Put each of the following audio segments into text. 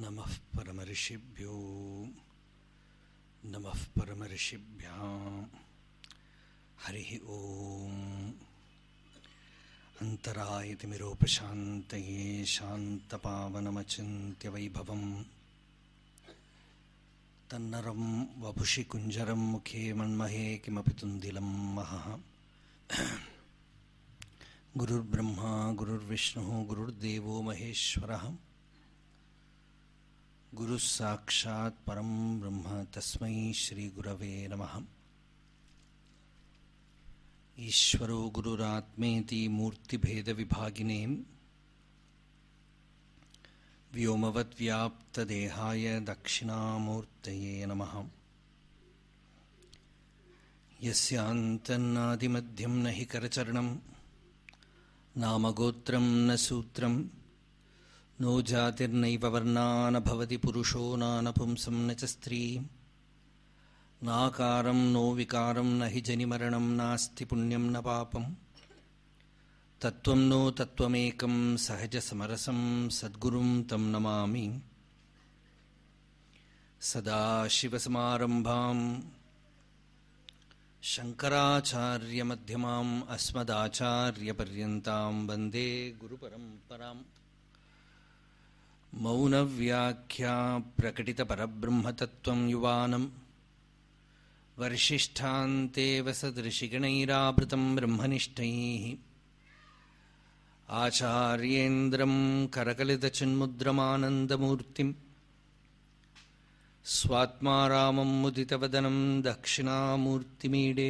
नमः परमऋषिभ्यो नमः परमऋषिभ्यां हरिः ॐ अन्तरायतिमिरोपशान्तये वैभवम् तन्नरं वपुषि कुञ्जरं मुखे मन्महे किमपि तुन्दिलं महः। गुरुर्ब्रह्मा, गुरुर्विष्णुः, गुरुर्देवो महेश्वरः। गुरुः साक्षात् परं ब्रह्म, तस्मै श्रीगुरवे नमः। ईश्वरो गुरुरात्मेति मूर्तिभेदविभागिने व्योमवद्व्याप्तदेहाय दक्षिणामूर्तये नमः। यस्यान्तन्नादिमध्यं न हि करचरणं, नामगोत्रं न सूत्रं नो जातिर्नैव वर्णा न भवति पुरुषो नानपुंसं न च स्त्री नाकारं नो विकारं न हि जनिमरणं नास्ति पुण्यं न पापं तत्त्वं नो तत्त्वमेकं सहजसमरसं सद्गुरुं तं नमामि सदाशिवसमारम्भां शङ्कराचार्यमध्यमाम् अस्मदाचार्यपर्यन्तां वन्दे गुरुपरम्पराम् मौनव्याख्या प्रकटितपरब्रह्मतत्त्वं युवानं वर्षिष्ठान्तेव सदृशिगणैरावृतं ब्रह्मनिष्ठैः आचार्येन्द्रं करकलितचिन्मुद्रमानन्दमूर्तिं स्वात्मा रामं मुदितवदनं दक्षिणामूर्तिमीडे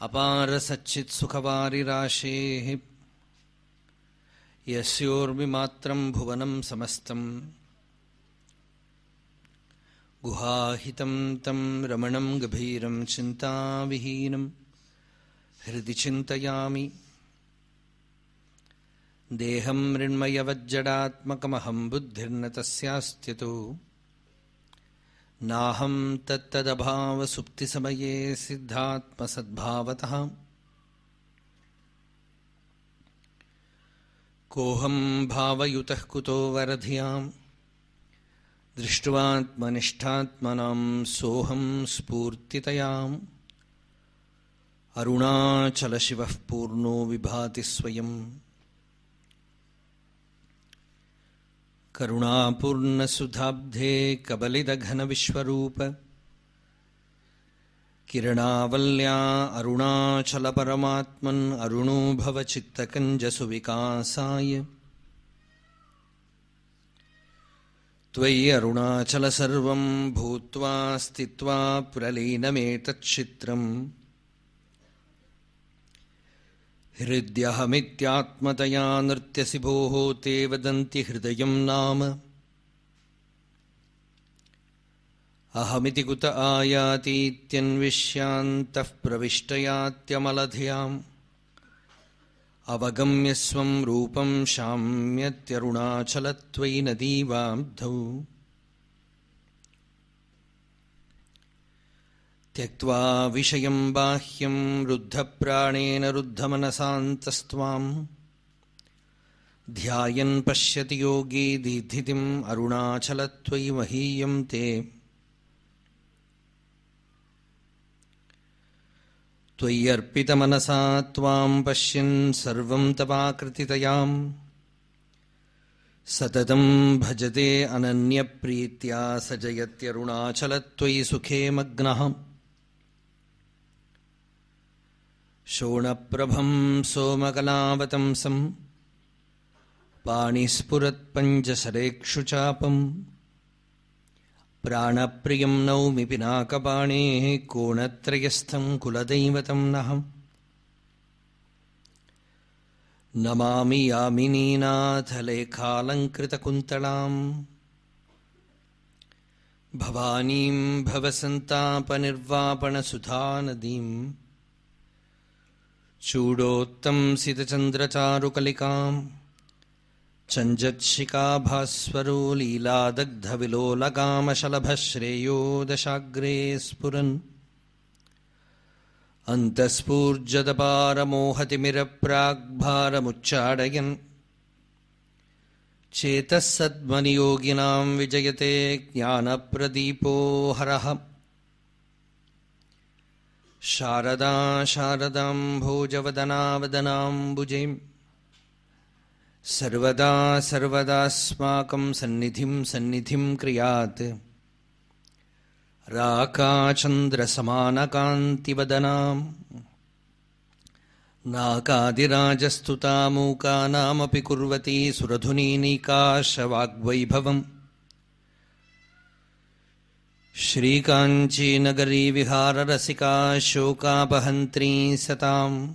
अपारसच्चित्सुखवारिराशेः यस्योर्मिमात्रं भुवनम् समस्तम् गुहाहितम् तं रमणम् गभीरम् चिन्ताविहीनम् हृदि चिन्तयामि। देहम् मृण्मयवज्जडात्मकमहम् बुद्धिर्न तस्यास्त्यतो। नाहं तत्तदभावसुप्तिसमये सिद्धात्मसद्भावतः। कोऽहं भावयुतः कुतो वरधियाँ। दृष्ट्वात्मनिष्ठात्मनां सोऽहं स्फूर्तितयाम्। अरुणाचलशिवः पूर्णो विभाति स्वयम्। करुणापूर्णसुधाब्धे कबलिदघनविश्वरूप किरणावल्या अरुणाचलपरमात्मन् अरुणो भवचित्तकञ्जसुविकासाय त्वयि अरुणाचल सर्वं भूत्वा स्थित्वा प्रलीनमेतच्छित्रम्। हृद्यहमित्यात्मतया नृत्यसि भोः ते वदन्ति हृदयं नाम। अहमिति कुत आयातीत्यन्विष्यान्तः प्रविष्टयात्यमलधियाम्। अवगम्य स्वं रूपं शाम्यत्यरुणाचलत्वयि नदीवाब्धौ त्यक्त्वा विषयं बाह्यं रुद्धप्राणेन रुद्धमनसान्तस्त्वाम्। ध्यायन् पश्यति योगी दीधितिम् अरुणाचलत्वयि महीयं ते। त्वय्यर्पितमनसा त्वां पश्यन् सर्वं तवाकृतितयाम्। सततं भजते अनन्यप्रीत्या स जयत्यरुणाचलत्वयि सुखे मग्नः शोणप्रभं सोमकलावतंसं पाणिस्फुरत्पञ्चसरेक्षुचापम् प्राणप्रियं नौमि पिनाकपाणेः कोणत्रयस्थं कुलदैवतं नः नमामि यामिनीनाथलेखालङ्कृतकुन्तलाम् भवानीं भवसन्तापनिर्वापणसुधानदीम् चूडोत्तंसितचन्द्रचारुकलिकाम् चञ्जत्शिखाभास्वरो लीलादग्धविलोलकामशलभश्रेयो दशाग्रे स्फुरन्। अन्तःस्फूर्जदपारमोहतिमिरप्राग्भारमुच्चाडयन् चेतः सद्मनियोगिनां विजयते ज्ञानप्रदीपो हरः। शारदा शारदां भोजवदनावदनाम्बुजेम् सर्वदा सर्वदास्माकं सन्निधिं सन्निधिं क्रियात्। राकाचन्द्रसमानकान्तिवदनाम्। नाकादिराजस्तुतामूकानामपि कुर्वती सुरधुनीनीकाशवाग्वैभवम् श्रीकाञ्चीनगरी विहाररसिका शोकापहन्त्री सताम्।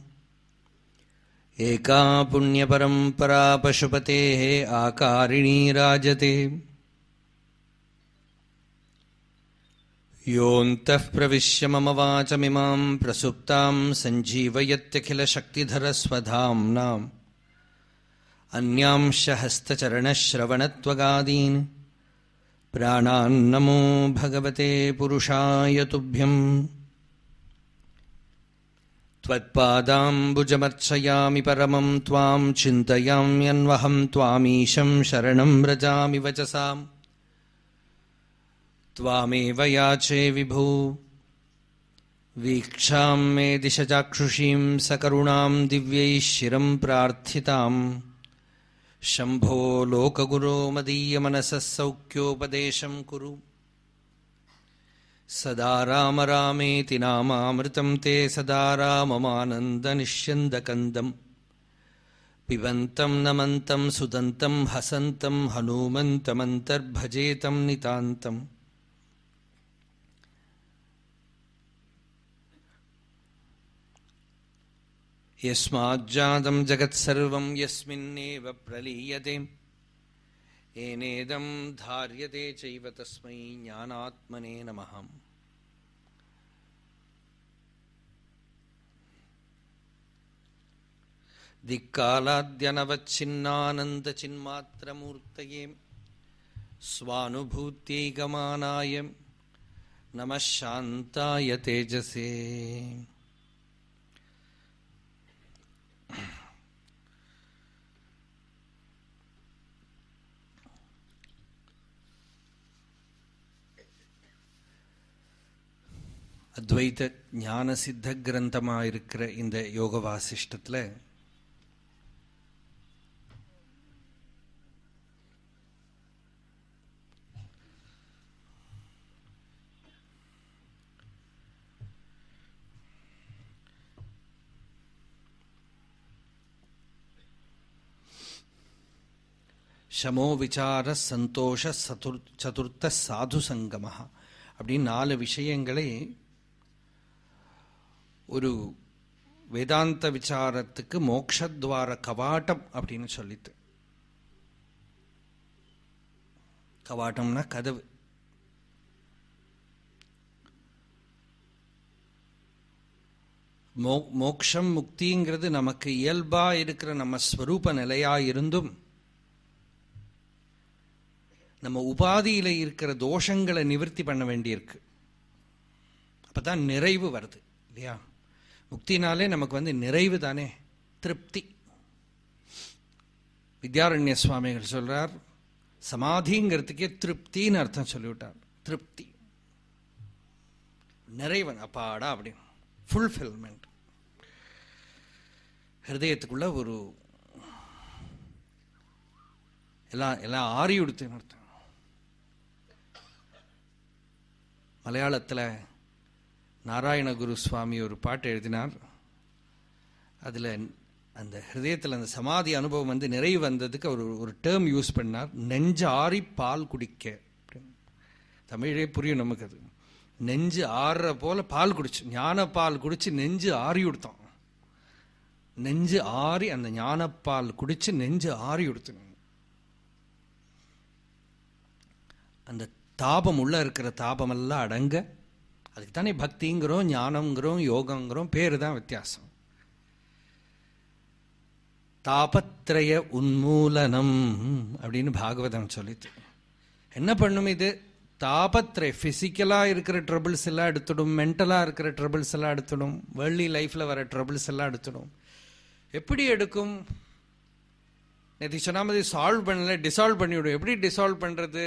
एका पुण्यपरम्परा पशुपतेः, आकारिणी राजते। योऽन्तः प्रविश्य मम वाचमिमां प्रसुप्तां सञ्जीवयत्यखिलशक्तिधरस्वधाम्नाम् अन्यांश हस्तचरणश्रवणत्वगादीन्। प्राणान्नमो भगवते पुरुषाय तुभ्यम्। त्वत्पादाम्बुजमर्चयामि परमं त्वां चिन्तयाम्यन्वहं त्वामीशं शरणं व्रजामि वचसाम्। त्वामेव याचे विभो। वीक्षां मे दिशचाक्षुषीं सकरुणां दिव्यैः शिरं प्रार्थिताम्। शम्भो लोकगुरो मदीयमनसः सौख्योपदेशं कुरु। सदा राम रामेति नामामृतं ते सदा राममानन्दनिष्यन्दकन्दम्। पिबन्तं नमन्तं सुदन्तं हसन्तं हनूमन्तमन्तर्भजेतं नितान्तम् यस्माज्जातं जगत्सर्वं यस्मिन्नेव प्रलीयते। येनेदं धार्यते चैव तस्मै ज्ञानात्मने नमः। दिक्कालाद्यनवच्छिन्नानन्दचिन्मात्रमूर्तये स्वानुभूत्यैकमानाय नमः शान्ताय तेजसे। அத்வைத ஞான சித்த கிரந்தமாக இருக்கிற இந்த யோக வாசிஷ்டத்தில் சமோ விசார சந்தோஷ சதுர் சதுர்த்த சாது சங்கமாக அப்படின்னு நாலு விஷயங்களை ஒரு வேதாந்த விசாரத்துக்கு மோக்ஷத்வார கவாட்டம் அப்படின்னு சொல்லிட்டு. கவாட்டம்னா கதவு. மோ மோக்ஷம் முக்திங்கிறது நமக்கு இயல்பா இருக்கிற நம்ம ஸ்வரூப நிலையா இருந்தும் நம்ம உபாதியில இருக்கிற தோஷங்களை நிவர்த்தி பண்ண வேண்டியிருக்கு. அப்பதான் நிறைவு வருது இல்லையா? முக்தினாலே நமக்கு வந்து நிறைவு தானே? திருப்தி. வித்யாரண்ய சுவாமிகள் சொல்றார் சமாதிங்கிறதுக்கே திருப்தின்னு அர்த்தம் சொல்லிவிட்டார். திருப்தி. நிறைவன் அப்பாடா அப்படின்னு. ஃபுல்ஃபில்மெண்ட் ஹிருதயத்துக்குள்ள ஒரு எல்லாம் எல்லாம் ஆறி உடுத்துன்னு அர்த்தம். மலையாளத்தில் நாராயணகுரு சுவாமி ஒரு பாட்டு எழுதினார். அதில் அந்த ஹிருதயத்தில் அந்த சமாதி அனுபவம் வந்து நிறைவு வந்ததுக்கு அவர் ஒரு டேர்ம் யூஸ் பண்ணார். நெஞ்சு ஆறி பால் குடிக்க. அப்படின்னு தமிழே புரியும் நமக்கு அது. நெஞ்சு ஆறுற போல பால் குடிச்சு ஞான பால் குடிச்சு நெஞ்சு ஆறி கொடுத்தோம் நெஞ்சு ஆறி அந்த ஞானப்பால் குடிச்சு நெஞ்சு ஆறி உடுத்தணும். அந்த தாபம் உள்ள இருக்கிற தாபமெல்லாம் அடங்க அதுக்கு தானே பக்திங்கிறோம் ஞானங்கிறோம் யோகங்கிறோம் பேர் தான் வித்தியாசம். தாபத்திரய உன்மூலனம் அப்படின்னு பாகவதம் சொல்லித்து என்ன பண்ணும் இது? தாபத்ரய ஃபிசிக்கலாக இருக்கிற ட்ரபிள்ஸ் எல்லாம் எடுத்துடும் மென்டலாக இருக்கிற ட்ரபிள்ஸ் எல்லாம் எடுத்துடும் வேர்லி லைஃப்பில் வர ட்ரபிள்ஸ் எல்லாம் எடுத்துடும். எப்படி எடுக்கும்? நேற்று சொன்ன மாதிரி சால்வ் பண்ணல டிசால்வ் பண்ணிவிடும். எப்படி டிசால்வ் பண்ணுறது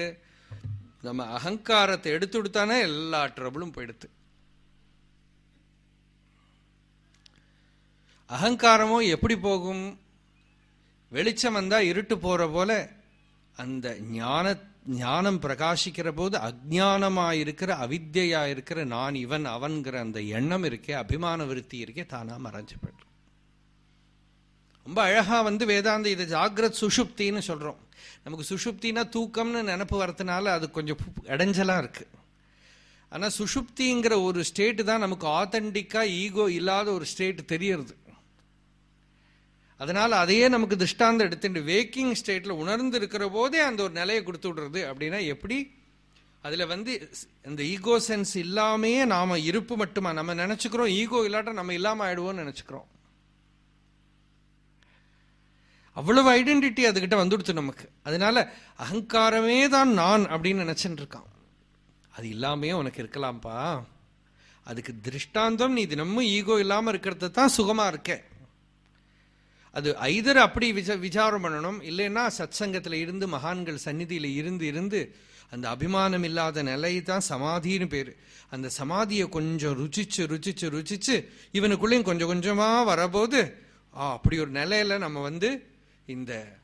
நம்ம அகங்காரத்தை எடுத்து விடுத்தானே எல்லா ட்ரபிளும் போயிடுத்து. அகங்காரமும் எப்படி போகும்? வெளிச்சம் வந்தா இருட்டு போற போல அந்த ஞான ஞானம் பிரகாசிக்கிற போது அஜானமா இருக்கிற அவித்யா இருக்கிற நான் இவன் அவன்கிற அந்த எண்ணம் இருக்கே அபிமான விருத்தி இருக்கே தானா மறைஞ்சு போயிடும் ரொம்ப அழகா வந்து வேதாந்த இதை ஜாகிரத் சுஷுப்தின்னு சொல்றோம். நமக்கு சுஷுப்தினா தூக்கம்னு நினப்பு வரதுனால அது கொஞ்சம் இடைஞ்சலா இருக்கு. ஆனா சுஷுப்திங்கிற ஒரு ஸ்டேட் தான் நமக்கு ஆத்தன்டிக்கா ஈகோ இல்லாத ஒரு ஸ்டேட் தெரியறது. அதனால அதையே நமக்கு திருஷ்டாந்தம் எடுத்துட்டு வேக்கிங் ஸ்டேட்ல உணர்ந்து இருக்கிற போதே அந்த ஒரு நிலையை கொடுத்து விடுறது அப்படின்னா எப்படி? அதில் வந்து இந்த ஈகோ சென்ஸ் இல்லாமையே நாம் இருப்பு மட்டுமா? நம்ம நினச்சிக்கிறோம் ஈகோ இல்லாட்ட நம்ம இல்லாமல் ஆயிடுவோம்னு நினச்சிக்கிறோம். அவ்வளவு ஐடென்டிட்டி அதுகிட்ட வந்துடுச்சு நமக்கு. அதனால அகங்காரமே தான் நான் அப்படின்னு நினைச்சுட்டு இருக்கான். அது இல்லாமையே உனக்கு இருக்கலாம்ப்பா. அதுக்கு திருஷ்டாந்தம் நீ தினமும் ஈகோ இல்லாமல் இருக்கிறது தான் சுகமாக இருக்கேன் அது ஐதர் அப்படி விச விசாரம் பண்ணணும். இல்லைன்னா சத் சங்கத்தில் இருந்து மகான்கள் சந்நிதியில் இருந்து இருந்து அந்த அபிமானம் இல்லாத நிலை தான் சமாதின்னு பேர். அந்த சமாதியை கொஞ்சம் ருச்சிச்சு ருச்சிச்சு ருச்சிச்சு இவனுக்குள்ளேயும் கொஞ்சம் கொஞ்சமாக வரபோது ஆ அப்படி ஒரு நிலையில நம்ம வந்து இந்த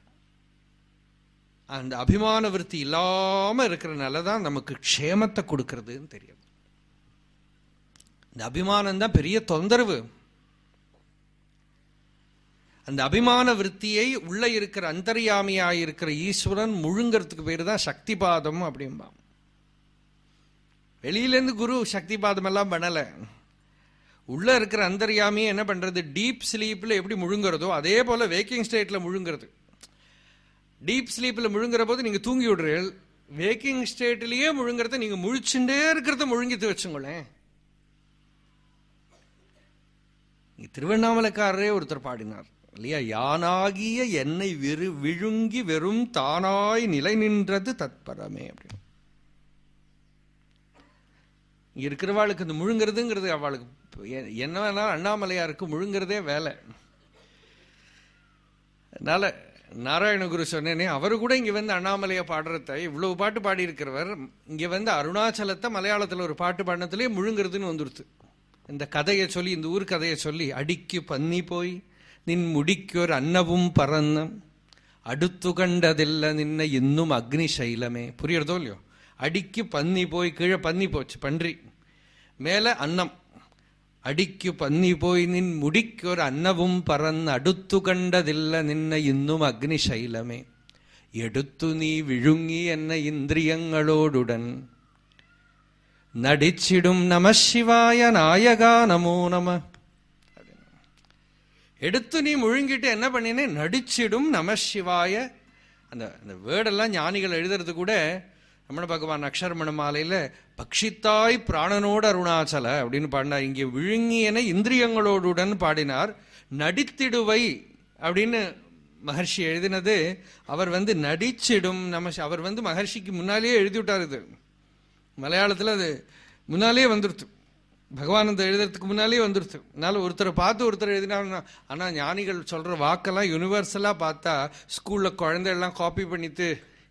அந்த அபிமான விருத்தி இல்லாமல் இருக்கிறனால தான் நமக்கு க்ஷேமத்தை கொடுக்கறதுன்னு தெரியும். இந்த அபிமானம் தான் பெரிய தொந்தரவு. அந்த அபிமான விற்த்தியை உள்ள இருக்கிற அந்தரியாமியாய் இருக்கிற ஈஸ்வரன் முழுங்கிறதுக்கு பேர் தான் சக்தி பாதம் அப்படிம்பான். வெளியிலேருந்து குரு சக்தி பாதம் எல்லாம் பண்ணலை. உள்ள இருக்கிற அந்தர்யாமியை என்ன பண்றது? டீப் ஸ்லீப்ல எப்படி முழுங்குறதோ அதே போல வேக்கிங் ஸ்டேட்ல முழுங்குறது. டீப் ஸ்லீப்ல முழுங்குற போது நீங்க தூங்கி விடுறீர்கள். வேக்கிங் ஸ்டேட்லயே முழுங்குறத நீங்க முழிச்சுட்டே இருக்கிறத முழுங்கித்து வச்சுங்களேன் திருவண்ணாமலைக்காரரே ஒருத்தர் பாடினார். இல்லையா? யானாகிய என்னை வெறு விழுங்கி வெறும் தானாய் நிலை நின்றது தத்பரமே அப்படின்னு. இருக்கிறவாளுக்கு இந்த முழுங்கிறதுங்கிறது அவளுக்கு என்ன வேணாலும் அண்ணாமலையாருக்கு முழுங்கிறதே வேலை. அதனால நாராயணகுரு சொன்னேனே அவரு கூட இங்க வந்து அண்ணாமலையா பாடுறத இவ்வளவு பாட்டு பாடி இருக்கிறவர் இங்க வந்து அருணாச்சலத்தை மலையாளத்துல ஒரு பாட்டு பாடினதுலேயே முழுங்கிறதுன்னு வந்துருது. இந்த கதையை சொல்லி இந்த ஊர் கதையை சொல்லி அடிக்கு பன்னி போய் நின் முடிக்கொரு அன்னவும் பறன்னம் அடுத்து கண்டதில்ல நின்ன இன்னும் அக்னி சைலமே. புரியறதோ இல்லையோ? அடிக்கு பன்னி போய் கீழே பன்னி போச்சு பன்றி. மேல அன்னம். அடிக்கு பன்னி போய் நின் முடிக்கொரு அன்னவும் பறன் அடுத்து கண்டதில்ல நின்ன இன்னும் அக்னி சைலமே எடுத்து நீ விழுங்கி என்ன இந்திரியங்களோடுடன் நடிச்சிடும் நம சிவாய நாயகா நமோ நம எடுத்து நீ முழுங்கிட்டு என்ன பண்ணினே நடிச்சிடும் நம சிவாய அந்த அந்த வேர்டெல்லாம் ஞானிகள் எழுதுறது கூட ரமண பகவான் அக்ஷரமண மாலையில பக்ஷித்தாய் பிராணனோடு அருணாச்சல அப்படின்னு பாடினார். இங்கே விழுங்கியன இந்திரியங்களோடுடன் பாடினார். நடித்திடுவை அப்படின்னு மகர்ஷி எழுதினது. அவர் வந்து நடிச்சிடும் நம அவர் வந்து மகர்ஷிக்கு முன்னாலேயே எழுதி விட்டார் இது. மலையாளத்தில் அது முன்னாலேயே வந்துருத்து. பகவான் அந்த எழுதுறதுக்கு முன்னாலேயே வந்துருச்சு அதனால ஒருத்தரை பார்த்து ஒருத்தர் எழுதினா ஆனால் ஞானிகள் சொல்கிற வாக்கெல்லாம் யூனிவர்சலாக பார்த்தா ஸ்கூலில் குழந்தையெல்லாம் காப்பி பண்ணிட்டு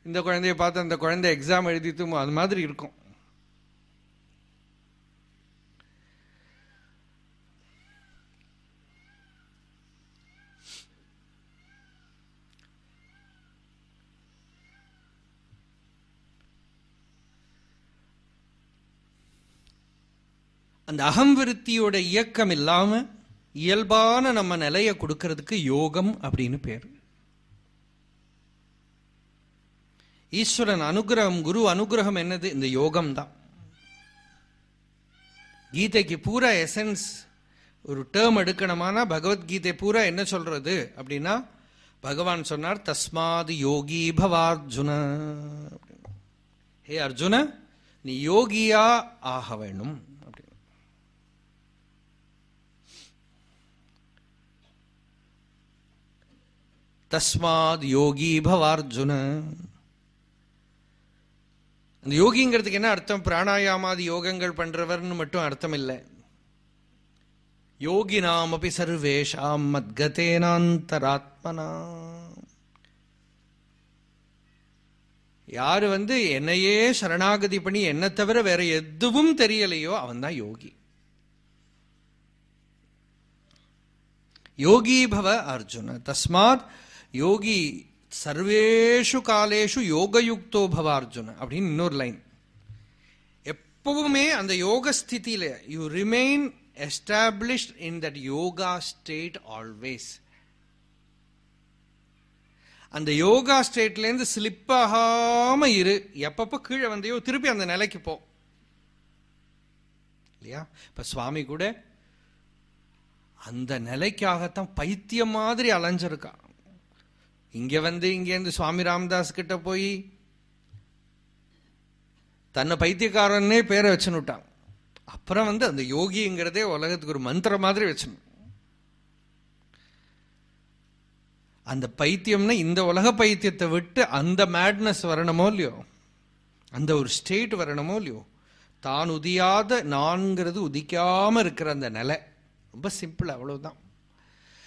இந்த குழந்தைய பார்த்து அந்த குழந்தை எக்ஸாம் எழுதிட்டு அது மாதிரி இருக்கும். அந்த அகம்விருத்தியோட இயக்கம் இல்லாம இயல்பான நம்ம நிலையை கொடுக்கறதுக்கு யோகம் அப்படின்னு பேர். ஈஸ்வரன் அனுகிரகம் குரு அனுகிரகம் என்னது? இந்த யோகம் தான் கீதைக்கு பூரா எசன்ஸ் ஒரு டேர்ம் எடுக்கணுமானா பகவத்கீதை பூரா என்ன சொல்றது? அப்படின்னா பகவான் சொன்னார் தஸ்மாத் யோகி பவார்ஜுன. ஹே அர்ஜுன நீ யோகியா ஆக வேணும் அப்படின்னு. தஸ்மாத் யோகி பவார்ஜுன. அந்த யோகிங்கிறதுக்கு என்ன அர்த்தம்? பிராணாயாமாதி யோகங்கள் பண்றவர்னு மட்டும் அர்த்தம் இல்லை யோகினாமபி சர்வேஷாம் மத்கதேனாந்தராத்மனா யாரு வந்து என்னையே சரணாகதி பண்ணி என்ன தவிர வேற எதுவும் தெரியலையோ அவன் தான் யோகி. யோகி பவ அர்ஜுன. தஸ்மாத் யோகி சர்வேஷு காலேஷு யோகயுக்தோ பவ அர்ஜுன அப்படின்னு இன்னொரு லைன். எப்பவுமே அந்த யோக ஸ்திதியில you remain established in that yoga state always அந்த யோகா ஸ்டேட்லேருந்து ஸ்லிப் ஆகாம இரு. எப்பப்போ கீழே வந்தையோ திருப்பி அந்த நிலைக்கு போ. இல்லையா? இப்போ சுவாமி கூட அந்த நிலைக்காகத்தான் பைத்தியம் மாதிரி அலைஞ்சிருக்கா. இங்க வந்து இங்கேருந்து சுவாமி ராமதாஸ் கிட்ட போய் தன்னை பைத்தியக்காரன்னே பேரை வச்சுன்னுட்டான் அப்புறம் வந்து அந்த யோகிங்கிறதே உலகத்துக்கு ஒரு மந்திரம் மாதிரி வச்சணும் அந்த பைத்தியம்னா இந்த உலக பைத்தியத்தை விட்டு அந்த மேட்னஸ் வரணுமோ இல்லையோ? அந்த ஒரு ஸ்டேட் வரணுமோ இல்லையோ? தான் உதியாத நான்கிறது உதிக்காம இருக்கிற அந்த நிலை. ரொம்ப சிம்பிள் அவ்வளவுதான்.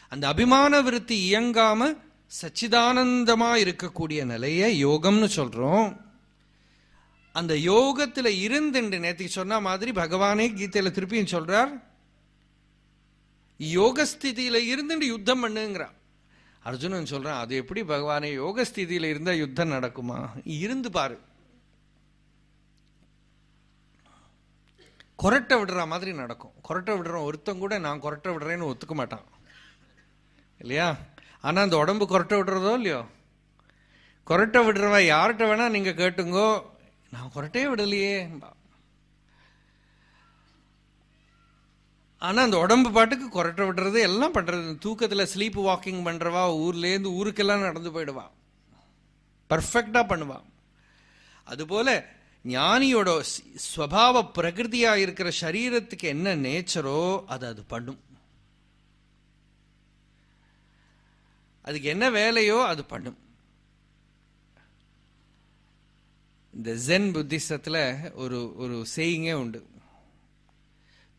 அந்த அபிமான விருத்தி இயங்காம சச்சிதானந்தமா இருக்கக்கூடிய நிலைய யோகம்னு சொல்றோம். அந்த யோகத்துல இருந்துண்டு நேற்றுக்கு சொன்ன மாதிரி பகவானே கீதையில திருப்பியும் சொல்றார். யோகஸ்திதியில இருந்துட்டு யுத்தம் பண்ணுங்கிறான் அர்ஜுனன் சொல்றான் அது எப்படி பகவானே யோகஸ்திதியில இருந்தா யுத்தம் நடக்குமா? இருந்து பாரு. கொரட்டை விடுற மாதிரி நடக்கும். கொரட்டை விடுறோம் ஒருத்தன் கூட நான் கொரட்டை விடுறேன்னு ஒத்துக்க மாட்டான். இல்லையா? ஆனால் அந்த உடம்பு கொரட்டை விடுறதோ இல்லையோ? கொரட்டை விடுறவன் யார்கிட்ட வேணா நீங்கள் கேட்டுங்கோ. நான் கொரட்டையே விடலையே. ஆனால் அந்த உடம்பு பாட்டுக்கு கொரட்டை விடுறது எல்லாம் பண்ணுறது தூக்கத்தில் ஸ்லீப் வாக்கிங் பண்ணுறவா ஊர்லேருந்து ஊருக்கெல்லாம் நடந்து போயிடுவா. பர்ஃபெக்டாக பண்ணுவான் அதுபோல ஞானியோட ஸ்வபாவ பிரகிருதியாக இருக்கிற சரீரத்துக்கு என்ன நேச்சரோ அது அது பண்ணும். அதுக்கு என்ன வேலையோ அது பண்ணும். இந்த ஜென் புத்திசத்துல ஒரு ஒரு சேயிங்கே உண்டு.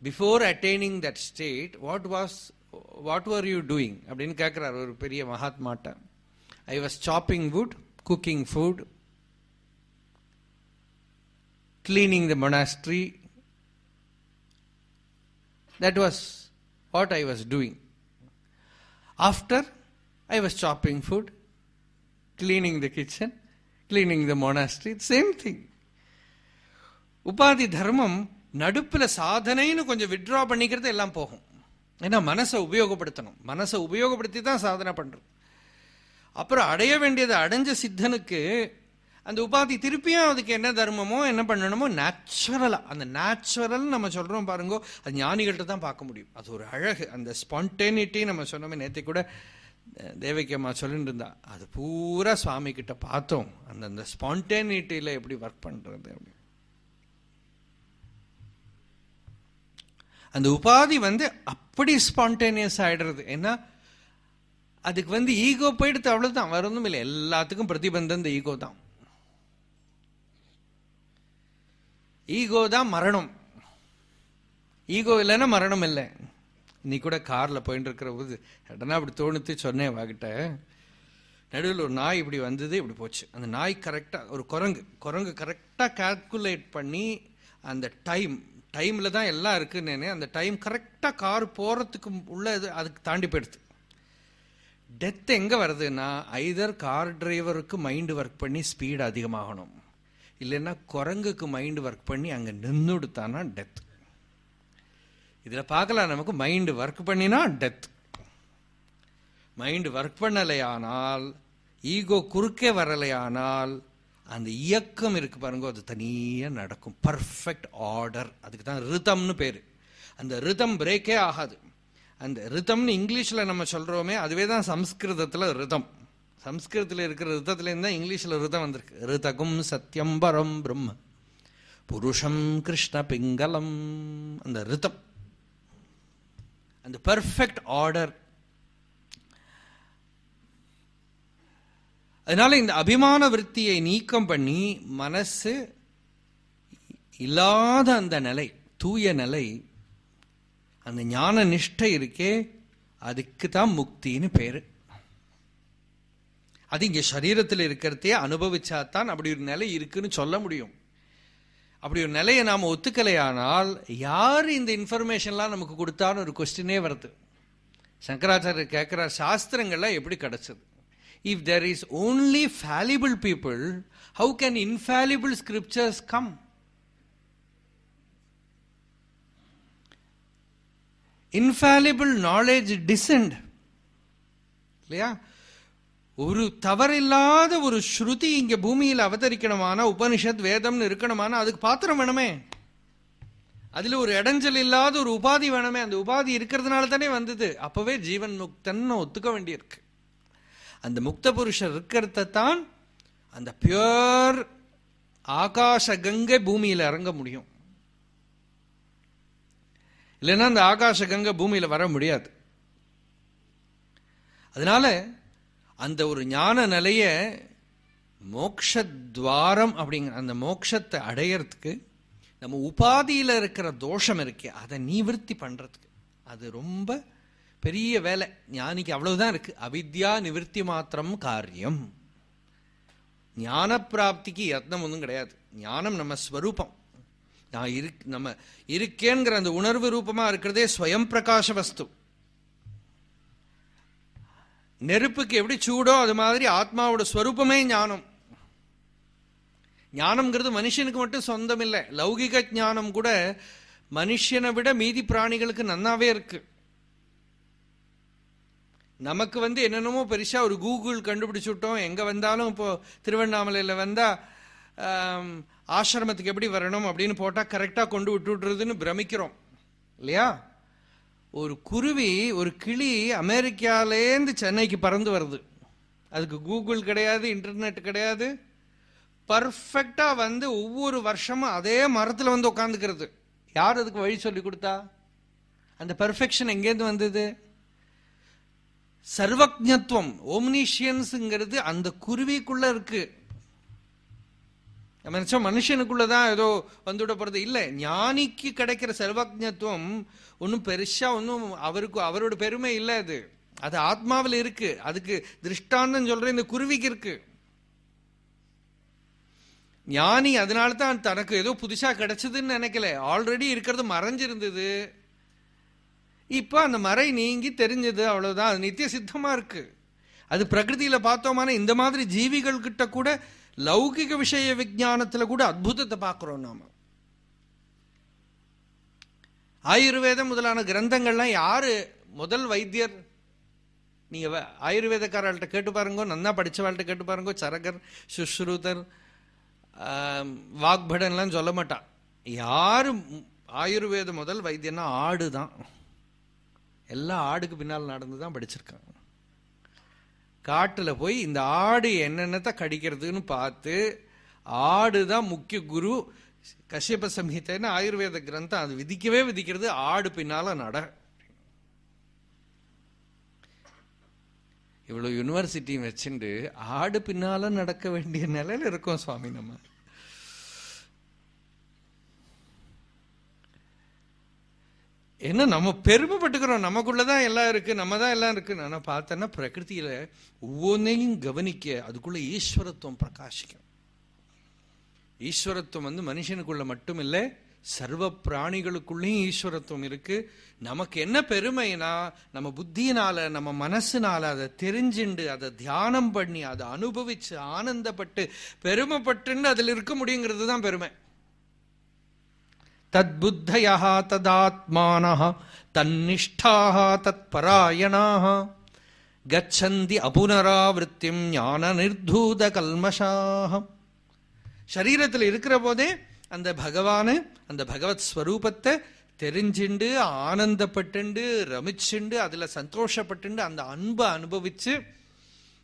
Before attaining that state what was what are you doing அப்படின்னு கேட்குறாரு ஒரு பெரிய மகாத்மாட்ட. I was chopping wood cooking food cleaning the monastery that was what I was doing after I was chopping food, cleaning the kitchen, cleaning the monastery, same thing. உபாதி தர்மம் நடுப்புல சாதனைன்னு கொஞ்சம் withdraw பண்ணிக்கிறது எல்லாம் போகும் ஏன்னா மனசை உபயோகப்படுத்தணும் மனசை உபயோகப்படுத்தி தான் சாதனை பண்றோம் அப்புறம் அடைய வேண்டியதை அடைஞ்ச சித்தனுக்கு அந்த உபாதி திருப்பியும் அதுக்கு என்ன தர்மமோ என்ன பண்ணணுமோ நேச்சுரலா அந்த நேச்சுரல் நம்ம சொல்றோம் பாருங்கோ அது ஞானிகள்கிட்ட தான் பார்க்க முடியும் அது ஒரு அழகு அந்த ஸ்பான்டேனிட்டி நம்ம சொன்னோமே நேற்று கூட தேவகி அம்மா சொல்லிட்டு இருந்தா அது பூரா சுவாமி கிட்ட பார்த்தோம். அந்தந்த அந்த ஸ்பான்டேனிட்டியில எப்படி ஒர்க் பண்றது அப்படி. அந்த உபாதி வந்து அப்படி ஸ்பான்டேனியஸ் ஆயிடுறது. ஏன்னா அதுக்கு வந்து ஈகோ போயிடுத்து அவ்வளவுதான். வரணும் இல்லை. எல்லாத்துக்கும் பிரதிபந்தம் இந்த ஈகோ தான். ஈகோ தான் மரணம். ஈகோ இல்லைன்னா மரணம் இல்லை. நீ கூட காரில் போயின்னு இருக்கிற போது உடனே அப்படி தோணுத்து சொன்னேன் வாகிட்ட. நடுவில் ஒரு நாய் இப்படி வந்தது இப்படி போச்சு. அந்த நாய் கரெக்டாக ஒரு குரங்கு. குரங்கு கரெக்டாக கால்குலேட் பண்ணி அந்த டைம் டைமில் தான் எல்லாம் இருக்குன்னு அந்த டைம் கரெக்டாக கார் போகிறதுக்கு உள்ள இது அதுக்கு தாண்டி போயிடுது. டெத் எங்கே வருதுன்னா ஐதர் கார் டிரைவருக்கு மைண்டு ஒர்க் பண்ணி ஸ்பீடு அதிகமாகணும். இல்லைன்னா குரங்குக்கு மைண்டு ஒர்க் பண்ணி அங்கே நின்றுடுத்தானா டெத் இதில் பார்க்கலாம் நமக்கு மைண்டு ஒர்க் பண்ணினா டெத் மைண்டு ஒர்க் பண்ணலையானால் ஈகோ குறுக்கே வரலையானால் அந்த இயக்கம் இருக்கு பாருங்க அது தனியாக நடக்கும். பர்ஃபெக்ட் ஆர்டர் அதுக்கு தான் ரிதம்னு பேர். அந்த ரிதம் பிரேக்கே ஆகாது. அந்த ரிதம்னு இங்கிலீஷில் நம்ம சொல்கிறோமே அதுவே தான் சம்ஸ்கிருதத்தில் ரிதம் சம்ஸ்கிருதத்தில் இருக்கிற ரிதத்துலேருந்து தான் இங்கிலீஷில் ரிதம் வந்திருக்கு. ரிதகும் சத்யம் பரம் பிரம்ம புருஷம் கிருஷ்ண பிங்கலம் அந்த ரிதம் அந்த பெர்ஃபெக்ட் ஆர்டர் அதனால இந்த அபிமான விற்த்தியை நீக்கம் பண்ணி மனசு இல்லாத அந்த நிலை தூய நிலை அந்த ஞான நிஷ்டை இருக்கே அதுக்கு தான் முக்தின்னு பேரு. அது இங்க சரீரத்தில் இருக்கிறதையே அனுபவிச்சாதான் அப்படி ஒரு நிலை இருக்குன்னு சொல்ல முடியும். அப்படி ஒரு நிலையை நாம் ஒத்துக்கலையானால் யார் இந்த இன்ஃபர்மேஷன்லாம் நமக்கு கொடுத்தான்னு ஒரு கொஸ்டினே வருது. சங்கராச்சாரியர் கேட்குற சாஸ்திரங்கள்லாம் எப்படி கிடைச்சது? If there is only fallible people how can infallible scriptures come infallible knowledge descend இல்லையா? ஒரு தவறில்லாத ஒரு ஸ்ருதி இங்க பூமியில் அவதரிக்கணுமானா உபனிஷத் வேதம்னு இருக்கணுமானா அதுக்கு பாத்திரம் வேணுமே. அதுல ஒரு இடைஞ்சல் இல்லாத ஒரு உபாதி வேணுமே. அந்த உபாதி இருக்கிறதுனால தானே வந்தது. அப்பவே ஜீவன் முக்தன்னு ஒத்துக்க வேண்டியிருக்கு. அந்த முக்த புருஷர் இருக்கிறத தான் அந்த பியூர் ஆகாச கங்கை பூமியில இறங்க முடியும். இல்லைன்னா அந்த ஆகாச கங்கை பூமியில வர முடியாது. அதனால அந்த ஒரு ஞான நிலைய மோக்ஷத்வாரம் அப்படிங்கிற அந்த மோக்ஷத்தை அடையறதுக்கு நம்ம உபாதியில் இருக்கிற தோஷம் இருக்கே அதை நிவர்த்தி பண்ணுறதுக்கு அது ரொம்ப பெரிய வேலை. ஞானிக்கு அவ்வளவுதான் இருக்கு. அவித்யா நிவர்த்தி மாத்திரம் காரியம். ஞான பிராப்திக்கு யத்னம் ஒன்றும் கிடையாது. ஞானம் நம்ம ஸ்வரூபம். நான் இருக் நம்ம இருக்கேங்கிற அந்த உணர்வு ரூபமாக இருக்கிறதே ஸ்வயம் பிரகாச வஸ்து. நெருப்புக்கு எப்படி சூடோ அது மாதிரி ஆத்மாவோட ஸ்வரூபமே ஞானம். ஞானம்ங்கிறது மனுஷனுக்கு மட்டும் சொந்தம் இல்லை லௌகிக ஞானம் கூட மனுஷனை விட மீதி பிராணிகளுக்கு நன்னாவே இருக்கு. நமக்கு வந்து என்னென்னமோ பெருசா ஒரு கூகுள் கண்டுபிடிச்சுட்டோம் எங்க வந்தாலும் இப்போ திருவண்ணாமலையில் வந்தா ஆசிரமத்துக்கு எப்படி வரணும் அப்படின்னு போட்டா கரெக்டா கொண்டு விட்டுடுறதுன்னு பிரமிக்கிறோம். இல்லையா? ஒரு குருவி ஒரு கிளி அமெரிக்காலேருந்து சென்னைக்கு பறந்து வருது. அதுக்கு கூகுள் கிடையாது இன்டர்நெட் கிடையாது. பர்ஃபெக்டாக வந்து ஒவ்வொரு வருஷமும் அதே மரத்தில் வந்து உட்காந்துக்கிறது யார் அதுக்கு வழி சொல்லி கொடுத்தா? அந்த பர்ஃபெக்ஷன் எங்கேருந்து வந்தது? சர்வஜத்துவம் ஓம்னிஷியன்ஸுங்கிறது அந்த குருவிக்குள்ளே இருக்குது நம்ம மனுஷனுக்குள்ளதான் ஏதோ வந்துவிட போறது இல்லை ஞானிக்கு கிடைக்கிற சர்வஜத்துவம் ஒன்றும் பெருசா ஒன்றும் அவருக்கு அவரோட பெருமை இல்லை அது அது ஆத்மாவில் இருக்கு அதுக்கு திருஷ்டாந்தம் சொல்ற இந்த குருவிக்கு இருக்கு ஞானி அதனால தான் தனக்கு ஏதோ புதுசா கிடைச்சதுன்னு நினைக்கல ஆல்ரெடி இருக்கிறது மறைஞ்சிருந்தது இப்ப அந்த மறை நீங்கி தெரிஞ்சது அவ்வளவுதான் அது நித்திய சித்தமா இருக்கு அது பிரகிருதியில பார்த்தோமான இந்த மாதிரி ஜீவிகள் கிட்ட கூட லௌகிக விஷய விஜானத்தில் கூட அற்புதத்தை பார்க்குறோம் நாம். ஆயுர்வேதம் முதலான கிரந்தங்கள்லாம் யார்? முதல் வைத்தியர்? நீங்கள் ஆயுர்வேதக்காரர்கள்ட்ட கேட்டு பாருங்க நன்னா படித்தவாள்கிட்ட கேட்டு பாருங்கோ சரகர் சுஷ்ருதர் வாக்படன்லாம் சொல்ல மாட்டான் யார் ஆயுர்வேத முதல் வைத்தியன்னா ஆடு தான் எல்லா ஆடுக்கு பின்னால் நடந்து தான் படிச்சிருக்காங்க. காட்டில் போய் இந்த ஆடு என்னென்னத்தை கடிக்கிறதுன்னு பார்த்து ஆடு தான் முக்கிய குரு. கஷ்யப சம்ஹிதைன்னு ஆயுர்வேத கிரந்தம் அது விதிக்கவே விதிக்கிறது ஆடு பின்னால நட. இவ்வளோ யூனிவர்சிட்டியும் வச்சுட்டு ஆடு பின்னால நடக்க வேண்டிய நிலையில இருக்கோம் சுவாமி நம்ம. என்ன நம்ம பெருமைப்பட்டுக்கிறோம். நமக்குள்ளதான் எல்லாம் இருக்கு நம்ம தான் எல்லாம் இருக்கு. நான் பார்த்தேன்னா பிரகிருதியில ஒவ்வொன்றையும் கவனிக்க அதுக்குள்ள ஈஸ்வரத்துவம் பிரகாசிக்கும். ஈஸ்வரத்துவம் வந்து மனுஷனுக்குள்ள மட்டும் இல்லை சர்வ பிராணிகளுக்குள்ளேயும் ஈஸ்வரத்துவம் இருக்கு. நமக்கு என்ன பெருமைனா நம்ம புத்தியினால நம்ம மனசுனால அதை தெரிஞ்சுண்டு அதை தியானம் பண்ணி அதை அனுபவிச்சு ஆனந்தப்பட்டு பெருமைப்பட்டுன்னு அதில் இருக்க முடியுங்கிறது தான் பெருமை. தத் புத்தயா ததாத்மான தன்னிஷ்டாக தத்பராயணாக கச்சந்தி அபுனராவிருத்தியும் ஞான நிர்தூத கல்மஷாக சரீரத்தில் இருக்கிற போதே அந்த பகவானு அந்த பகவத் ஸ்வரூபத்தை தெரிஞ்சுண்டு ஆனந்தப்பட்டுண்டு ரமிச்சுண்டு அதில் சந்தோஷப்பட்டுண்டு அந்த அன்பை அனுபவிச்சு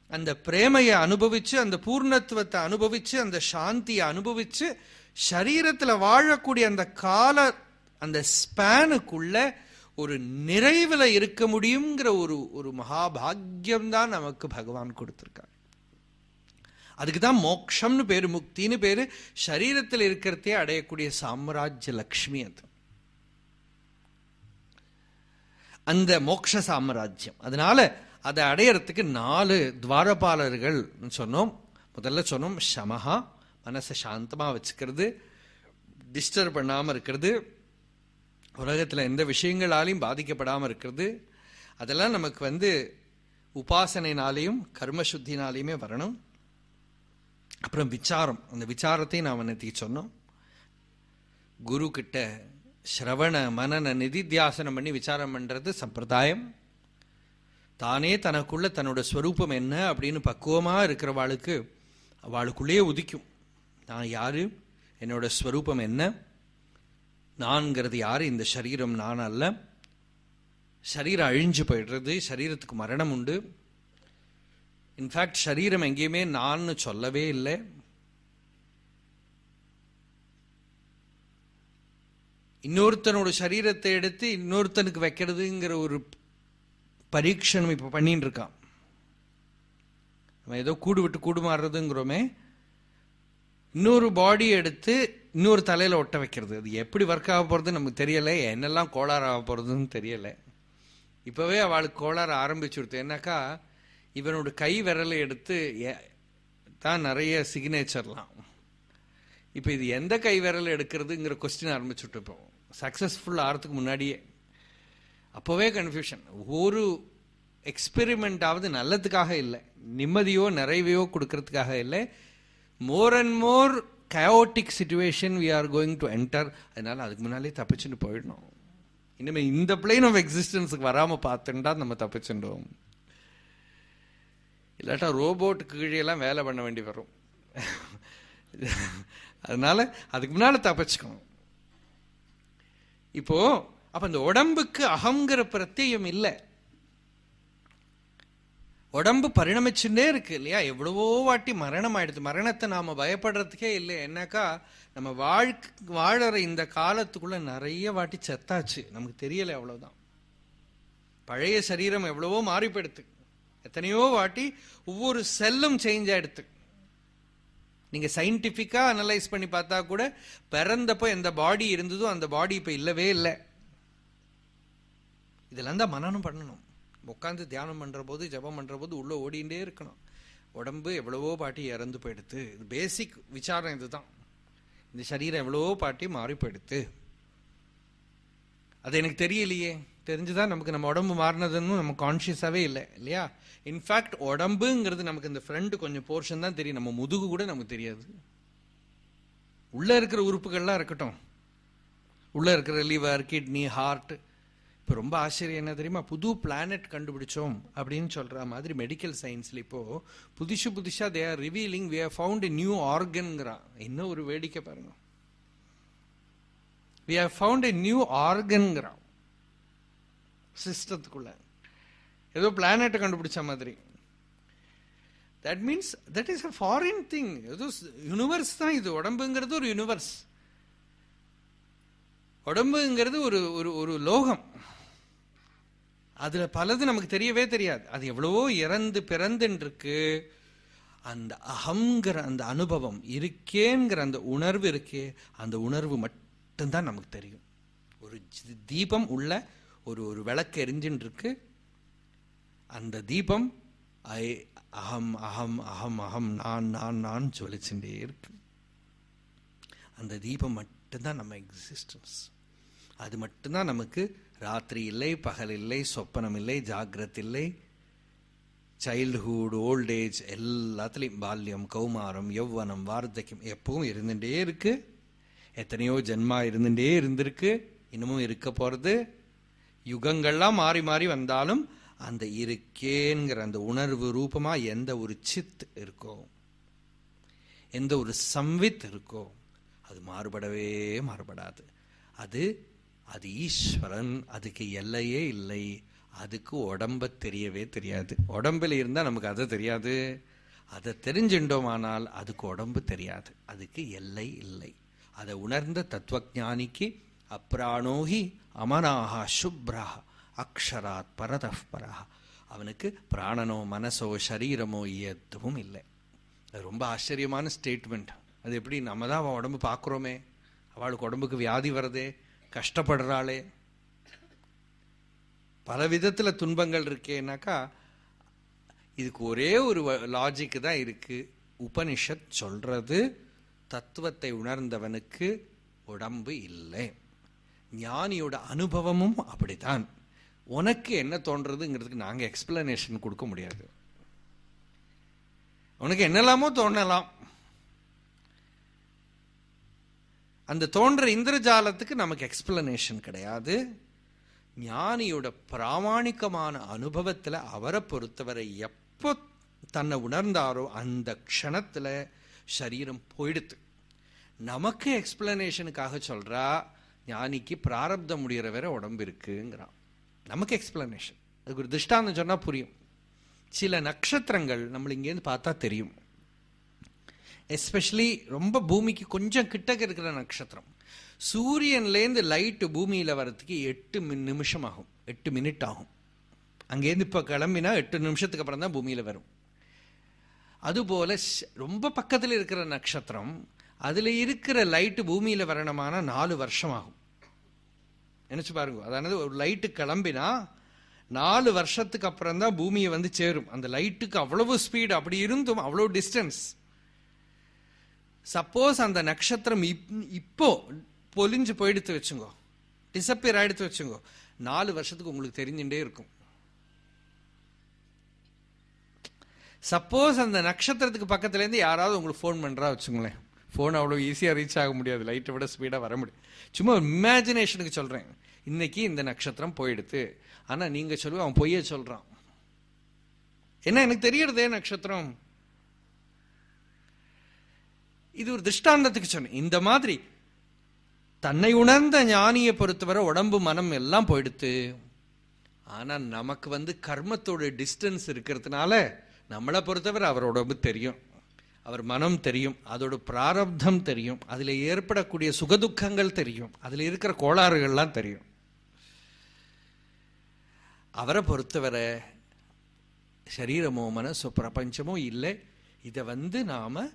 அந்த பிரேமையை அனுபவிச்சு அந்த பூர்ணத்துவத்தை அனுபவிச்சு அந்த சாந்தியை அனுபவிச்சு சரீரத்தில் வாழக்கூடிய அந்த கால அந்த ஸ்பேனுக்குள்ள ஒரு நிறைவில் இருக்க முடியுங்கிற ஒரு ஒரு மகாபாகியம்தான் நமக்கு பகவான் கொடுத்திருக்கார். அதுக்கு தான் மோக்ஷம்னு பேர் முக்தின்னு பேர் சரீரத்தில் இருக்கிறதே அடையக்கூடிய சாம்ராஜ்ய லக்ஷ்மி அது. அந்த மோக்ஷ சாம்ராஜ்யம். அதனால அதை அடையறதுக்கு நாலு துவாரபாலர்கள் சொன்னோம். முதல்ல சொன்னோம் சமஹா மனசை சாந்தமாக வச்சுக்கிறது டிஸ்டர்ப் பண்ணாமல் இருக்கிறது உலகத்தில் எந்த விஷயங்களாலையும் பாதிக்கப்படாமல் இருக்கிறது. அதெல்லாம் நமக்கு வந்து உபாசனைனாலையும் கர்மசுத்தினாலையுமே வரணும். அப்புறம் விசாரம் அந்த விசாரத்தையும் நாம் நேற்று சொன்னோம். குரு கிட்ட ஸ்ரவண மனன நிதித்தியாசனம் பண்ணி விசாரம் பண்ணுறது சம்பிரதாயம். தானே தனக்குள்ள தன்னோட ஸ்வரூபம் என்ன அப்படின்னு பக்குவமாக இருக்கிறவாளுக்கு அவளுக்குள்ளேயே உதிக்கும். நான் யாரு? என்னோட ஸ்வரூபம் என்ன? நான்கிறது யாரு? இந்த சரீரம் நான் அல்ல. சரீரம் அழிஞ்சு போயிடுறது சரீரத்துக்கு மரணம் உண்டு. இன்ஃபேக்ட் சரீரம் எங்கேயுமே நான் சொல்லவே இல்லை. இன்னொருத்தனோட சரீரத்தை எடுத்து இன்னொருத்தனுக்கு வைக்கிறதுங்கிற ஒரு பரீட்சணம் இப்போ பண்ணிட்டு இருக்கான் நம்ம ஏதோ கூடு விட்டு கூடு மாறுறதுங்கிறோமே. இன்னொரு பாடி எடுத்து இன்னொரு தலையில் ஒட்ட வைக்கிறது. அது எப்படி ஒர்க் ஆக போகிறது நமக்கு தெரியலை. என்னெல்லாம் கோளாறு ஆக போகிறதுன்னு தெரியலை. இப்போவே அவளுக்கு கோளாறு ஆரம்பிச்சுடுது என்னக்கா இவனோட கை விரலை எடுத்து தான் நிறைய சிக்னேச்சர்லாம் இப்போ இது எந்த கை விரல் எடுக்கிறதுங்கிற கொஸ்டின் ஆரம்பிச்சுட்டு இப்போ. சக்சஸ்ஃபுல் ஆகிறதுக்கு முன்னாடியே. அப்போவே கன்ஃபியூஷன் ஒரு எக்ஸ்பெரிமெண்ட்டாவது நல்லதுக்காக இல்லை. நிம்மதியோ நிறைவையோ கொடுக்கறதுக்காக இல்லை. More and more chaotic situation we are going to enter அதனால அதுக்கு முன்னாலே தப்பிச்சுட்டு போயிடணும். இனிமேல் இந்த பிளேன் ஆஃப் எக்ஸிஸ்டன்ஸுக்கு வராமல் பார்த்துட்டா நம்ம தப்பிச்சுட்டோம் இல்லாட்டா ரோபோட்டுக்கு கீழேலாம் வேலை பண்ண வேண்டி வரும். அதனால அதுக்கு முன்னால் தப்பிச்சுக்கணும். இப்போது அப்ப இந்த உடம்புக்கு அகங்கிற பிரத்யம் இல்லை. உடம்பு பரிணமிச்சுட்டே இருக்கு இல்லையா? எவ்வளவோ வாட்டி மரணம் ஆயிடுது. மரணத்தை நாம பயப்படுறதுக்கே இல்லை. என்னக்கா நம்ம வாழ்க்கை வாழற இந்த காலத்துக்குள்ள நிறைய வாட்டி செத்தாச்சு. நமக்கு தெரியல அவ்வளவுதான். பழைய சரீரம் எவ்வளவோ மாறி போயிடுது எத்தனையோ வாட்டி ஒவ்வொரு செல்லும் சேஞ்ச் ஆயிடுது. நீங்க சயின்டிபிக்கா அனலைஸ் பண்ணி பார்த்தா கூட பிறந்தப்போ எந்த பாடி இருந்ததோ அந்த பாடி இப்ப இல்லவே இல்லை. இதெல்லாம் தான் மனநம் பண்ணணும். உட்காந்து தியானம் பண்ணுற போது ஜபம் பண்ணுற போது உள்ளே ஓடிண்டே இருக்கணும். உடம்பு எவ்வளவோ பாட்டி இறந்து போயிடுத்து. இது பேசிக் விசாரம் இதுதான். இந்த சரீரம் எவ்வளவோ பாட்டி மாறி போயிடுத்து. அது எனக்கு தெரியலையே. தெரிஞ்சுதான் நமக்கு நம்ம உடம்பு மாறினதுன்னு நம்ம கான்ஷியஸாகவே இல்லை இல்லையா? இன்ஃபேக்ட் உடம்புங்கிறது நமக்கு இந்த ஃப்ரண்ட் கொஞ்சம் போர்ஷன் தான் தெரியும். நம்ம முதுகு கூட நமக்கு தெரியாது. உள்ளே இருக்கிற உறுப்புகள்லாம் இருக்கட்டும். உள்ளே இருக்கிற லிவர் கிட்னி ஹார்ட் இப்போ ரொம்ப ஆச்சரியம் என்ன தெரியுமா? புது பிளானட் கண்டுபிடிச்சோம் அப்படின்னு சொல்கிற மாதிரி மெடிக்கல் சயின்ஸில் இப்போது புதுசு புதுசாக they are revealing we have found new ஆர்கன்ங்கிறான் என்ன ஒரு வேடிக்கை பாருங்க. We have found a new ஆர்கன்ங்கிறான் சிஸ்டத்துக்குள்ள. ஏதோ பிளானட்டை கண்டுபிடிச்ச மாதிரி. That means that is a foreign thing ஏதோ யூனிவர்ஸ் தான் இது. உடம்புங்கிறது ஒரு யூனிவர்ஸ் உடம்புங்கிறது ஒரு ஒரு ஒரு லோகம். அதுல பலது நமக்கு தெரியவே தெரியாது. அது எவ்வளவோ இறந்து பிறந்துன்னு அந்த அகங்கிற அந்த அனுபவம் இருக்கேங்கிற அந்த உணர்வு இருக்கே அந்த உணர்வு மட்டும்தான் நமக்கு தெரியும். ஒரு தீபம் உள்ள ஒரு ஒரு விளக்கு எரிஞ்சுன்னு இருக்கு அந்த தீபம் ஐ அகம் அகம் அகம் அகம் நான் நான் நான் சொல்லிச்சுட்டே இருக்கு. அந்த தீபம் மட்டும்தான் நம்ம எக்ஸிஸ்டன்ஸ் அது மட்டும்தான் நமக்கு ராத்திரி இல்லை பகல் இல்லை சொப்பனம் இல்லை ஜாகிரத் இல்லை. சைல்டுஹுட் ஓல்ட் ஏஜ் எல்லாத்துலேயும் பால்யம் கௌமாரம் யௌவனம் வார்த்தக்கியம் எப்பவும் இருந்துகிட்டே இருக்கு. எத்தனையோ ஜென்மா இருந்துகிட்டே இருந்திருக்கு. இன்னமும் இருக்க போகிறது யுகங்கள்லாம் மாறி மாறி வந்தாலும் அந்த இருக்கேங்கிற அந்த உணர்வு ரூபமாக எந்த ஒரு சித் இருக்கோ எந்த ஒரு சம்வித் இருக்கோ அது மாறுபடவே மாறுபடாது. அது அது ஈஸ்வரன் அதுக்கு எல்லையே இல்லை. அதுக்கு உடம்ப தெரியவே தெரியாது. உடம்பில் இருந்தால் நமக்கு அது தெரியாது. அதை தெரிஞ்சுட்டோமானால் அதுக்கு உடம்பு தெரியாது. அதுக்கு எல்லை இல்லை. அதை உணர்ந்த தத்துவஜானிக்கு அப்ராணோகி அமனாகா சுப்ரா அக்ஷராத் பரதப்பரஹா அவனுக்கு பிராணனோ மனசோ சரீரமோ எதுவும் இல்லை. அது ரொம்ப ஆச்சரியமான ஸ்டேட்மெண்ட் அது எப்படி நம்ம தான் அவன் உடம்பு பார்க்குறோமே. அவளுக்கு உடம்புக்கு வியாதி வருதே. கஷ்டப்படுறாளே. பல விதத்தில் துன்பங்கள் இருக்கேனாக்கா இதுக்கு ஒரே ஒரு லாஜிக் தான் இருக்குது உபனிஷத் சொல்கிறது தத்துவத்தை உணர்ந்தவனுக்கு உடம்பு இல்லை. ஞானியோட அனுபவமும் அப்படிதான் உனக்கு என்ன தோன்றதுங்கிறதுக்கு நாங்கள் எக்ஸ்பிளனேஷன் கொடுக்க முடியாது. உனக்கு என்னெல்லாமோ தோணலாம். அந்த தோன்ற இந்திரஜாலத்துக்கு நமக்கு எக்ஸ்பிளனேஷன் கிடையாது. ஞானியோட பிராமாணிகமான அனுபவத்தில் அவரை பொறுத்தவரை எப்போ தன்னை உணர்ந்தாரோ அந்த க்ஷணத்தில் சரீரம் போயிடுத்து நமக்கு எக்ஸ்பிளனேஷனுக்காக சொல்கிறா ஞானிக்கு பிராரப்தம் முடிகிற வரை உடம்பு இருக்குங்கிறான். நமக்கு எக்ஸ்பிளனேஷன் அதுக்கு ஒரு திருஷ்டாந்தம் சொன்னால் புரியும். சில நட்சத்திரங்கள் நம்மளை இங்கேருந்து பார்த்தா தெரியும். எஸ்பெஷலி ரொம்ப பூமிக்கு கொஞ்சம் கிட்டக்க இருக்கிற நட்சத்திரம். சூரியன்லேருந்து லைட்டு பூமியில் வர்றதுக்கு எட்டு நிமிஷம் ஆகும் எட்டு மினிட் ஆகும். அங்கேருந்து இப்போ கிளம்பினா எட்டு நிமிஷத்துக்கு அப்புறம் தான் பூமியில் வரும். அதுபோல் ரொம்ப பக்கத்தில் இருக்கிற நட்சத்திரம் அதில் இருக்கிற லைட்டு பூமியில் வரணுமானா நாலு வருஷம் ஆகும் நினச்சி பாருங்க. அதானது ஒரு லைட்டு கிளம்பினா நாலு வருஷத்துக்கு அப்புறம் தான் பூமியை வந்து சேரும். அந்த லைட்டுக்கு அவ்வளவு ஸ்பீடு அப்படி இருந்தும் அவ்வளோ டிஸ்டன்ஸ் சப்போஸ் அந்த நட்சத்திரம் இப்போ பொலிஞ்சு போயிடுத்து வச்சுங்கோ. டிசப்பியர் ஆயிடுத்து வச்சுங்கோ. நாலு வருஷத்துக்கு உங்களுக்கு தெரிஞ்சுட்டே இருக்கும். சப்போஸ் அந்த நட்சத்திரத்துக்கு பக்கத்துலேருந்து யாராவது உங்களுக்கு ஃபோன் பண்ணுறா வச்சுங்களேன். ஃபோன் அவ்வளோ ஈஸியாக ரீச் ஆக முடியாது. லைட்டை விட ஸ்பீடாக வர முடியும். சும்மா இமேஜினேஷனுக்கு சொல்கிறேன் இன்னைக்கு இந்த நட்சத்திரம் போயிடுத்து. ஆனால் நீங்கள் சொல்லுவ அவன் பொய்ய சொல்கிறான் என்ன எனக்கு தெரியறதே நட்சத்திரம். இது ஒரு திருஷ்டாந்தத்துக்கு சொன்னேன். இந்த மாதிரி தன்னை உணர்ந்த ஞானியை பொறுத்தவரை உடம்பு மனம் எல்லாம் போயிடுத்து. ஆனால் நமக்கு வந்து கர்மத்தோட டிஸ்டன்ஸ் இருக்கிறதுனால நம்மளை பொறுத்தவரை அவர் உடம்பு தெரியும். அவர் மனம் தெரியும். அதோட பிராரப்தம் தெரியும். அதில் ஏற்படக்கூடிய சுகதுக்கங்கள் தெரியும். அதில் இருக்கிற கோளாறுகள்லாம் தெரியும். அவரை பொறுத்தவரை சரீரமோ மனசோ பிரபஞ்சமோ இல்லை. இதை வந்து நாம்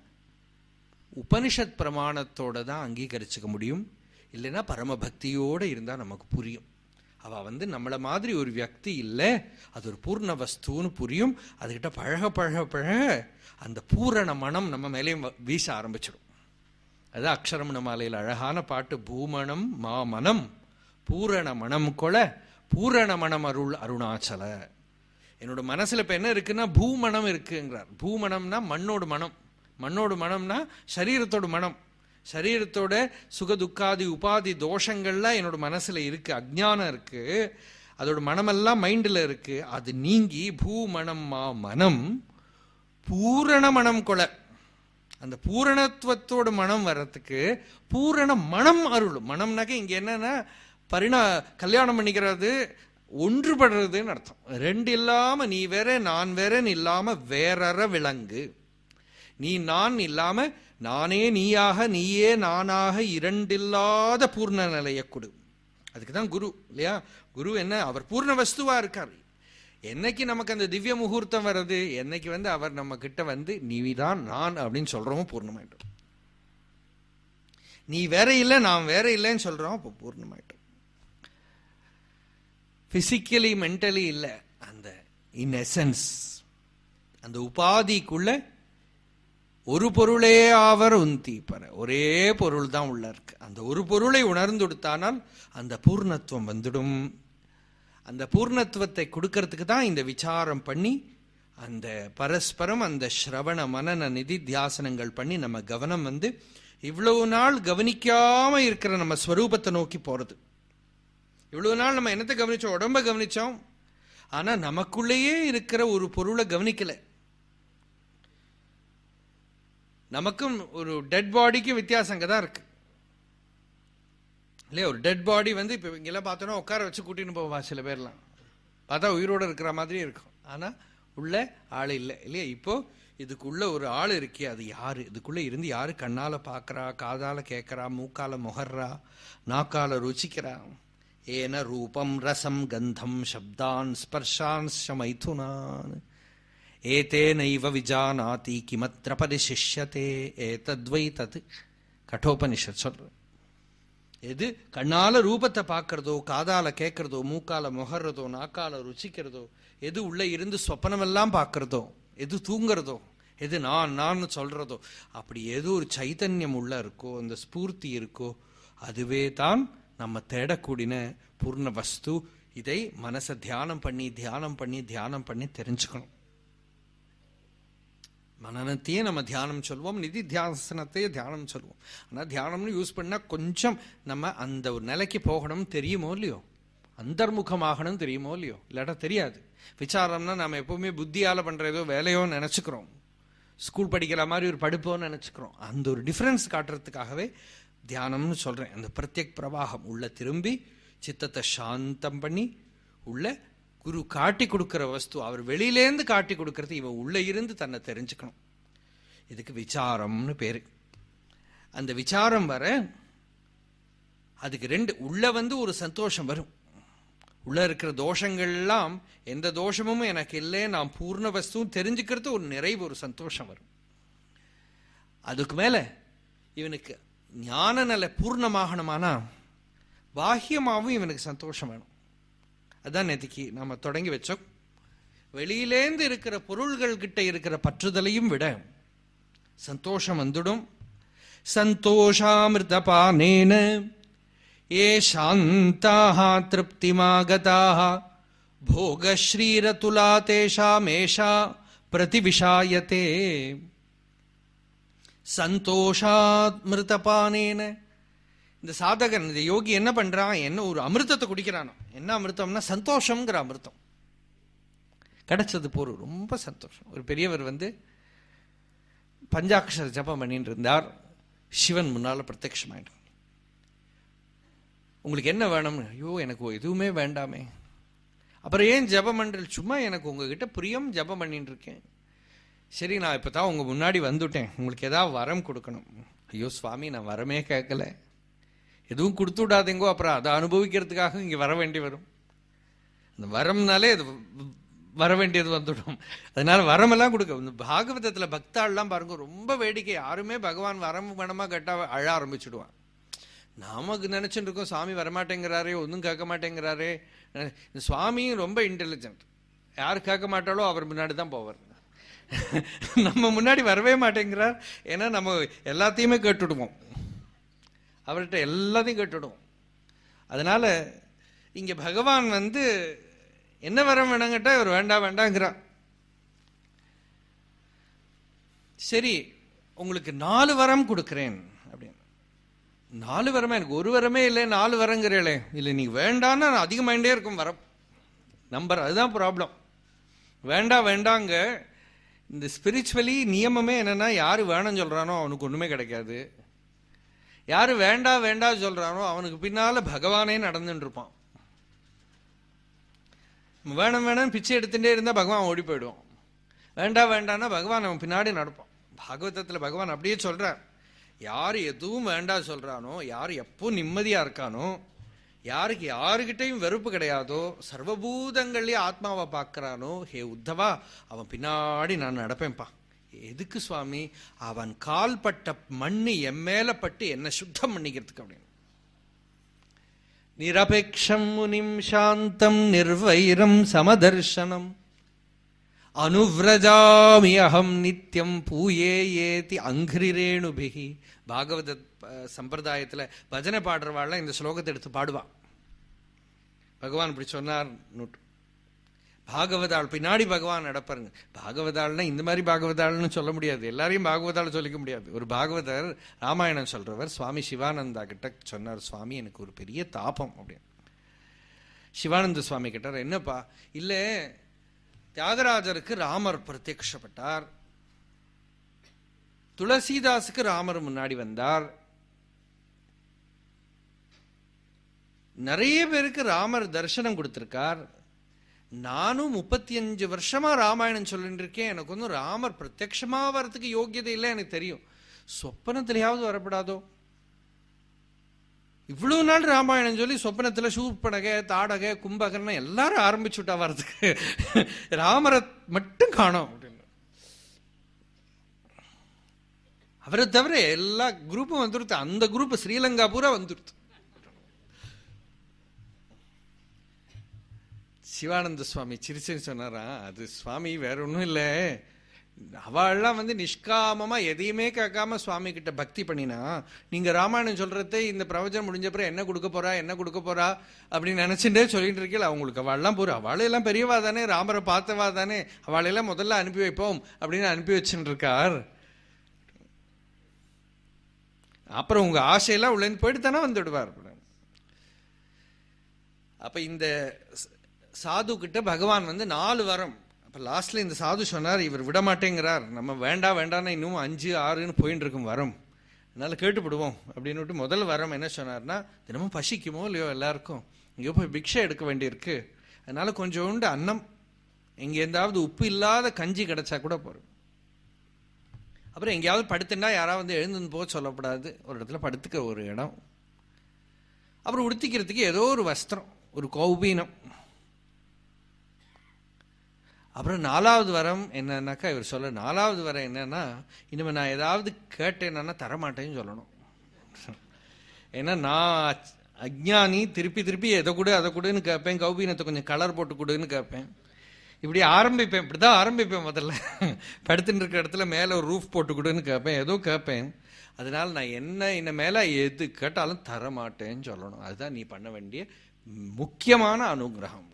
உபனிஷத் பிரமாணத்தோடு தான் அங்கீகரிச்சுக்க முடியும். இல்லைன்னா பரமபக்தியோடு இருந்தால் நமக்கு புரியும். அவள் வந்து நம்மளை மாதிரி ஒரு வியக்தி இல்லை. அது ஒரு பூர்ண வஸ்துன்னு புரியும். அதுக்கிட்ட பழக பழக பழக அந்த பூரண மனம் நம்ம மேலேயும் வீச ஆரம்பிச்சிடும். அது அக்ஷரமண மாலையில் அழகான பாட்டு பூமணம் மா மனம் பூரண மனம் கொல பூரண மனம் அருள் அருணாச்சல. என்னோட மனசில் இப்போ என்ன இருக்குன்னா பூமணம் இருக்குங்கிறார். பூமணம்னா மண்ணோட மனம். மண்ணோட மனம்னா சரீரத்தோட மனம். சரீரத்தோட சுகதுக்காதி உபாதி தோஷங்கள்லாம் என்னோட மனசுல இருக்கு அஜ்ஞானம் இருக்கு. அதோட மனமெல்லாம் மைண்டில் இருக்கு. அது நீங்கி பூமணம் மா மனம் பூரண மனம் கொலை அந்த பூரணத்துவத்தோட மனம் வர்றதுக்கு பூரண மனம் அருள் மனம்னாக்க இங்க என்னன்னா பரிணா கல்யாணம் பண்ணிக்கிறது ஒன்றுபடுறதுன்னு அர்த்தம். ரெண்டு இல்லாம நீ வேற நான் வேறன்னு இல்லாம வேறற விலங்கு. நீ நான் இல்லாம நானே நீயாக நீயே நானாக இரண்டில்லாத பூர்ண நிலையை கொடு. அதுக்கு தான் குரு இல்லையா? குரு என்ன? அவர் பூர்ண வஸ்துவா இருக்கார். என்னைக்கு நமக்கு அந்த திவ்ய முகூர்த்தம் வருது என்னைக்கு வந்து அவர் நம்ம கிட்ட வந்து நீதான் நான் அப்படின்னு சொல்றோமோ பூர்ணமாயிட்டோம். நீ வேற இல்லை நான் வேற இல்லைன்னு சொல்றோம் அப்போ பூர்ணமாயிட்டோம். பிசிக்கலி மென்டலி இல்லை. அந்த இன் எசன்ஸ் அந்த உபாதிக்குள்ள ஒரு பொருளே ஆவர் உந்தீப்பற ஒரே பொருள் தான் உள்ள இருக்கு. அந்த ஒரு பொருளை உணர்ந்து கொடுத்தானால் அந்த பூர்ணத்துவம் வந்துடும். அந்த பூர்ணத்துவத்தை கொடுக்கறதுக்கு தான் இந்த விசாரம் பண்ணி அந்த பரஸ்பரம் அந்த ஸ்ரவண மனன நிதி தியாசனங்கள் பண்ணி நம்ம கவனம் வந்து இவ்வளவு நாள் கவனிக்காம இருக்கிற நம்ம ஸ்வரூபத்தை நோக்கி போறது. இவ்வளவு நாள் நம்ம என்னத்தை கவனிச்சோம்? உடம்ப கவனிச்சோம். ஆனா நமக்குள்ளேயே இருக்கிற ஒரு பொருளை கவனிக்கலை. நமக்கும் ஒரு டெட் பாடிக்கும் வித்தியாசம் அங்கே தான் இருக்கு. இல்லையா? ஒரு டெட் பாடி வந்து இப்போ இங்கெல்லாம் பார்த்தோன்னா உட்கார வச்சு கூட்டின்னு போவா சில பேர்லாம். பார்த்தா உயிரோட இருக்கிற மாதிரி இருக்கும். ஆனால் உள்ள ஆள் இல்லை. இல்லையா? இப்போ இதுக்குள்ள ஒரு ஆள் இருக்கே அது யாரு? இதுக்குள்ள இருந்து யாரு கண்ணால பார்க்கறா காதால கேட்கறா மூக்கால முகர்றா நாக்கால ருச்சிக்கிறா? ஏன ரூபம் ரசம் கந்தம் சப்தான் ஸ்பர்ஷான்ஷ மைதுனான் ஏதேனைவ விஜானாதி கிமத்திர பரிசிஷ்யத்தே ஏதத்வை தத் கட்டோபனிஷத் சொல்ற எது கண்ணால ரூபத்தை பார்க்கறதோ காதால கேட்கறதோ மூக்கால முகர்றதோ நாக்கால ருச்சிக்கிறதோ எது உள்ள இருந்து சொப்பனமெல்லாம் பார்க்கறதோ எது தூங்குறதோ எது நான் நான் சொல்றதோ அப்படி ஏதோ ஒரு சைத்தன்யம் உள்ள இருக்கோ அந்த ஸ்பூர்த்தி இருக்கோ அதுவே தான் நம்ம தேடக்கூடின பூர்ண வஸ்து. இதை மனசை தியானம் பண்ணி தியானம் பண்ணி தியானம் பண்ணி தெரிஞ்சுக்கணும். மனநத்தையே நம்ம தியானம் சொல்வோம் நிதி தியாசனத்தையே தியானம் சொல்வோம். ஆனால் தியானம்னு யூஸ் பண்ணால் கொஞ்சம் நம்ம அந்த ஒரு நிலைக்கு போகணும் தெரியுமோ இல்லையோ? அந்தர்முகமாகணும் தெரியுமோ இல்லையோ? இல்லாட்டா தெரியாது. விசாரம்னா நம்ம எப்பவுமே புத்தியால் பண்ணுற ஏதோ வேலையோ நினச்சிக்கிறோம். ஸ்கூல் படிக்கிற மாதிரி ஒரு படிப்போன்னு நினச்சிக்கிறோம். அந்த ஒரு டிஃப்ரென்ஸ் காட்டுறதுக்காகவே தியானம்னு சொல்கிறேன் அந்த பிரத்யக் பிரவாகம். உள்ள திரும்பி சித்தத்தை சாந்தம் பண்ணி உள்ள குரு காட்டி கொடுக்குற வஸ்து அவர் வெளியிலேருந்து காட்டி கொடுக்கறது இவன் உள்ளே இருந்து தன்னை தெரிஞ்சுக்கணும். இதுக்கு விசாரம்னு பேரு. அந்த விசாரம் வர அதுக்கு ரெண்டு உள்ள வந்து ஒரு சந்தோஷம் வரும். உள்ள இருக்கிற தோஷங்கள்லாம் எந்த தோஷமும் எனக்கு இல்லை நான் பூர்ண வஸ்துவும் தெரிஞ்சுக்கிறது ஒரு நிறைவு ஒரு சந்தோஷம் வரும். அதுக்கு மேல இவனுக்கு ஞான நிலை பூர்ணமாகணுமானா பாஹ்யமாகவும் இவனுக்கு சந்தோஷம் வேணும். அதான் நேற்றுக்கு நாம் தொடங்கி வச்சோம். வெளியிலேந்து இருக்கிற பொருள்கள் கிட்ட இருக்கிற பற்றுதலையும் விட சந்தோஷம் வந்துடும். சந்தோஷாமிருதபானேன ஏ சாந்தாக திருப்திமாகதாக போகஸ்ரீரதுலா தேஷாமேஷா பிரதிவிஷாயத்தே சந்தோஷாமிருதபானேன. இந்த சாதகன் இந்த யோகி என்ன பண்றான்? என்ன ஒரு அமிர்தத்தை குடிக்கிறானோ. என்ன அமிர்தம்னா சந்தோஷம்ங்கிற அமிர்தம். கிடைச்சது போர் ரொம்ப சந்தோஷம். ஒரு பெரியவர் வந்து பஞ்சாட்சர ஜபம் பண்ணிட்டு இருந்தார். சிவன் முன்னால் பிரத்யட்சமாயிட்டான் உங்களுக்கு என்ன வேணும்னு? ஐயோ எனக்கு எதுவுமே வேண்டாமே. அப்புறம் ஏன் ஜபம் பண்ணுறது சும்மா எனக்கு உங்ககிட்ட பிரியம் ஜபம் பண்ணிட்டு இருக்கேன். சரி நான் இப்போ தான் உங்கள் முன்னாடி வந்துட்டேன். உங்களுக்கு ஏதாவது வரம் கொடுக்கணும். ஐயோ சுவாமி நான் வரமே கேட்கல. எதுவும் கொடுத்து விடாதீங்கோ அப்புறம் அதை அனுபவிக்கிறதுக்காக இங்கே வர வேண்டி வரும். இந்த வரம்னாலே அது வர வேண்டியது வந்துடும். அதனால வரமெல்லாம் கொடுக்க இந்த பாகவதத்தில் பக்தாள்லாம் பாருங்க ரொம்ப வேடிக்கை. யாருமே பகவான் வரம் வேணமா கேட்டால் அழ ஆரம்பிச்சுடுவான். நமக்கு நினச்சிட்டு இருக்கோம் சுவாமி வரமாட்டேங்கிறாரே ஒன்றும் கேட்க மாட்டேங்கிறாரே. இந்த சுவாமியும் ரொம்ப இன்டெலிஜென்ட் யார் கேட்க மாட்டாலோ அவர் முன்னாடி தான் போவார். நம்ம முன்னாடி வரவே மாட்டேங்கிறார். ஏன்னா நம்ம எல்லாத்தையுமே கேட்டுடுவோம். அவர்கிட்ட எல்லாத்தையும் கேட்டுடும் அதனால இங்க பகவான் வந்து என்ன வரம் வேணும் இவர் வேண்டாம் வேண்டாங்கிறார். சரி உங்களுக்கு நாலு வரம் கொடுக்குறேன் அப்படின்னு. நாலு வரமே? எனக்கு ஒரு வரமே இல்லை நாலு வரங்கிறீங்களே. இல்லை நீங்க வேண்டான்னு அதிகமாயிட்டே இருக்கும் வரம். நம்பர் அதுதான் ப்ராப்ளம் வேண்டாம் வேண்டாங்க. இந்த ஸ்பிரிச்சுவலி நியமமே என்னன்னா யார் வேணும்னு சொல்கிறானோ அவனுக்கு ஒன்றுமே கிடைக்காது. யாரு வேண்டாம் வேண்டாம் சொல்றானோ அவனுக்கு பின்னால பகவானே நடந்துட்டு இருப்பான் வேணும் வேணும் பிச்சை எடுத்துட்டே இருந்தா பகவான் ஓடி போயிடுவான். வேண்டாம் வேண்டான்னா பகவான் அவன் பின்னாடி நடப்பான். பாகவதத்துல பகவான் அப்படியே சொல்றார். யார் எதுவும் வேண்டாம் சொல்றானோ யார் எப்போ நிம்மதியா இருக்கானோ யாருக்கு யாருக்கிட்டையும் வெறுப்பு கிடையாதோ சர்வபூதங்கள்லயே ஆத்மாவை பார்க்கறானோ ஹே உத்தவா அவன் பின்னாடி நான் நடப்பேன்ப்பா. எதுக்கு சுவாமி? அவன் கால் பட்ட மண்ணு என் பட்டு என்ன சுத்தம் பண்ணிக்கிறதுக்கு அப்படின்னு. நிரபேட்சம் முனிம் சாந்தம் நிர்வைரம் சமதர்சனம் அனுவிரஜாமி அகம் நித்தியம் பூயே ஏதி அங்கிரிரேணுபிகி பாகவத சம்பிரதாயத்தில் பஜனை பாடுறவாள்லாம் இந்த ஸ்லோகத்தை எடுத்து பாடுவான். பகவான் இப்படி சொன்னார் நூற்று பாகவதாள் பின்னாடி பகவான் நடப்பாருங்க பாகவதாள்னா இந்த மாதிரி பாகவதாள்னு சொல்ல முடியாது. எல்லாரையும் பாகவதாள் சொல்லிக்க முடியாது. ஒரு பாகவதர் ராமாயணம் சொல்றவர் சுவாமி சிவானந்தா கிட்ட சொன்னார் சுவாமி எனக்கு ஒரு பெரிய தாபம் அப்படின்னு. சிவானந்த சுவாமி கிட்டார் என்னப்பா? இல்லை தியாகராஜருக்கு ராமர் பிரத்யக்ஷப்பட்டார். துளசிதாஸுக்கு ராமர் முன்னாடி வந்தார். நிறைய பேருக்கு ராமர் தரிசனம் கொடுத்திருக்கார். நானும் முப்பத்தி அஞ்சு வருஷமா ராமாயணம் சொல்லிட்டு இருக்கேன் எனக்கு ஒன்றும் ராமர் பிரத்யக்ஷமா வர்றதுக்கு யோக்கியதை இல்லை எனக்கு தெரியும். சொப்பனத்திலேயாவது வரப்படாதோ? இவ்வளவு நாள் ராமாயணம் சொல்லி சொப்பனத்தில் சூப்பனகை தாடக கும்பகர்ணம் எல்லாரும் ஆரம்பிச்சுட்டா வர்றதுக்கு. ராமரை மட்டும் காணோம் அப்படின்னு. அவரை தவிர எல்லா குரூப்பும் வந்துருத்து அந்த குரூப் ஸ்ரீலங்கா பூரா வந்துருத்து சிவானந்த சுவாமி சிரிச்சுன்னு சொன்னாரா அது சுவாமி வேற ஒன்றும் இல்லை. அவள்லாம் வந்து நிஷ்காமமாக எதையுமே கேட்காம சுவாமி கிட்ட பக்தி பண்ணினா நீங்கள் ராமாயணம் சொல்றதே இந்த பிரவச்சனம் முடிஞ்ச பிறகு என்ன கொடுக்க போறா என்ன கொடுக்க போறா அப்படின்னு நினச்சிட்டே சொல்லிட்டு இருக்கீங்களா அவங்களுக்கு அவள்லாம் போற அவளையெல்லாம் பெரியவா தானே ராமரை பார்த்தவா தானே அவளையெல்லாம் முதல்ல அனுப்பி வைப்போம் அப்படின்னு அனுப்பி வச்சுட்டு இருக்கார். அப்புறம் உங்க ஆசையெல்லாம் உள்ளேன்னு போயிட்டு தானே வந்துடுவார். அப்ப இந்த சாது கிட்ட பகவான் வந்து நாலு வரம் அப்ப லாஸ்ட்ல இந்த சாது சொன்னார் இவர் விட மாட்டேங்கிறார் நம்ம வேண்டாம் வேண்டாம்னா இன்னும் அஞ்சு ஆறுன்னு போயிட்டு இருக்கும் வரம். அதனால கேட்டுப்படுவோம் அப்படின்னு முதல் வரம் என்ன சொன்னார்னா தினமும் பசிக்குமோ இல்லையோ எல்லாருக்கும்? இங்கே போய் பிக்ஷை எடுக்க வேண்டியிருக்கு. அதனால கொஞ்சோண்டு அன்னம் இங்கே எந்தாவது உப்பு இல்லாத கஞ்சி கிடைச்சா கூட போறோம் அப்புறம் எங்கேயாவது படுத்துட்டா யாராவது வந்து எழுந்து போக சொல்லக்கூடாது ஒரு இடத்துல படுத்துக்க ஒரு இடம். அப்புறம் உடுத்திக்கிறதுக்கு ஏதோ ஒரு வஸ்திரம் ஒரு கௌபீனம். அப்புறம் நாலாவது வரம் என்னன்னாக்கா இவர் சொல்ல நாலாவது வரம் என்னன்னா இனிமேல் நான் ஏதாவது கேட்டேன்னா தரமாட்டேன்னு சொல்லணும். ஏன்னா நான் அஜ்ஞானி திருப்பி திருப்பி எதை கொடு அதை கொடுன்னு கேட்பேன். கௌபீனத்தை கொஞ்சம் கலர் போட்டு கொடுன்னு கேட்பேன். இப்படி ஆரம்பிப்பேன் இப்படி தான் ஆரம்பிப்பேன் முதல்ல. படுத்துட்டு இருக்கிற இடத்துல மேலே ஒரு ரூஃப் போட்டு கொடுன்னு கேட்பேன். ஏதோ கேட்பேன். அதனால நான் என்ன என்ன மேலே எது கேட்டாலும் தரமாட்டேன்னு சொல்லணும். அதுதான் நீ பண்ண வேண்டிய முக்கியமான அனுகிரகம்.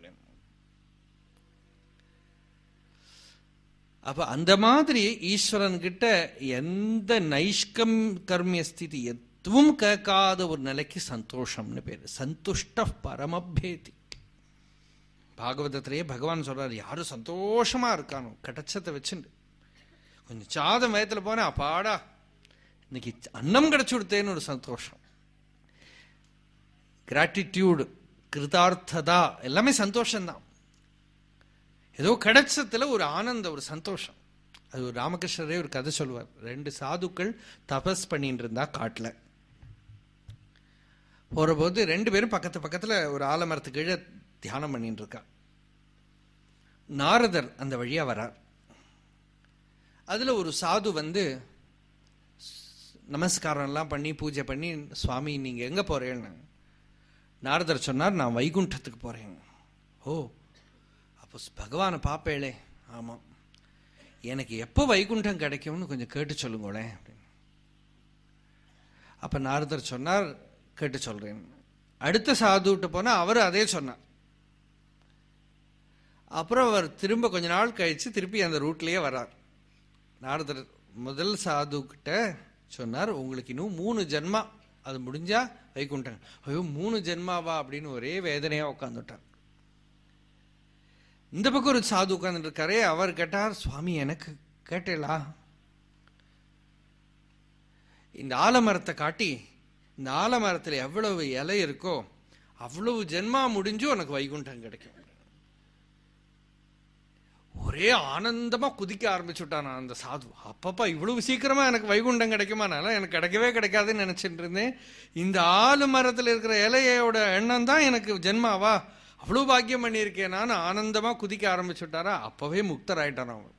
அப்ப அந்த மாதிரி ஈஸ்வரன் கிட்ட எந்த நைஷ்கம் கர்மிய ஸ்திதி எதுவும் கேட்காத ஒரு நிலைக்கு சந்தோஷம்னு பேரு. சந்துஷ்ட பரமபேதி. பாகவதத்திலேயே பகவான் சொல்றாரு யாரும் சந்தோஷமா இருக்கானோ கிடைச்சதை வச்சுண்டு. கொஞ்சம் சாதம் வயத்துல போனேன் அப்பாடா இன்னைக்கு அன்னம் கிடைச்சு கொடுத்தேன்னு ஒரு சந்தோஷம். கிராட்டிடியூடு கிருதார்த்ததா எல்லாமே சந்தோஷம்தான். ஏதோ கிடைச்சதுல ஒரு ஆனந்த ஒரு சந்தோஷம். அது ஒரு ராமகிருஷ்ணரே ஒரு கதை சொல்லுவார். ரெண்டு சாதுக்கள் தபஸ் பண்ணிட்டு இருந்தா காட்டில். போகிறபோது ரெண்டு பேரும் பக்கத்து பக்கத்தில் ஒரு ஆலமரத்து கீழே தியானம் பண்ணிட்டு இருக்கா நாரதர் அந்த வழியாக வரார். அதில் ஒரு சாது வந்து நமஸ்காரம்லாம் பண்ணி பூஜை பண்ணி சுவாமி நீங்கள் எங்கே போகிறேன்னு நாரதர் சொன்னார் நான் வைகுண்டத்துக்கு போகிறேன் ஓ அப்போ பகவானை பார்ப்பேளே ஆமாம் எனக்கு எப்போ வைகுண்டம் கிடைக்கும்னு கொஞ்சம் கேட்டு சொல்லுங்களேன் அப்படின்னு. அப்ப நாரதர் சொன்னார் கேட்டு சொல்றேன். அடுத்த சாதுகிட்ட போனா அவர் அதே சொன்னார். அப்புறம் அவர் திரும்ப கொஞ்ச நாள் கழிச்சு திருப்பி அந்த ரூட்லயே வரார். நாரதர் முதல் சாது கிட்ட சொன்னார் உங்களுக்கு இன்னும் மூணு ஜென்மா அது முடிஞ்சா வைகுண்டம். ஐயோ மூணு ஜென்மாவா? அப்படின்னு ஒரே வேதனையா உட்காந்துட்டார் இந்த பக்கம் ஒரு சாது உட்கார்ந்துட்டு அவர் கேட்டார் சுவாமி எனக்கு கேட்டேலா? இந்த ஆலமரத்தை காட்டி இந்த ஆலமரத்தில் எவ்வளவு இலை இருக்கோ அவ்வளவு ஜென்மா முடிஞ்சும் உனக்கு வைகுண்டம் கிடைக்கும். ஒரே ஆனந்தமா குதிக்க ஆரம்பிச்சுட்டான் அந்த சாது. அப்பப்பா இவ்வளவு சீக்கிரமா எனக்கு வைகுண்டம் கிடைக்குமானால எனக்கு கிடைக்கவே கிடைக்காதுன்னு நினைச்சிட்டு இருந்தேன். இந்த ஆலு மரத்தில் இருக்கிற இலையோட எண்ணம் தான் எனக்கு ஜென்மாவா? அவ்வளவு பாக்கியம் பண்ணியிருக்கேன். நான் ஆனந்தமா குதிக்க ஆரம்பிச்சுட்டாரா? அப்பவே முக்தராயிட்டான் அவன்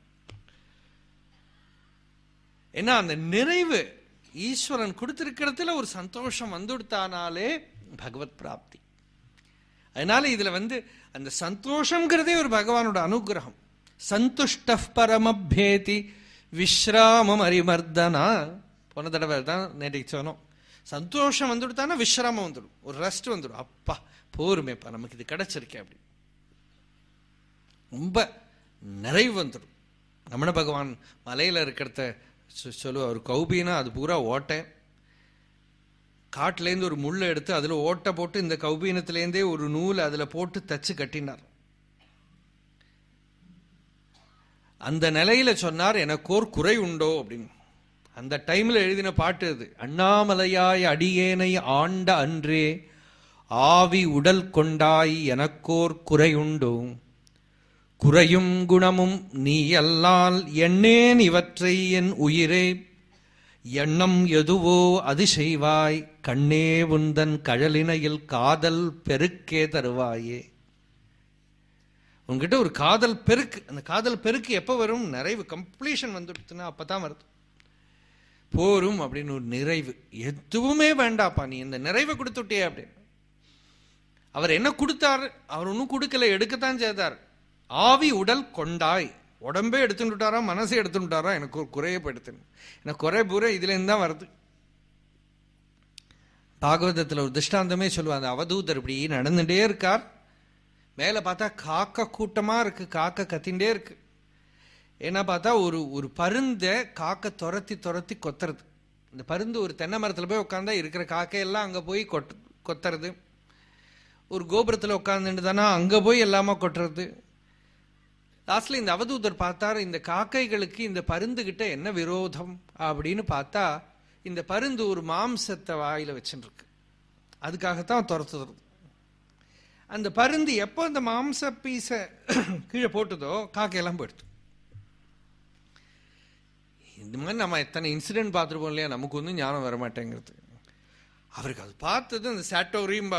ஏன்னா அந்த நிறைவு ஈஸ்வரன் கொடுத்திருக்கிறதுல ஒரு சந்தோஷம் வந்துடுத்தானாலே பகவத் பிராப்தி. அதனால இதுல வந்து அந்த சந்தோஷங்கிறதே ஒரு பகவானோட அனுகிரகம். சந்துஷ்ட பரமபேதி விஸ்ராமம் அரிமர்தனா போன தடவை தான் நேற்றைக்கு சொன்னோம். சந்தோஷம் வந்துடுத்தானா? விஸ்ராமம் வந்துடும். ஒரு ரெஸ்ட் வந்துடும். அப்பா போருமேப்பா நமக்கு இது கிடைச்சிருக்கே அப்படி. ரொம்ப நிறைவு வந்துடும் ரமண பகவான் மலையில் இருக்கிறத சொல்லுவா ஒரு கௌபின்னா அது பூரா ஓட்டை. காட்டிலேருந்து ஒரு முள்ளை எடுத்து அதில் ஓட்டை போட்டு இந்த கௌபீனத்திலேருந்தே ஒரு நூல் அதில் போட்டு தச்சு கட்டினார். அந்த நிலையில சொன்னார் எனக்கோர் குறை உண்டோ? அப்படின்னு. அந்த டைம்ல எழுதின பாட்டு அது. அண்ணாமலையாய் அடியேனை ஆண்ட அன்றே ஆவி உடல் கொண்டாய் எனக்கோர் குறையுண்டோ. குறையும் குணமும் நீ அல்லால் எண்ணேன் இவற்றை என் உயிரே. எண்ணம் எதுவோ அது செய்வாய் கண்ணே உந்தன் கழலினையில் காதல் பெருக்கே தருவாயே. உங்ககிட்ட ஒரு காதல் பெருக்கு அந்த காதல் பெருக்கு எப்போ வரும்? நிறைவு கம்ப்ளீஷன் வந்துடுச்சுன்னா அப்பதான் வருது. போரும் அப்படின்னு ஒரு நிறைவு. எதுவுமே வேண்டாப்பா நீ இந்த நிறைவை கொடுத்துட்டே அப்படின்னு. அவர் என்ன கொடுத்தார்? அவர் ஒன்றும் கொடுக்கல எடுக்கத்தான் செய்தார். ஆவி உடல் கொண்டாய். உடம்பே எடுத்துட்டாரா மனசே எடுத்துட்டாரா எனக்கு ஒரு குறைய படுத்தணும் எனக்கு குறை பூரா இதுலேருந்து தான் வருது. பாகவதத்தில் ஒரு திருஷ்டாந்தமே சொல்லுவாங்க அவதூதர் இப்படி நடந்துட்டே இருக்கார். மேலே பார்த்தா காக்க கூட்டமாக இருக்குது காக்க கத்திண்டே இருக்கு. ஏன்னா பார்த்தா ஒரு ஒரு பருந்தை காக்க துரத்தி துரத்தி கொத்துறது. இந்த பருந்து ஒரு தென்னை மரத்தில் போய் உட்காந்தா இருக்கிற காக்கையெல்லாம் அங்கே போய் கொட் கொத்துறது. ஒரு கோபுரத்தில் உட்காந்துட்டு தானே அங்கே போய் எல்லாமே கொட்டுறது? லாஸ்ட்ல இந்த அவதூதர் பார்த்தார் இந்த காக்கைகளுக்கு இந்த பருந்துகிட்ட என்ன விரோதம் அப்படின்னு பார்த்தா இந்த பருந்து ஒரு மாம்சத்தை வாயில வச்சுருக்கு அதுக்காகத்தான் துரத்துறது. அந்த பருந்து எப்போ அந்த மாம்ச பீஸை கீழே போட்டதோ காக்கையெல்லாம் போயிடுது. இந்த மாதிரி நம்ம எத்தனை இன்சிடென்ட் பார்த்துருப்போம் இல்லையா? நமக்கு ஒன்றும் ஞானம் வர மாட்டேங்கிறது அவருக்கு அது பார்த்தது அந்த சாட்டோரியும்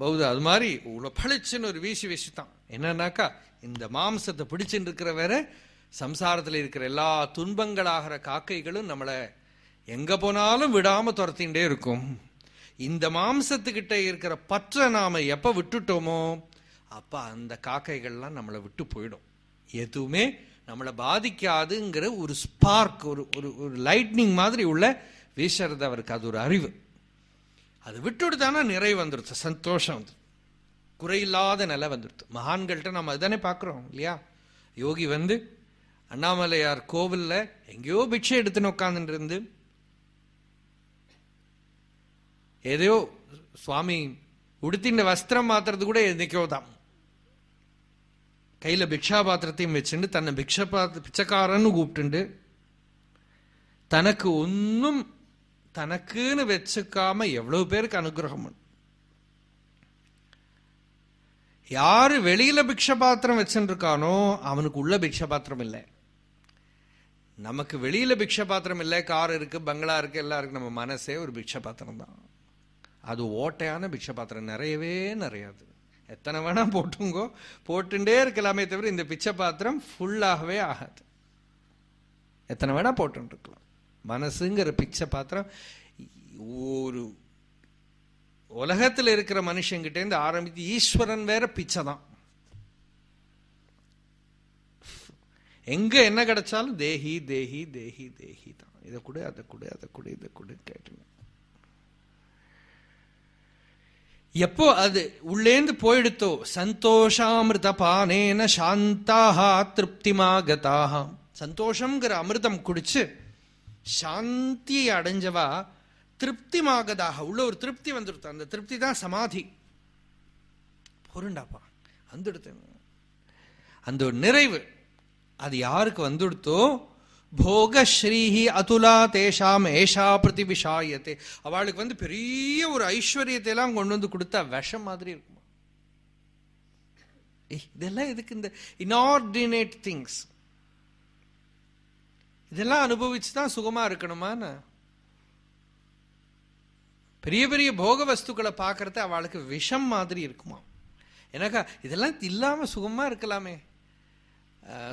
பௌத அது மாதிரி இவ்வளோ பளிச்சுன்னு ஒரு வீசி வீசித்தான் என்னன்னாக்கா இந்த மாம்சத்தை பிடிச்சுட்டு இருக்கிற வேற சம்சாரத்தில் இருக்கிற எல்லா துன்பங்களாகிற காக்கைகளும் நம்மளை எங்கே போனாலும் விடாமல் துரத்தின்றே இருக்கும். இந்த மாம்சத்துக்கிட்ட இருக்கிற பற்றை நாம் எப்போ விட்டுட்டோமோ அப்போ அந்த காக்கைகள்லாம் நம்மளை விட்டு போயிடும். எதுவுமே நம்மளை பாதிக்காதுங்கிற ஒரு ஸ்பார்க் ஒரு ஒரு ஒரு லைட்னிங் மாதிரி உள்ள வீசுறது அவருக்கு அது ஒரு அறிவு. அது விட்டுடுதானா நிறைவு வந்துடுச்சு சந்தோஷம் வந்து குறையில்லாத நிலை வந்துடுது மகான்கள்ட்ட நம்ம அதுதானே பார்க்குறோம் இல்லையா? யோகி வந்து அண்ணாமலையார் கோவிலில் எங்கேயோ பிக்ஷை எடுத்துன்னு உட்காந்துட்டு இருந்து எதையோ சுவாமி உடுத்தின வஸ்திரம் மாத்துறது கூட என்னைக்கோ தான். கையில் பிக்ஷா பாத்திரத்தையும் வச்சுட்டு தன்னை பிக்ஷ பாத்திர பிச்சைக்காரன்னு கூப்பிட்டுண்டு தனக்கு ஒன்றும் தனக்குன்னு வச்சுக்காம எவ்வளவு பேருக்கு அனுகிரகம் யாரு வெளியில பிக்ஷ பாத்திரம் வச்சுருக்கானோ அவனுக்கு உள்ள பிக்ஷ பாத்திரம் இல்லை. நமக்கு வெளியில பிக்ஷ பாத்திரம் இல்லை கார் இருக்கு பங்களா இருக்கு எல்லாம் இருக்கு நம்ம மனசே ஒரு பிக்ஷ பாத்திரம் தான். அது ஓட்டையான பிக்ஷ பாத்திரம் நிறையவே நிறையாது. எத்தனை வேணா போட்டுங்கோ. போட்டுட்டே இருக்கலாமே தவிர இந்த பிச்சை பாத்திரம் ஃபுல்லாகவே ஆகாது. எத்தனை வேணா போட்டு இருக்கலாம் மனசுங்கிற பிச்சை பாத்திரம் ஒரு உலகத்தில் இருக்கிற மனுஷங்கிட்டேருந்து ஆரம்பித்து ஈஸ்வரன் வேற பிச்சை தான் எங்க என்ன கிடைச்சாலும் தேஹி தேஹி தேஹி தேஹி தான் இதை கொடு அதை கொடு அதை கொடு இதை கொடு கேட்டுங்க. எப்போ அது உள்ளேந்து போயிடுத்தோ சந்தோஷாமிருத பானேன சாந்தாக திருப்திமாகதாக சந்தோஷங்கிற அமிர்தம் குடிச்சு சாந்தியை அடைஞ்சவா திருப்திமாகதாக உள்ள ஒரு திருப்தி வந்துடுத்து. அந்த திருப்தி தான் சமாதி. பொருண்டாப்பா வந்துடுத்து. அந்த ஒரு நிறைவு அது யாருக்கு வந்துடுத்தோ? போகஸ்ரீஹி அதுலா தேஷாம் ஏஷா பிரதிபிஷாயத்தே. அவளுக்கு வந்து பெரிய ஒரு ஐஸ்வர்யத்தை எல்லாம் கொண்டு வந்து கொடுத்தா விஷம் மாதிரி இருக்குமா? இதெல்லாம் எதுக்கு இந்த இன்ஆர்டினேட் திங்ஸ் இதெல்லாம் அனுபவிச்சு தான் சுகமாக இருக்கணுமான்னு. பெரிய பெரிய போக வஸ்துக்களை பார்க்கறது அவளுக்கு விஷம் மாதிரி இருக்குமா எனக்கா இதெல்லாம் இல்லாமல் சுகமாக இருக்கலாமே.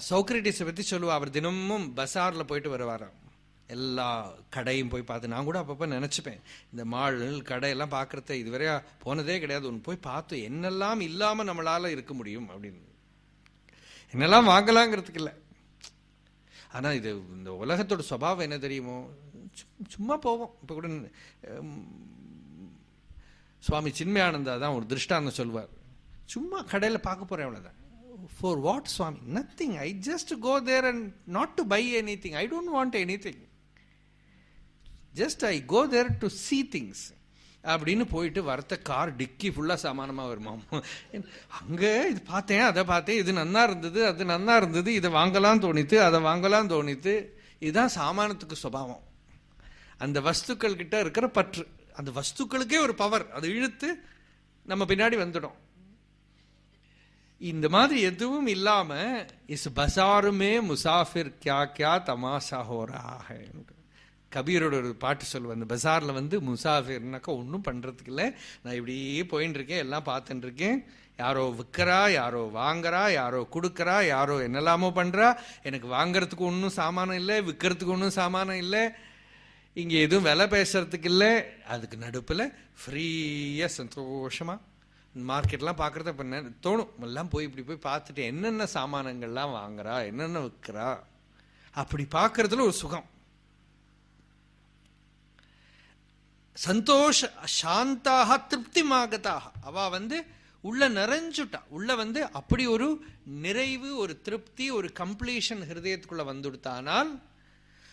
சௌக்ரட்டிஸை பற்றி சொல்லுவா அவர் தினமும் பசாரில் போயிட்டு வருவாராம். எல்லா கடையும் போய் பார்த்து நான் கூட அப்பப்போ நினச்சிப்பேன். இந்த மாள் கடையெல்லாம் பார்க்குறத இதுவரையா போனதே கிடையாது. ஒன்று போய் பார்த்து என்னெல்லாம் இல்லாமல் நம்மளால் இருக்க முடியும் அப்படின்னு. என்னெல்லாம் வாங்கலாங்கிறதுக்கு இல்லை. ஆனால் இது இந்த உலகத்தோட சுவாவம் என்ன தெரியுமோ சும்மா போவோம் இப்போ கூட சுவாமி சின்மையானந்தா தான் ஒரு திருஷ்டாந்தம் சொல்வார் சும்மா கடையில் பார்க்க போகிறேன் அவ்வளோதான் for what Swami nothing I just go there and not to buy anything I don't want anything just I go there to see things அப்படின்னு போயிட்டு வரத்த கார் டிக்கி ஃபுல்லாக சாமானமாக வருமாம் அங்கே இது பார்த்தேன் அதை பார்த்தேன். இது நன்னா இருந்தது அது நன்னா இருந்தது. இதை வாங்கலாம் தோணித்து அதை வாங்கலாம் தோணித்து இதுதான் சாமானத்துக்கு சுபாவம். அந்த வஸ்துக்கள் கிட்ட இருக்கிற பற்று. அந்த வஸ்துக்களுக்கே ஒரு பவர் அது இழுத்து நம்ம பின்னாடி வந்துடும். இந்த மாதிரி எதுவும் இல்லாம இஸ் பசாருமே முசாஃபிர் கியா கியா தமாஷா ஹோராக கபீரோட ஒரு பாட்டு சொல்லுவேன். அந்த பசாரில் வந்து முசாஃபிர்னாக்கா ஒன்றும் பண்ணுறதுக்கு இல்லை. நான் இப்படியே போயின்னு இருக்கேன் எல்லாம் பார்த்துட்டு இருக்கேன் யாரோ விற்கிறா யாரோ வாங்குறா யாரோ கொடுக்குறா யாரோ என்னெல்லாமோ பண்ணுறா எனக்கு வாங்குறதுக்கு ஒன்றும் சாமானம் இல்லை விற்கிறதுக்கு ஒன்றும் சாமானம் இல்லை. இங்கே எதுவும் விலை பேசுறதுக்கு இல்லை. அதுக்கு நடுப்பில் ஃப்ரீயாக சந்தோஷமாக மார்க்கெட்லாம் பார்க்குறத பண்ண தோணும். எல்லாம் போய் இப்படி போய் பார்த்துட்டு என்னென்ன சாமானங்கள்லாம் வாங்குறா என்னென்ன விற்கிறா அப்படி பார்க்குறதுல ஒரு சுகம். சந்தோஷ சாந்தாக திருப்திமாகத்தாக. அவ வந்து உள்ள நிறைஞ்சுட்டா. உள்ள வந்து அப்படி ஒரு நிறைவு ஒரு திருப்தி ஒரு கம்ப்ளீஷன் ஹிருதயத்துக்குள்ள வந்துடுத்தானால்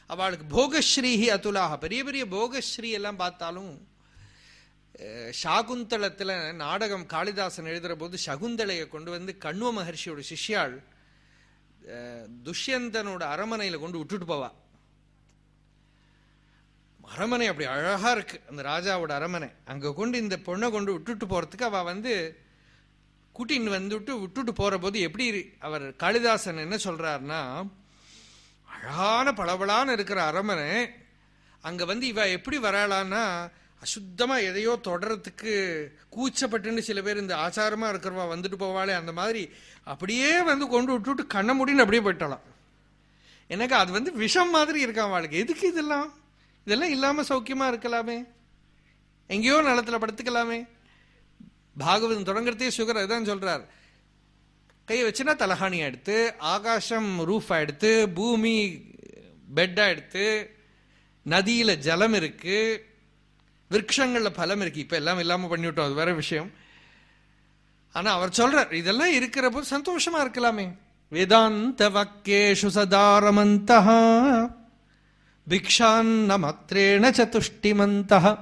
அவளுக்கு போகஸ்ரீஹி அதுலாக பெரிய பெரிய போகஸ்ரீ எல்லாம் பார்த்தாலும் சாகுந்தளத்தில் நாடகம் காளிதாசன் எழுதுகிற போது சகுந்தலையை கொண்டு வந்து கண்வ மகர்ஷியோட சிஷ்யாள் துஷ்யந்தனோட அரமனையில் கொண்டு விட்டுட்டு போவா. அரமனை அப்படி அழகாக இருக்கு. அந்த ராஜாவோட அரமனை. அங்கே கொண்டு இந்த பொண்ணை கொண்டு விட்டுட்டு போகிறதுக்கு அவள் வந்து கூட்டின்னு வந்துட்டு விட்டுட்டு போகிற போது எப்படி அவர் காளிதாசன் என்ன சொல்கிறாருன்னா அழகான பளபளான்னு இருக்கிற அரமனை அங்கே வந்து இவ எப்படி வராளான்னா அசுத்தமாக எதையோ தொடரத்துக்கு கூச்சப்பட்டுன்னு சில பேர் இந்த ஆச்சாரமாக இருக்கிறவா வந்துட்டு போவாளே அந்த மாதிரி அப்படியே வந்து கொண்டு விட்டுட்டு கண்ண முடின்னு அப்படியே போயிட்டாலாம் எனக்கு அது வந்து விஷம் மாதிரி இருக்கான் அவளுக்கு. எதுக்கு இதெல்லாம்? இதெல்லாம் இல்லாம சௌக்கியமா இருக்கலாமே. எங்கேயோ நலத்துல படுத்துக்கலாமே. பாகவதம் தொடங்குறதே சுகர் அதுதான் சொல்றார். கையை வச்சுன்னா தலகாணி எடுத்து ஆகாசம் ரூஃப் எடுத்து பூமி பெட்டா எடுத்து நதியில ஜலம் இருக்கு விருட்சங்கள்ல பலம் இருக்கு. இப்ப எல்லாம் இல்லாம பண்ணிவிட்டோம் அது வேற விஷயம். ஆனா அவர் சொல்றார் இதெல்லாம் இருக்கிற போது சந்தோஷமா இருக்கலாமே. வேதாந்த வக்கேஷு சதாரமந்த பிக்ஷான்னமத்ரேண சதுஷ்டிமந்த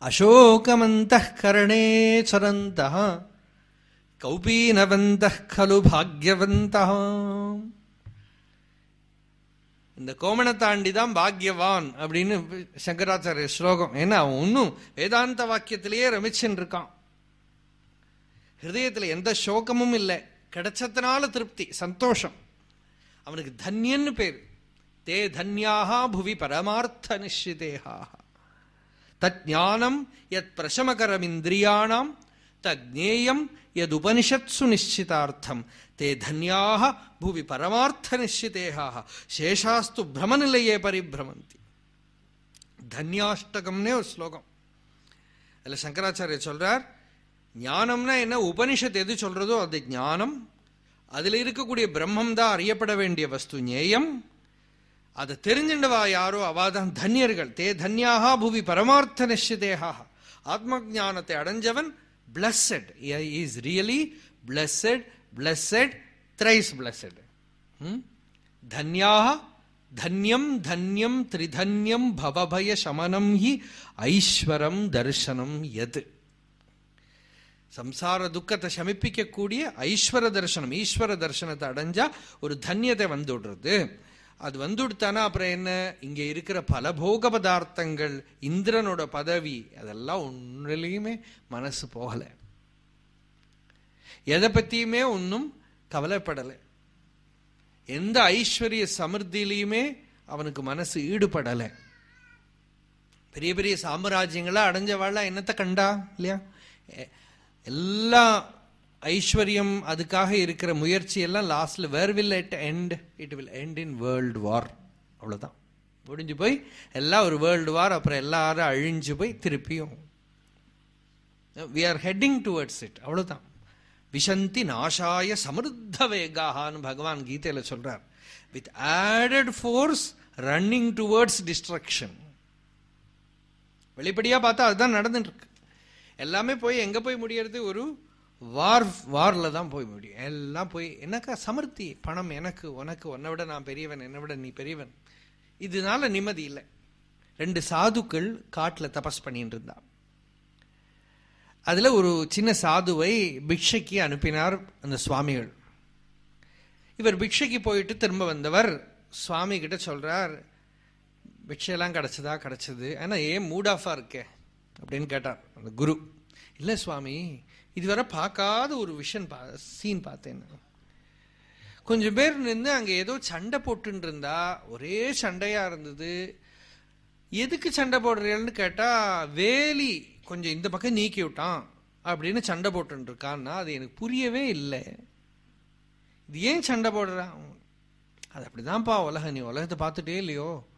அசோகமந்த கரணே சரந்த கௌபீனவந்த கலு பாக்யவந்த இந்த கோமண தாண்டி தான் பாக்யவான் அப்படின்னு சங்கராச்சாரிய ஸ்லோகம். ஏன்னா அவன் ஒன்னும் வேதாந்த வாக்கியத்திலேயே ரமிச்சுன்னு இருக்கான் ஹிருதயத்தில் எந்த சோகமும் இல்லை. கிடைச்சதுனால திருப்தி சந்தோஷம். அவனுக்கு தன்யன்னு பேர். தே தன்யாக புவி பரமார்த்த நிஷிதேகாக தஜானம் எத் பிரசமகரம் இந்திரியாணாம் தஜேயம் எது உபனிஷத்சு நிச்சிதார்த்தம் தே தன்யாக புவி பரமார்த்த நிஷிதேகாக சேஷாஸ்து பிரமநிலையே பரிபிரமந்தி தன்யாஷ்டகம்னே ஒரு ஸ்லோகம் அதில் சங்கராச்சாரியர் சொல்றார் ஞானம்னா என்ன? உபனிஷத் எது சொல்றதோ அது ஞானம். அதில் இருக்கக்கூடிய பிரம்மம் தான் அறியப்பட வேண்டிய வஸ்து ஞேயம். அதை தெரிஞ்சுண்டவா யாரோ? அவாதான் தன்யர்கள். தே தன்யாகா புவி பரமார்த்த நிஷிதேகா ஆத்ம ஜானத்தை அடைஞ்சவன் blessed is really blessed blessed thrice blessed தன்யாக தன்யம் தன்யம் திரிதன்யம் பவபய சமனம் ஹி ஐஸ்வரம் தர்சனம் எது? சம்சார துக்கத்தை சமிப்பிக்கக்கூடிய ஐஸ்வர தர்சனம் ஈஸ்வர தர்சனத்தை அடைஞ்சா ஒரு தன்யத்தை வந்துடுறது அது வந்துடுத்தானா? அப்புறம் என்ன? இங்க இருக்கிற பல போக பதார்த்தங்கள் இந்திரனோட பதவி அதெல்லாம் ஒன்றுலையுமே மனசு போகலை. எதை பத்தியுமே ஒன்றும் கவலைப்படலை. எந்த ஐஸ்வர்ய சமிருத்திலையுமே அவனுக்கு மனசு ஈடுபடலை. பெரிய பெரிய சாம்ராஜ்யங்களா அடைஞ்சவாழ என்னத்தை கண்டா? இல்லையா? எல்லா ஐஸ்வர்யம் அதுக்காக இருக்கிற முயற்சி எல்லாம் லாஸ்ட்ல where will it end it will end in world war அவ்வளவுதான். முடிஞ்சு போய் எல்லாம் ஒரு வேர்ல்டு வார் அப்புறம் எல்லாரும் அழிஞ்சு போய் திருப்பியும். We are heading towards it அவ்வளவுதான். விஷந்தி நாசாய சமிருத்த வேகாகான்னு பகவான் கீதையில சொல்றார். With added force running towards destruction வெளிப்படையா பார்த்தா அதுதான் நடந்துட்டு இருக்கு. எல்லாமே போய் எங்க போய் முடியறது? ஒரு வார் வாரில் தான் போய் முடியும். எல்லாம் போய் என்னக்கா சமர்த்தி? பணம் எனக்கு உனக்கு உன்னை விட நான் பெரியவன் என்னை விட நீ பெரியவன். இதனால நிம்மதி இல்லை. ரெண்டு சாதுக்கள் காட்டில் தபஸ் பண்ணிட்டு இருந்தா. அதில் ஒரு சின்ன சாதுவை பிக்ஷைக்கு அனுப்பினார் அந்த சுவாமிகள். இவர் பிக்ஷைக்கு போயிட்டு திரும்ப வந்தவர் சுவாமி கிட்ட சொல்றார் பிக்ஷையெல்லாம் கிடச்சதா? கிடைச்சது. ஆனா ஏன் மூட் ஆஃபாக இருக்கே? அப்படின்னு கேட்டார் அந்த குரு. இல்லை சுவாமி இதுவரை பார்க்காத ஒரு விஷன் பா சீன் பார்த்தேன் கொஞ்சம் பேர் நின்று அங்கே ஏதோ சண்டை போட்டுன்னு இருந்தா ஒரே சண்டையாக இருந்தது. எதுக்கு சண்டை போடுறீங்கன்னு கேட்டால் வேலி கொஞ்சம் இந்த பக்கம் நீக்கி விட்டான் அப்படின்னு சண்டை போட்டுன்னு இருக்கான்னா அது எனக்கு புரியவே இல்லை. இது ஏன் சண்டை போடுறான் அது அப்படிதான்ப்பா உலகம். நீ உலகத்தை பார்த்துட்டே இல்லையோ?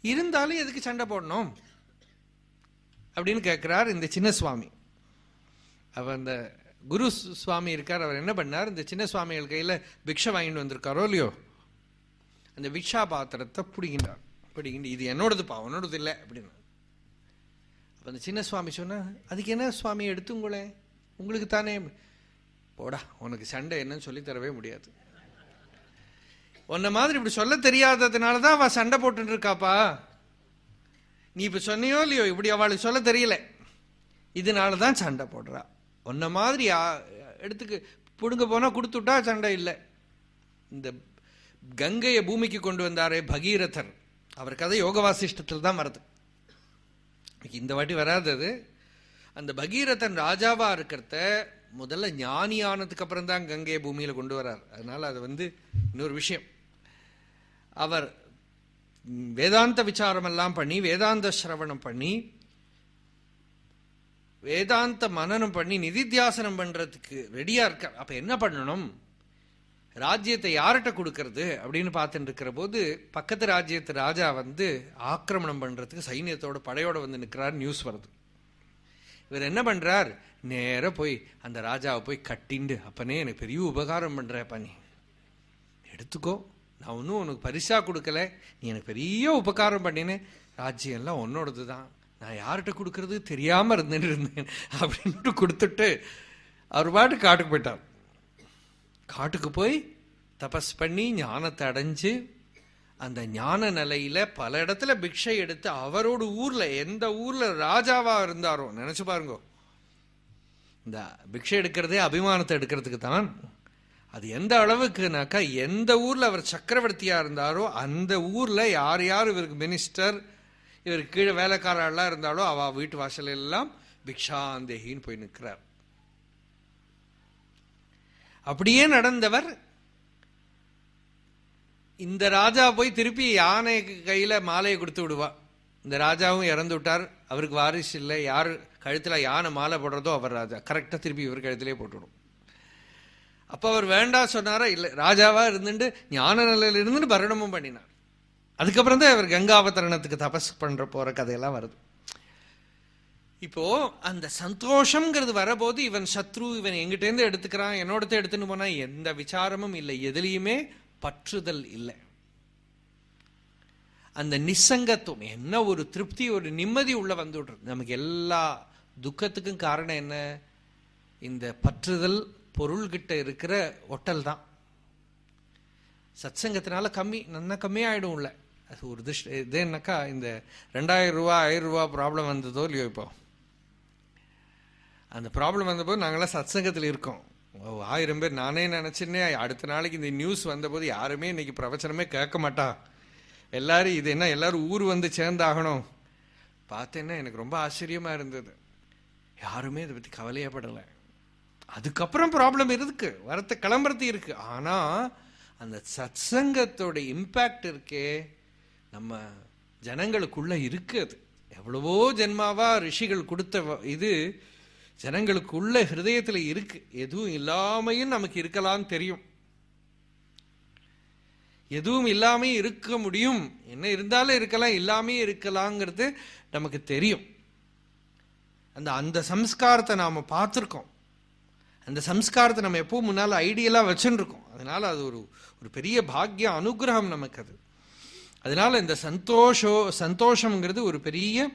இருந்தாலும் எதுக்கு சண்டை போடணும்? அப்படின்னு கேட்கிறார் இந்த சின்ன சுவாமி அவர் அந்த குரு சுவாமி இருக்கார். அவர் என்ன பண்ணார்? இந்த சின்ன சுவாமிகள் கையில் பிக்ஷை வாங்கிட்டு வந்திருக்காரோ இல்லையோ அந்த பிக்ஷா பாத்திரத்தை பிடிக்கின்றார். பிடிக்கிண்டு இது என்னோடதுப்பா உன்னோடது இல்லை அப்படின்னு. அப்போ அந்த சின்ன சுவாமி சொன்னால் அதுக்கு என்ன சுவாமி எடுத்துங்களே? உங்களுக்கு தானே. போடா உனக்கு சண்டை என்னன்னு சொல்லி தரவே முடியாது. உன்ன மாதிரி இப்படி சொல்ல தெரியாததுனால தான் அவள் சண்டை போட்டுட்டு இருக்காப்பா. நீ இப்போ சொன்னியோ இல்லையோ இப்படி அவளுக்கு சொல்ல தெரியல. இதனால தான் சண்டை போடுறா. உன்ன மாதிரி எடுத்துக்கு பிடுங்க போனா கொடுத்துட்டா சண்டை இல்லை. இந்த கங்கையை பூமிக்கு கொண்டு வந்தாரே பகீரதர். அவர் கதை யோக வாசிஷ்டத்தில் தான் வருது. இந்த வாட்டி வராதது அந்த பகீரதன் ராஜாவா இருக்கிறத முதல்ல ஞானி ஆனதுக்கு அப்புறம் தான் கங்கையை பூமியில கொண்டு வரார். அதனால அது வந்து இன்னொரு விஷயம். அவர் வேதாந்த விசாரம் எல்லாம் பண்ணி வேதாந்த சிரவணம் பண்ணி வேதாந்த மனனம் பண்ணி நிதித்தியாசனம் பண்றதுக்கு ரெடியா இருக்கார் அப்ப என்ன பண்ணணும்? ராஜ்யத்தை யார்கிட்ட கொடுக்கறது? அப்படின்னு பார்த்துட்டு இருக்கிற போது பக்கத்து ராஜ்யத்து ராஜா வந்து ஆக்கிரமணம் பண்றதுக்கு சைன்யத்தோட படையோட வந்து நிற்கிறார் நியூஸ் வருது இவர் என்ன பண்றார்? நேராக போய் அந்த ராஜாவை போய் கட்டிண்டு அப்பனே எனக்கு பெரிய உபகாரம் பண்றப்பா நீ. எடுத்துக்கோ. நான் ஒன்றும் உனக்கு பரிசா கொடுக்கல. நீ எனக்கு பெரிய உபகாரம் பண்ணினேன் ராஜ்யம் எல்லாம் உன்னோடது தான் நான் யார்கிட்ட கொடுக்கறது தெரியாமல் இருந்துட்டு இருந்தேன். அப்படின்ட்டு கொடுத்துட்டு அவர் பாட்டு காட்டுக்கு போயிட்டார். காட்டுக்கு போய் தபஸ் பண்ணி ஞானத்தை அடைஞ்சு அந்த ஞான நிலையில பல இடத்துல பிக்ஷை எடுத்து அவரோட ஊர்ல எந்த ஊர்ல ராஜாவா இருந்தாரோ நினைச்சு பாருங்க. இந்த பிக்ஷை எடுக்கிறதே அபிமானத்தை எடுக்கிறதுக்கு தான். அது எந்த அளவுக்குனாக்கா எந்த ஊர்ல அவர் சக்கரவர்த்தியா இருந்தாரோ அந்த ஊர்ல யார் யார் இவருக்கு மினிஸ்டர் இவர் கீழே வேலைக்காரெல்லாம் இருந்தாலும் அவ வீட்டு வாசல் எல்லாம் பிக்ஷாந்தேகின்னு போய் நிற்கிறார் அப்படியே நடந்தவர் இந்த ராஜா போய் திருப்பி யானை கையில மாலையை கொடுத்து விடுவா. இந்த ராஜாவும் இறந்து விட்டார். அவருக்கு வாரிசு இல்லை. யார் கழுத்துல யானை மாலை போடுறதோ அவர் ராஜா. கரெக்டா திருப்பி இவர் கழுத்திலே போட்டுவிடும். அப்ப அவர் வேண்டாம் சொன்னாரா? இல்லை ராஜாவா இருந்துட்டு ஞான நிலையில இருந்துட்டு பரணமும் பண்ணினார். அதுக்கப்புறம் தான் இவர் கங்காவதரணத்துக்கு தபஸ் பண்ணுற போகிற கதையெல்லாம் வருது. இப்போ அந்த சந்தோஷங்கிறது வரபோது இவன் சத்ரு இவன் எங்கிட்டேருந்து எடுத்துக்கிறான் என்னோடத்த எடுத்துன்னு போனால் எந்த விசாரமும் இல்லை எதுலேயுமே பற்றுதல் இல்லை. அந்த நிசங்கத்துவம் என்ன ஒரு திருப்தி ஒரு நிம்மதி உள்ள வந்துவிடுறது நமக்கு எல்லா துக்கத்துக்கும் காரணம் என்ன? இந்த பற்றுதல் பொருள்கிட்ட இருக்கிற ஒட்டல் தான். சத்சங்கத்தினால கம்மி நல்லா கம்மியாயிடும் உள்ள. அது ஒரு திருஷ்ட இது இந்த ரெண்டாயிரம் ரூபா ஆயிரம் ரூபா ப்ராப்ளம் வந்ததோ இல்லையோ இப்போ? அந்த ப்ராப்ளம் வந்தபோது நாங்களாம் சத்சங்கத்தில் இருக்கோம். ஓ, ஆயிரம் பேர். நானே நினச்சேன்னே அடுத்த நாளைக்கு இந்த நியூஸ் வந்தபோது யாருமே இன்னைக்கு பிரவச்சனமே கேட்க மாட்டா. எல்லாரும் இது என்ன? எல்லாரும் ஊர் வந்து சேர்ந்தாகணும். பார்த்தேன்னா எனக்கு ரொம்ப ஆச்சரியமாக இருந்தது. யாருமே இதை பற்றி கவலையப்படலை. அதுக்கப்புறம் ப்ராப்ளம் இருக்கு வரத்த கிளம்புறது இருக்கு. ஆனால் அந்த சத்சங்கத்தோட இம்பேக்ட் இருக்கே. நம்ம ஜனங்களுக்குள்ள இருக்குது எவ்வளவோ ஜென்மாவா ரிஷிகள் கொடுத்த வ- இது ஜனங்களுக்குள்ள ஹிருதயத்துல இருக்கு. எதுவும் இல்லாமையும் நமக்கு இருக்கலாம் தெரியும். எதுவும் இல்லாமே இருக்க முடியும். என்ன இருந்தாலும் இருக்கலாம் இல்லாமே இருக்கலாங்கிறது நமக்கு தெரியும். அந்த அந்த சம்ஸ்காரத்தை நாம பார்த்துருக்கோம். அந்த சம்ஸ்காரத்தை நம்ம எப்போ முன்னால ஐடியலா வச்சுருக்கோம். அதனால் அதனால அது ஒரு ஒரு பெரிய பாக்கிய அனுகிரகம் நமக்கு அது. அதனால இந்த சந்தோஷோ சந்தோஷம்ங்கிறது ஒரு பெரிய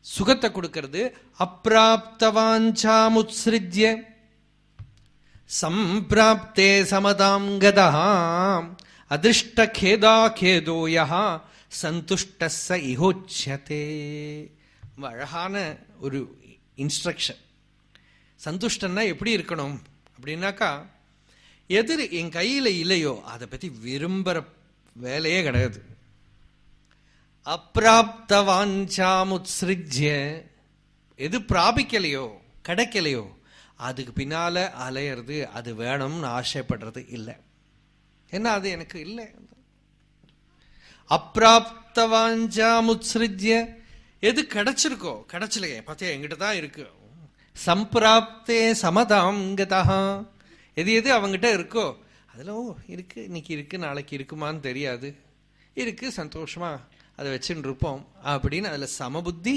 சுகத்தை கொடுக்கறது. அப்பிராப்தவாஞ்சாமுத்ஸ்ருஜ்ய சம்பிராப்தே சமதாம் கதா அதிர்ஷ்ட கேதா கேதோயா சந்துஷ்ட ச அழகான ஒரு இன்ஸ்ட்ரக்ஷன் சந்துஷ்டன்னா எப்படி இருக்கணும்? அப்படின்னாக்கா எது என் கையில் இல்லையோ அதை பற்றி விரும்புற வேலையே கிடையாது. அப்பிராப்த வாஞ்சாமுத்ஸ்ருஜ்ய எது பிராபிக்கலையோ கிடைக்கலையோ அதுக்கு பின்னால அலையிறது அது வேணும்னு ஆசைப்படுறது இல்லை. ஏன்னா அது எனக்கு இல்லை? அப்பிராப்த முத்ஸ்ருஜ்ய எது கிடைச்சிருக்கோ கிடைச்சலையே பார்த்தியா எங்கிட்ட தான் இருக்கு. சம்பிராப்தே சமதாம் கதா எது எது அவங்ககிட்ட இருக்கோ அதில் ஓ இருக்கு இன்னைக்கு இருக்குது நாளைக்கு இருக்குமான்னு தெரியாது. இருக்கு சந்தோஷமா அதை வச்சுன்னு இருப்போம் அப்படின்னு அதில் சமபுத்தி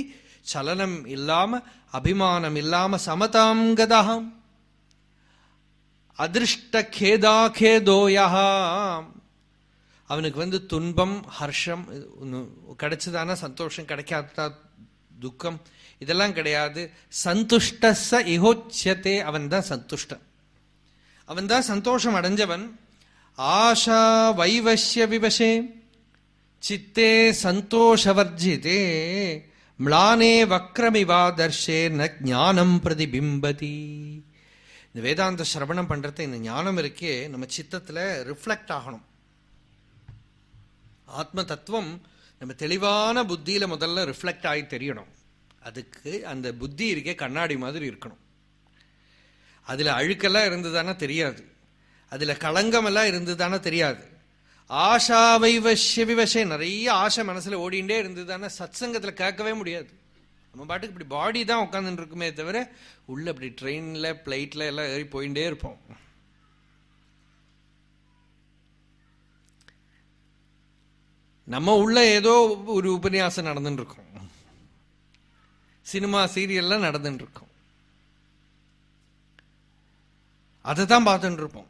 சலனம் இல்லாமல் அபிமானம் இல்லாமல் சமதாங்கதாம் அதிர்ஷ்ட அதிருஷ்ட கேதா கேதோயா அவனுக்கு வந்து துன்பம் ஹர்ஷம் கிடைச்சதானா சந்தோஷம் கிடைக்காத துக்கம் இதெல்லாம் கிடையாது. சந்துஷ்ட ச இகோச்சியத்தே அவன் தான் சந்துஷ்டன். அவன்தான் சந்தோஷம் அடைஞ்சவன் ஆஷா வைவசிய விவசே சித்தே சந்தோஷவர்ஜிதே. மிளானே வக்ரமிவா தர்ஷே ந ஞானம் பிரதிபிம்பதி. இந்த வேதாந்த சிரவணம் பண்றது இந்த ஞானம் இருக்கே நம்ம சித்தத்துல ரிஃப்ளெக்ட் ஆகணும். ஆத்ம தத்துவம் நம்ம தெளிவான புத்தியில முதல்ல ரிஃப்ளெக்ட் ஆகி தெரியணும். அதுக்கு அந்த புத்தி இருக்கே கண்ணாடி மாதிரி இருக்கணும். அதில் அழுக்கெல்லாம் இருந்ததானா தெரியாது. அதில் களங்கமெல்லாம் இருந்ததானா தெரியாது. ஆஷா வசிய விவசே நிறைய ஆசை மனசில் ஓடிண்டே இருந்ததுதானே சத்சங்கத்தில் கேட்கவே முடியாது. நம்ம பாட்டுக்கு இப்படி பாடி தான் உட்காந்துட்டு இருக்குமே தவிர உள்ள இப்படி ட்ரெயினில் பிளைட்டில் எல்லாம் ஏறி போயிட்டே இருப்போம். நம்ம உள்ள ஏதோ ஒரு உபன்யாசம் நடந்துட்டு இருக்கோம். சினிமா சீரியல்லாம் நடந்துட்டு இருக்கோம். அதை தான் பார்த்துட்டு இருப்போம்.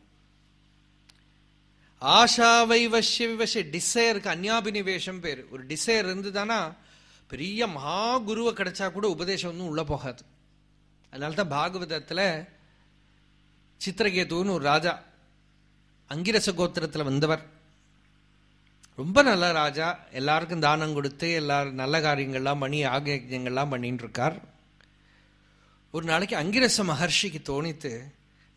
ஆஷாவை வசிய விவசிய டிசைருக்கு அந்யாபினிவேஷம் பேர். ஒரு டிசைர் இருந்துதானா பெரிய மகா குருவை கிடைச்சா கூட உபதேசம் ஒன்றும் உள்ள போகாது. அதனால தான் பாகவதத்தில் சித்திரகேதுன்னு ஒரு ராஜா அங்கிரச கோத்திரத்தில் வந்தவர். ரொம்ப நல்ல ராஜா. எல்லாருக்கும் தானம் கொடுத்து எல்லாரும் நல்ல காரியங்கள்லாம் பண்ணி ஆகியங்கள்லாம் பண்ணிட்டு இருக்கார். ஒரு நாளைக்கு அங்கிரச மகர்ஷிக்கு தோணித்து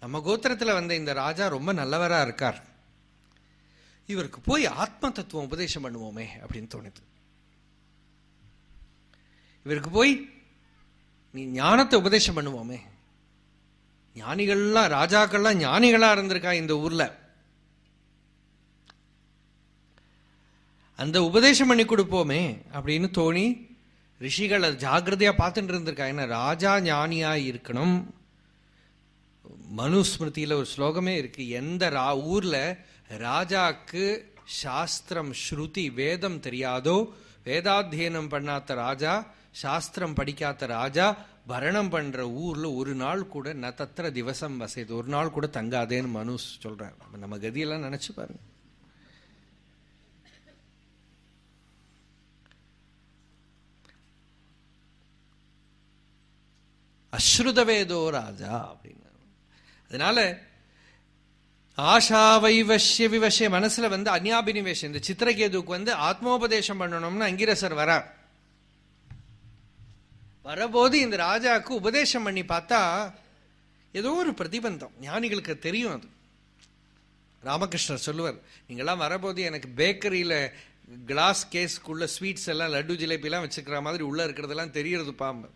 நம்ம கோத்திரத்தில் வந்த இந்த ராஜா ரொம்ப நல்லவராக இருக்கார். இவருக்கு போய் ஆத்ம தத்துவம் உபதேசம் பண்ணுவோமே அப்படின்னு தோணுது. இவருக்கு போய் நீ ஞானத்தை உபதேசம் பண்ணுவோமே. ஞானிகள்லாம் ராஜாக்கள்லாம் ஞானிகளாக இருந்திருக்கா இந்த ஊரில். அந்த உபதேசம் பண்ணி கொடுப்போமே அப்படின்னு தோணி ரிஷிகள் அது ஜாகிரதையா பார்த்துட்டு இருந்திருக்கா ஏன்னா ராஜா ஞானியாக இருக்கணும். மனுஸ்மிருதியில் ஒரு ஸ்லோகமே இருக்கு. எந்த ரா ஊர்ல ராஜாக்கு சாஸ்திரம் ஸ்ருதி வேதம் தெரியாதோ வேதாத்தியனம் பண்ணாத ராஜா சாஸ்திரம் படிக்காத ராஜா பரணம் பண்ற ஊர்ல ஒரு நாள் கூட ந தத்திர திவசம் வசைது ஒரு நாள் கூட தங்காதேன்னு மனு சொல்றார் நம்ம கதியெல்லாம் நினைச்சு பாருங்க. அஸ்ருதவேதோ ராஜா அப்படின்னு. அதனால ஆஷாவை வசிய விவசிய மனசுல வந்து அந்யாபினிவேஷம். இந்த சித்திரகேதுக்கு வந்து ஆத்மோபதேசம் பண்ணணும்னு அங்கிரசர் வரார். வரபோது இந்த ராஜாவுக்கு உபதேசம் பண்ணி பார்த்தா ஏதோ ஒரு பிரதிபந்தம். ஞானிகளுக்கு தெரியும் அது. ராமகிருஷ்ணர் சொல்லுவார் நீங்கெல்லாம் வரபோது எனக்கு பேக்கரியில கிளாஸ் கேஸ்க்குள்ள ஸ்வீட்ஸ் எல்லாம் லட்டு ஜிலேபி எல்லாம் வச்சுக்கிற மாதிரி உள்ள இருக்கிறதெல்லாம் தெரியறது பாம்பு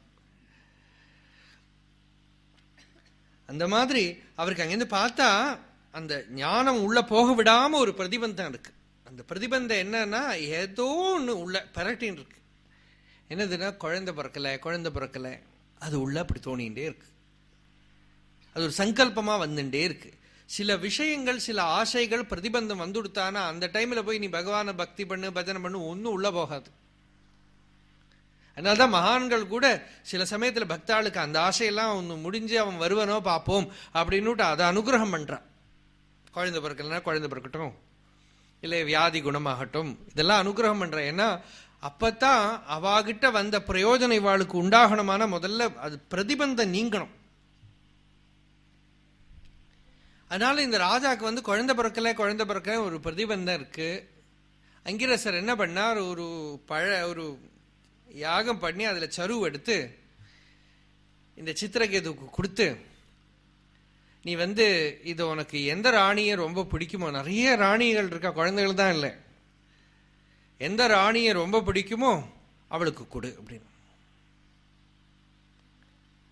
அந்த மாதிரி அவருக்கு அங்கேருந்து பார்த்தா அந்த ஞானம் உள்ள போக விடாம ஒரு பிரதிபந்தம் இருக்கு. அந்த பிரதிபந்தம் என்னன்னா ஏதோ ஒன்று உள்ள பரட்டின்னு இருக்கு. என்னதுன்னா குழந்தை பிறக்கலை குழந்தை பிறக்கல. அது உள்ள அப்படி தோணிகிட்டே இருக்கு. அது ஒரு சங்கல்பமாக வந்துட்டே இருக்கு. சில விஷயங்கள் சில ஆசைகள் பிரதிபந்தம் வந்துடுத்தானா அந்த டைமில் போய் நீ பகவானை பக்தி பண்ணு பஜனை பண்ணு ஒன்றும் உள்ளே போகாது. அதனால்தான் மகான்கள் கூட சில சமயத்தில் பக்தாளுக்கு அந்த ஆசையெல்லாம் ஒன்று முடிஞ்சு அவன் வருவனோ பார்ப்போம் அப்படின்னுட்டு அதை அனுகிரகம் பண்ணுறான் குழந்தை பிறக்கலன்னா குழந்தை பிறக்கட்டும். இல்லை வியாதி குணமாகட்டும். இதெல்லாம் அனுகிரகம் பண்ணுறான் ஏன்னா அப்பத்தான் அவாகிட்ட வந்த பிரயோஜன இவாளுக்கு உண்டாகணுமான முதல்ல அது பிரதிபந்தம் நீங்கணும். அதனால இந்த ராஜாக்கு வந்து குழந்தை பிறக்கல குழந்தை பிறக்கல ஒரு பிரதிபந்தம் இருக்கு. அங்கிரசர் என்ன பண்ணார்? ஒரு பழ ஒரு யாகம் பண்ணி அதில் சருவு எடுத்து இந்த சித்திரகேதுக்கு கொடுத்து நீ வந்து இது உனக்கு எந்த ராணியை ரொம்ப பிடிக்குமோ நிறைய ராணிகள் இருக்கா குழந்தைகள் தான் இல்லை. எந்த ராணியை ரொம்ப பிடிக்குமோ அவளுக்கு கொடு அப்படின்னு.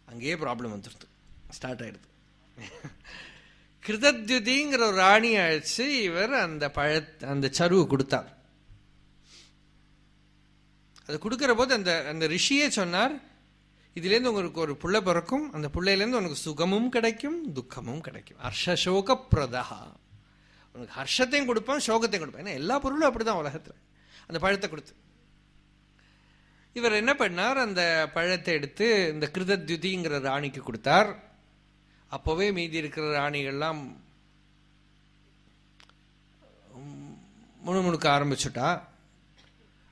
அங்கேயே ப்ராப்ளம் வந்துடுது ஸ்டார்ட் ஆயிடுது. கிருதத்யுதிங்கிற ஒரு ராணி அழைச்சு இவர் அந்த பழ அந்த சருவு கொடுத்தார் அது கொடுக்குற போது அந்த அந்த ரிஷியே சொன்னார் இதுலேருந்து உங்களுக்கு ஒரு புள்ள பிறக்கும் அந்த பிள்ளையிலேருந்து உனக்கு சுகமும் கிடைக்கும் துக்கமும் கிடைக்கும். ஹர்ஷசோக பிரதா உனக்கு ஹர்ஷத்தையும் கொடுப்பான் சோகத்தையும் கொடுப்பான். ஏன்னா எல்லா பொருளும் அப்படிதான் உலகத்தில். அந்த பழத்தை கொடுத்து. இவர் என்ன பண்ணார்? அந்த பழத்தை எடுத்து இந்த கிருதத்யுதிங்கிற ராணிக்கு கொடுத்தார். அப்போவே மீதி இருக்கிற ராணிகள்லாம் முணுமுணுக்க ஆரம்பிச்சுட்டா.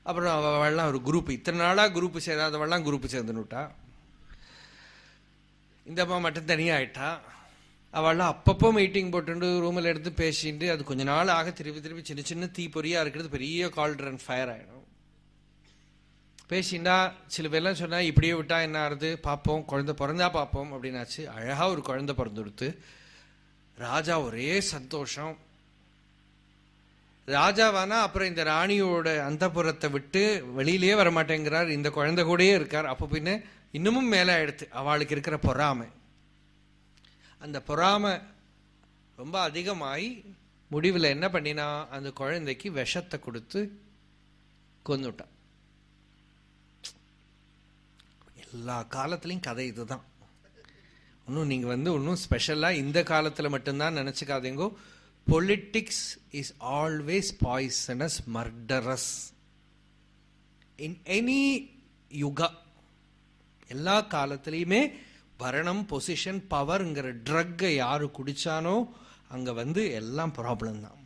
அப்புறம் அவள்லாம் ஒரு குரூப் இத்தனை நாளாக குரூப் சேராதவள்லாம் குரூப் சேர்ந்துனுட்டா இந்த அம்மா மட்டும் தனியாயிட்டா. அவள்லாம் அப்பப்போ மீட்டிங் போட்டு ரூமில் எடுத்து பேசிட்டு அது கொஞ்ச நாள் ஆக திருப்பி திருப்பி சின்ன சின்ன தீ பொறியாக இருக்கிறது பெரிய கால்ட்ரன் ஃபயர் ஆகிடும் பேசிண்டா சில பேர்லாம் சொன்னால் இப்படியே விட்டா என்ன ஆறுது? பார்ப்போம் குழந்தை பிறந்தா பார்ப்போம் அப்படின்னாச்சு. அழகாக ஒரு குழந்தை பிறந்து கொடுத்து ராஜா ஒரே சந்தோஷம். ராஜாவானா அப்புறம் இந்த ராணியோட அந்தப்புறத்தை விட்டு வெளியிலேயே வரமாட்டேங்கிறார். இந்த குழந்தை கூடயே இருக்கார். அப்போ பின்ன இன்னமும் மேலே ஆயிடுத்து. அவளுக்கு இருக்கிற பொறாமை. அந்த பொறாமை ரொம்ப அதிகமாகி முடிவில் என்ன பண்ணினா அந்த குழந்தைக்கு விஷத்தை கொடுத்து கொந்துட்டான் எல்லா காலத்துலேயும் கதை இதுதான். ஒன்றும் நீங்கள் வந்து ஒன்றும் ஸ்பெஷலாக இந்த காலத்தில் மட்டும்தான் நினச்சிக்காதீங்கோ. Politics is always poisonous murderous in any yuga எல்லா காலத்திலையுமே வரணம் பொசிஷன் பவர்ங்கிற ட்ரக்கை யாரு குடிச்சானோ அங்க வந்து எல்லாம் ப்ராப்ளம் தான்.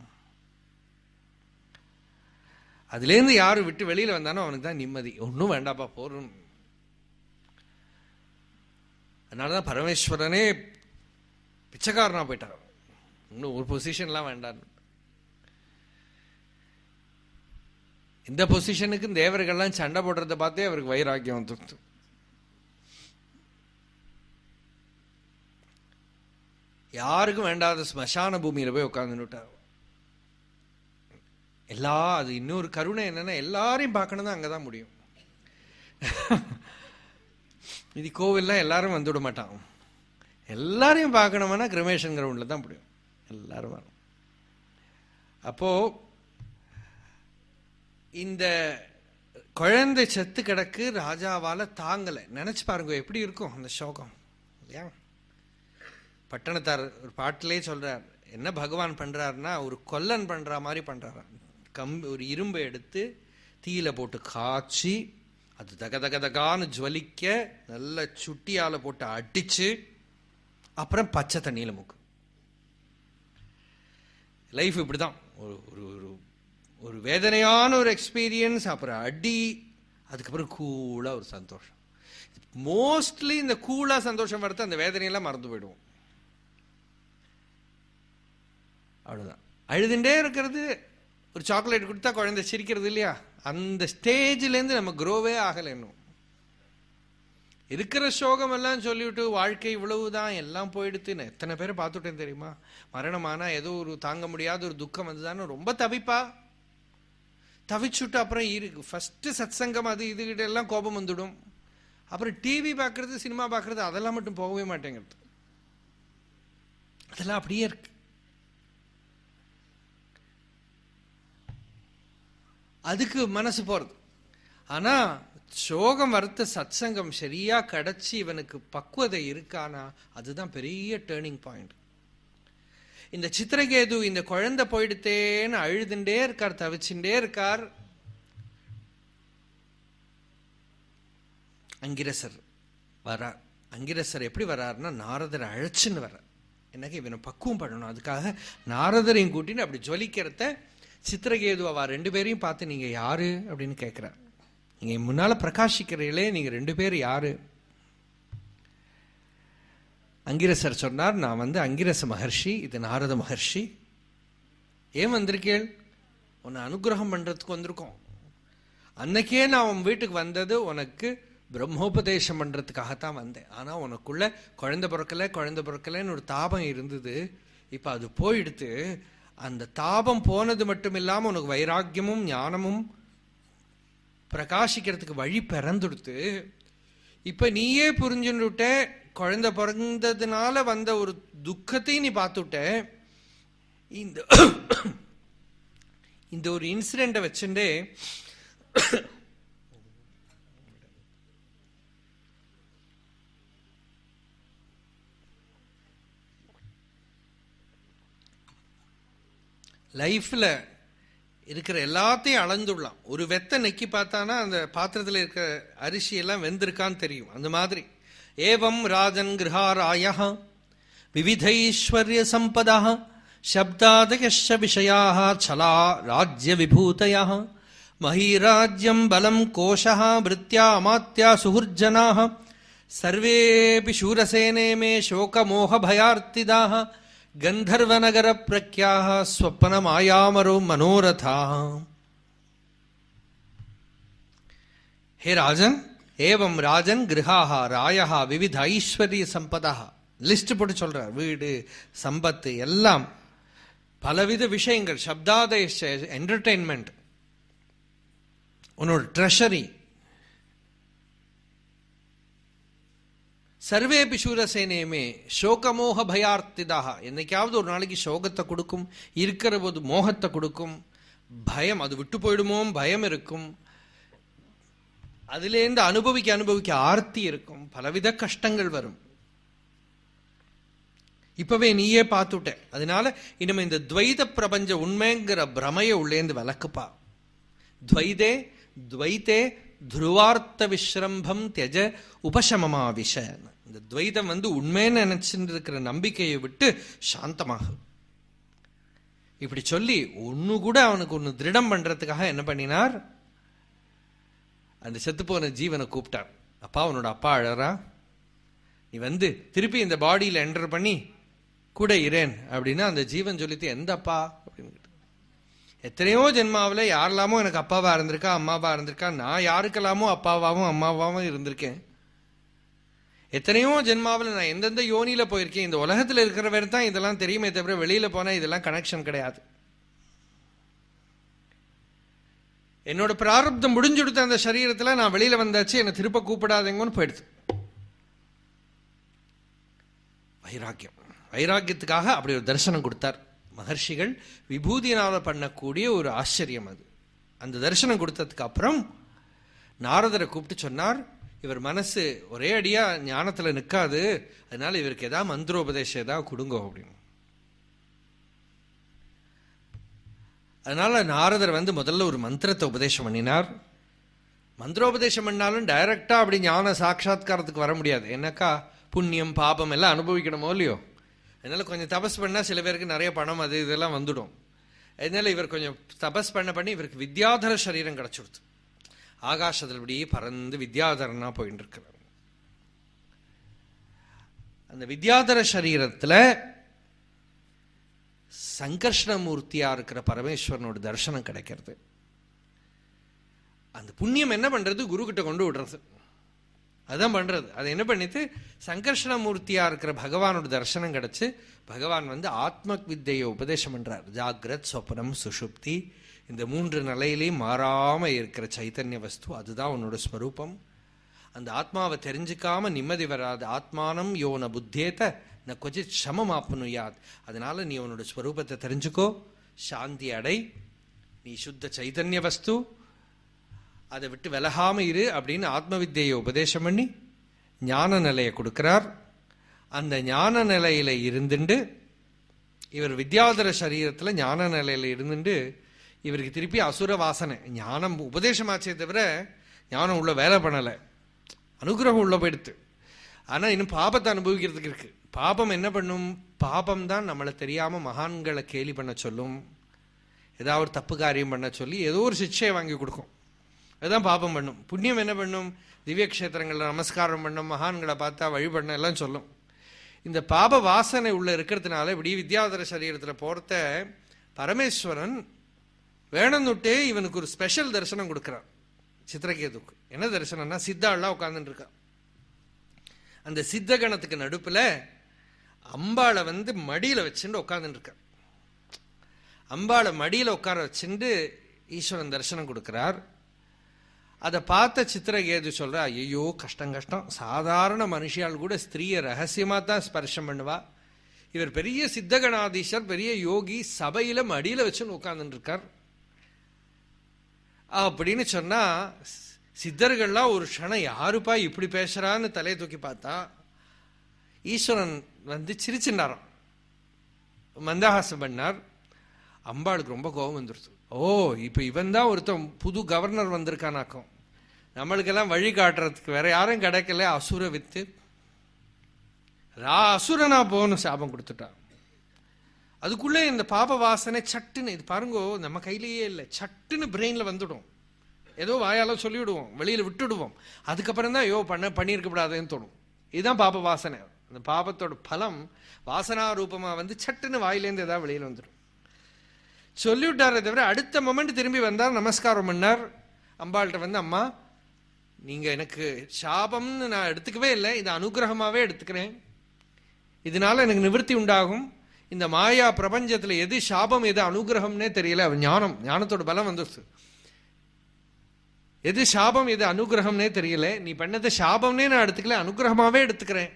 அதுலேருந்து யாரும் விட்டு வெளியில் வந்தானோ அவனுக்கு தான் நிம்மதி. ஒன்றும் வேண்டாப்பா போறோம். அதனாலதான் பரமேஸ்வரனே பிச்சைக்காரனா போயிட்டார்? இன்னும் ஒரு பொசிஷன்லாம் வேண்டாம். இந்த பொசிஷனுக்கு தேவர்கள்லாம் சண்டை போடுறத பார்த்தே அவருக்கு வைராக்கியம் வந்துடுது. யாருக்கும் வேண்டாத ஸ்மசான பூமியில் போய் உட்காந்துட்டார் எல்லா அது இன்னொரு கருணை என்னன்னா எல்லாரையும் பார்க்கணும் தான் முடியும். இது கோவில்லாம் எல்லாரும் வந்துவிட மாட்டான் எல்லாரையும் பார்க்கணும்னா கிரமேஷன் கிரவுண்டில் தான் முடியும். எல்லாரும் வரும். அப்போ இந்த குழந்தை செத்து கிடக்கு ராஜாவால தாங்கலை. நினைச்சு பாருங்க எப்படி இருக்கும் அந்த சோகம் இல்லையா? பட்டணத்தார் ஒரு பாட்டிலே சொல்றார் என்ன பகவான் பண்றாருன்னா ஒரு கொல்லன் பண்ற மாதிரி பண்றாரு கம்பி ஒரு இரும்பை எடுத்து தீயில போட்டு காய்ச்சி அது தக தக தகான்னு ஜுவலிக்க நல்ல சுட்டியால போட்டு அடிச்சு அப்புறம் பச்சை தண்ணியில முக்கு. லைஃப் இப்படிதான். ஒரு ஒரு ஒரு ஒரு வேதனையான ஒரு எக்ஸ்பீரியன்ஸ் அப்புறம் அடி அதுக்கப்புறம் கூலாக ஒரு சந்தோஷம். மோஸ்ட்லி இந்த கூலாக சந்தோஷம் வரது அந்த வேதனையெல்லாம் மறந்து போயிடுவோம். அவ்வளோதான் அழுதுண்டே இருக்கிறது ஒரு சாக்லேட் கொடுத்தா குழந்தை சிரிக்கிறது இல்லையா? அந்த ஸ்டேஜ்லேருந்து நம்ம குரோவே ஆகலை இன்னும். இருக்கிற சோகம் எல்லாம் சொல்லிவிட்டு வாழ்க்கை இவ்வளவுதான் எல்லாம் போயிடுத்துன்னு எத்தனை பேரை பார்த்துட்டேன் தெரியுமா? மரணமானா ஏதோ ஒரு தாங்க முடியாத ஒரு துக்கம் வந்துதான்னு ரொம்ப தவிப்பா. தவிச்சுட்டு அப்புறம் இருக்கு ஃபஸ்ட்டு சத்சங்கம் அது இதுகிட்ட எல்லாம் கோபம் வந்துடும். அப்புறம் டிவி பார்க்கறது சினிமா பார்க்கறது அதெல்லாம் மட்டும் போகவே மாட்டேங்கிறது. அதெல்லாம் அப்படியே இருக்கு. அதுக்கு மனசு போறது. ஆனா சோகம் வறுத்த சத்சங்கம் சரியா கிடைச்சி இவனுக்கு பக்குவதை இருக்கானா அதுதான் பெரிய டேர்னிங் பாயிண்ட் இந்த சித்திரகேது இந்த குழந்தை போயிடுத்தேன்னு அழுதுண்டே இருக்கார் தவிச்சுட்டே இருக்கார். அங்கிரசர் வரார் அங்கிரசர் எப்படி வராருன்னா நாரதரை அழைச்சின்னு வர்றார். எனக்கு இவனை பக்குவம் பண்ணணும். அதுக்காக நாரதரையும் கூட்டின்னு அப்படி ஜொலிக்கிறத சித்திரகேது அவ ரெண்டு பேரையும் பார்த்து நீங்க யாரு? அப்படின்னு கேட்கிறார் நீங்க முன்னால பிரகாசிக்கிறீங்களே நீங்க ரெண்டு பேர் யாரு? அங்கிரசர் சொன்னார் நான் வந்து அங்கிரச மகர்ஷி இது நாரத மகர்ஷி. ஏன் வந்திருக்கேள்? உன்னை அனுகிரகம் பண்றதுக்கு வந்திருக்கோம். அன்னைக்கே நான் உன் வீட்டுக்கு வந்தது உனக்கு பிரம்மோபதேசம் பண்றதுக்காகத்தான் வந்தேன். ஆனால் உனக்குள்ள குழந்தை பிறக்கல குழந்தை பிறக்கலன்னு ஒரு தாபம் இருந்தது. இப்போ அது போயிடுத்து அந்த தாபம் போனது மட்டும் இல்லாமல் உனக்கு வைராக்கியமும் ஞானமும் பிரகாசிக்கிறதுக்கு வழி பிறந்துடுத்து இப்போ நீயே புரிஞ்சுட்ட குழந்தை பிறந்ததுனால வந்த ஒரு துக்கத்தையும் நீ பார்த்துட்ட இந்த இந்த ஒரு இன்சிடென்ட்டை வச்சுட்டே லைஃப்பில் இருக்கிற எல்லாத்தையும் அளந்துடலாம். ஒரு வெத்தை நெக்கி பார்த்தானா அந்த பாத்திரத்தில் இருக்கிற அரிசி எல்லாம் வெந்திருக்கான்னு தெரியும். அந்த மாதிரி. ஏவம் ராஜன் கிரகாராய விவிதைஸ்வர்ய சம்பதா சப்தாதயஷ விஷயா சலா ராஜ்ய விபூதய மஹீராஜ்யம் பலம் கோஷா விருத்தியா அமாத்தியா சுகுர்ஜனாக சர்வேபி சூரசேனே மே சோகமோகபயார்த்திதாக கந்தர்வநகர பிரக்யாக ஸ்வப்ன மாயாமரோ மனோரதா. ஹே ராஜன் ஏவம் ராஜன் கிரகாஹா ராயா விவித ஐஸ்வர்ய சம்பதா. லிஸ்ட் போட்டு சொல்றார் வீடு சம்பத்து எல்லாம். பலவித விஷயங்கள் சப்தாதய என்டர்டெயின்மெண்ட் உன்னோட ட்ரெஷரி சர்வேபி சூரசேனேமே சோகமோக பயார்த்திதாக என்னைக்காவது ஒரு நாளைக்கு சோகத்தை கொடுக்கும் இருக்கிற போது மோகத்தை கொடுக்கும். பயம் அது விட்டு போயிடுமோ பயம் இருக்கும். அதுலேருந்து அனுபவிக்க அனுபவிக்க ஆர்த்தி இருக்கும். பலவித கஷ்டங்கள் வரும். இப்பவே நீயே பார்த்துட்ட. அதனால இனிமே இந்த துவைத பிரபஞ்ச உண்மைங்கிற பிரமைய உள்ளேந்து விளக்குப்பா. துவைதே துவைத்தே துருவார்த்த விஸ்ரம்பம் தெஜ உபசமமா துவைதம் வந்து உண்மைன்னு நினைச்சுட்டு இருக்கிற நம்பிக்கையை விட்டு சாந்தமாகும். இப்படி சொல்லி ஒன்று கூட அவனுக்கு ஒன்று திருடம் பண்றதுக்காக என்ன பண்ணினார்? அந்த செத்துப்போன ஜீவனை கூப்பிட்டார். அப்பா அவனோட அப்பா அழறா? நீ வந்து திருப்பி இந்த பாடியில் என்டர் பண்ணி கூட இரேன் அப்படின்னா அந்த ஜீவன் சொல்லிட்டு எந்த அப்பா? அப்படின்னு எத்தனையோ ஜென்மாவில் யாரெல்லாமோ எனக்கு அப்பாவாக இருந்திருக்கா அம்மாவாக இருந்திருக்கா நான் யாருக்கெல்லாமோ அப்பாவாகவும் அம்மாவாகவும் இருந்திருக்கேன். எத்தனையோ ஜென்மாவில் நான் எந்தெந்த யோனியில் போயிருக்கேன் இந்த உலகத்தில் இருக்கிறவர் தான் இதெல்லாம் தெரியுமே தவிர வெளியில் போனால் இதெல்லாம் கனெக்ஷன் கிடையாது. என்னோட பிராரப்தம் முடிஞ்சுடுத்த அந்த சரீரத்தில் நான் வெளியில் வந்தாச்சு என்னை திருப்ப கூப்பிடாதேங்கன்னு போயிடுது. வைராக்கியம். வைராக்கியத்துக்காக அப்படி ஒரு தரிசனம் கொடுத்தார். மகர்ஷிகள் விபூதியினால பண்ணக்கூடிய ஒரு ஆச்சரியம் அது. அந்த தரிசனம் கொடுத்ததுக்கு அப்புறம் நாரதரை கூப்பிட்டு சொன்னார் இவர் மனசு ஒரே அடியா ஞானத்துல நிற்காது அதனால இவருக்கு ஏதாவது மந்திரோபதேசம் ஏதாவது கொடுங்க அப்படின்னு. அதனால நாரதர் வந்து முதல்ல ஒரு மந்திரத்தை உபதேசம் பண்ணினார். மந்திரோபதேசம் பண்ணாலும் டைரக்டா அப்படி ஞான சாட்சா்காரத்துக்கு வர முடியாது. என்னக்கா? புண்ணியம் பாபம் எல்லாம் அனுபவிக்கணுமோ இல்லையோ? அதனால கொஞ்சம் தபஸ் பண்ணா சில பேருக்கு நிறைய பணம் அது இதெல்லாம் வந்துடும். அதனால இவர் கொஞ்சம் தபஸ் பண்ண பண்ணி இவருக்கு வித்யாதர சரீரம் கிடச்சிடுது ஆகாசத்தில் இப்படி பறந்து வித்யாதரனா போயிட்டு இருக்கிறார் அந்த வித்யாதர சரீரத்தில் சங்கர்ஷ்ணமூர்த்தியா இருக்கிற பரமேஸ்வரனோட தரிசனம் கிடைக்கிறது. அந்த புண்ணியம் என்ன பண்றது? குரு கிட்ட கொண்டு விடுறது. அதான் பண்றது. அதை என்ன பண்ணிட்டு சங்கர்ஷணமூர்த்தியா இருக்கிற பகவானோட தரிசனம் கிடைச்சு பகவான் வந்து ஆத்ம வித்தையை உபதேசம் பண்றார். ஜாகிரத் சொப்னம் சுஷுப்தி இந்த மூன்று நிலையிலையும் மாறாமல் இருக்கிற சைத்தன்ய வஸ்து அதுதான் உன்னோட ஸ்வரூபம். அந்த ஆத்மாவை தெரிஞ்சுக்காம நிம்மதி வராது. ஆத்மானம் யோன புத்தேத்த ந கொஞ்சம் சமம் ஆப்னுயாத் அதனால நீ உன்னோட ஸ்வரூபத்தை தெரிஞ்சுக்கோ. சாந்தி அடை. நீ சுத்த சைதன்ய வஸ்து. அதை விட்டு விலகாம இரு அப்படின்னு ஆத்ம வித்தியை உபதேசம் பண்ணி ஞான நிலையை கொடுக்கிறார். அந்த ஞான நிலையில இருந்துண்டு இவர் வித்யாதர சரீரத்தில் ஞான நிலையில இருந்துட்டு இவருக்கு திருப்பி அசுர வாசனை. ஞானம் உபதேசமாச்சே தவிர ஞானம் உள்ள வேலை பண்ணலை. அனுகிரகம் உள்ள போயிடுத்து. ஆனால் இன்னும் பாபத்தை அனுபவிக்கிறதுக்கு இருக்கு. பாபம் என்ன பண்ணும்? பாபம் தான் நம்மளை தெரியாமல் மகான்களை கேலி பண்ண சொல்லும். ஏதாவது ஒரு தப்பு காரியம் பண்ண சொல்லி ஏதோ ஒரு சிக்ஷையை வாங்கி கொடுக்கும். அதுதான் பாபம் பண்ணும். புண்ணியம் என்ன பண்ணும்? திவ்யக்ஷேத்திரங்களில் நமஸ்காரம் பண்ணும் மகான்களை பார்த்தா வழிபடணும் எல்லாம் சொல்லும். இந்த பாப வாசனை உள்ள இருக்கிறதுனால இப்படி வித்யாதர சரீரத்தில் போகிறத பரமேஸ்வரன் வேணும்னுட்டே இவனுக்கு ஒரு ஸ்பெஷல் தரிசனம் கொடுக்குறான். சித்திரகேதுக்கு என்ன தரிசனம்னா சித்தாள்லாம் உட்கார்ந்துட்டு இருக்கான் அந்த சித்த கணத்துக்கு நடுப்பில் அம்பாளை வந்து மடியில் வச்சுட்டு உட்காந்துட்டு அம்பாளை மடியில் உட்கார வச்சுட்டு ஈஸ்வரன் தரிசனம் கொடுக்குறார். அதை பார்த்த சித்திரகேது சொல்கிறா ஐயோ கஷ்டம் கஷ்டம். சாதாரண மனுஷியால் கூட ஸ்திரீயை ரகசியமாக தான் ஸ்பர்ஷம் பண்ணுவா. இவர் பெரிய சித்தகணாதீஷர் பெரிய யோகி சபையில் மடியில் வச்சுன்னு உட்காந்துட்டு இருக்கார் அப்படின்னு சொன்னா சித்தர்கள்லாம் ஒரு க்ஷணம் யாருப்பா இப்படி பேசுறான்னு தலையை தூக்கி பார்த்தா ஈஸ்வரன் வந்து சிரிச்சுனாராம். மந்தஹாசம் பண்ணார். அம்பாளுக்கு ரொம்ப கோபம் வந்துருச்சு. ஓ இப்போ இவன் தான் ஒருத்தன் புது கவர்னர் வந்திருக்கானாக்கும். நம்மளுக்கெல்லாம் வழி காட்டுறதுக்கு வேற யாரும் கிடைக்கல அசுர வித்து. ரா அசுரனா போகணும் சாபம் கொடுத்துட்டான். அதுக்குள்ளே இந்த பாப வாசனை சட்டுன்னு இது பாருங்கோ நம்ம கையிலேயே இல்லை. சட்டுன்னு பிரெயினில் வந்துடும். ஏதோ வாயால் சொல்லிவிடுவோம் வெளியில் விட்டுடுவோம். அதுக்கப்புறம் தான் ஐயோ பண்ண பண்ணியிருக்க கூடாதுன்னு தோணும். இதுதான் பாப வாசனை. அந்த பாபத்தோட பலம் வாசனா ரூபமாக வந்து சட்டுன்னு வாயிலேருந்து ஏதாவது வெளியில் வந்துடும். சொல்லிவிட்டாரே தவிர அடுத்த மொமெண்ட் திரும்பி வந்தார் நமஸ்காரம் பண்ணார். அம்பாள்கிட்ட வந்து அம்மா நீங்கள் எனக்கு சாபம்னு நான் எடுத்துக்கவே இல்லை. இது அனுகிரகமாகவே எடுத்துக்கிறேன். இதனால எனக்கு நிவர்த்தி உண்டாகும். இந்த மாயா பிரபஞ்சத்தில் எது சாபம் எது அனுகிரகம்னே தெரியல. ஞானம் ஞானத்தோட பலம் வந்துடுச்சு எது சாபம் எது அனுகிரகம்னே தெரியல. நீ பண்ணது சாபம்னே நான் எடுத்துக்கல அனுகிரகமாகவே எடுத்துக்கிறேன்.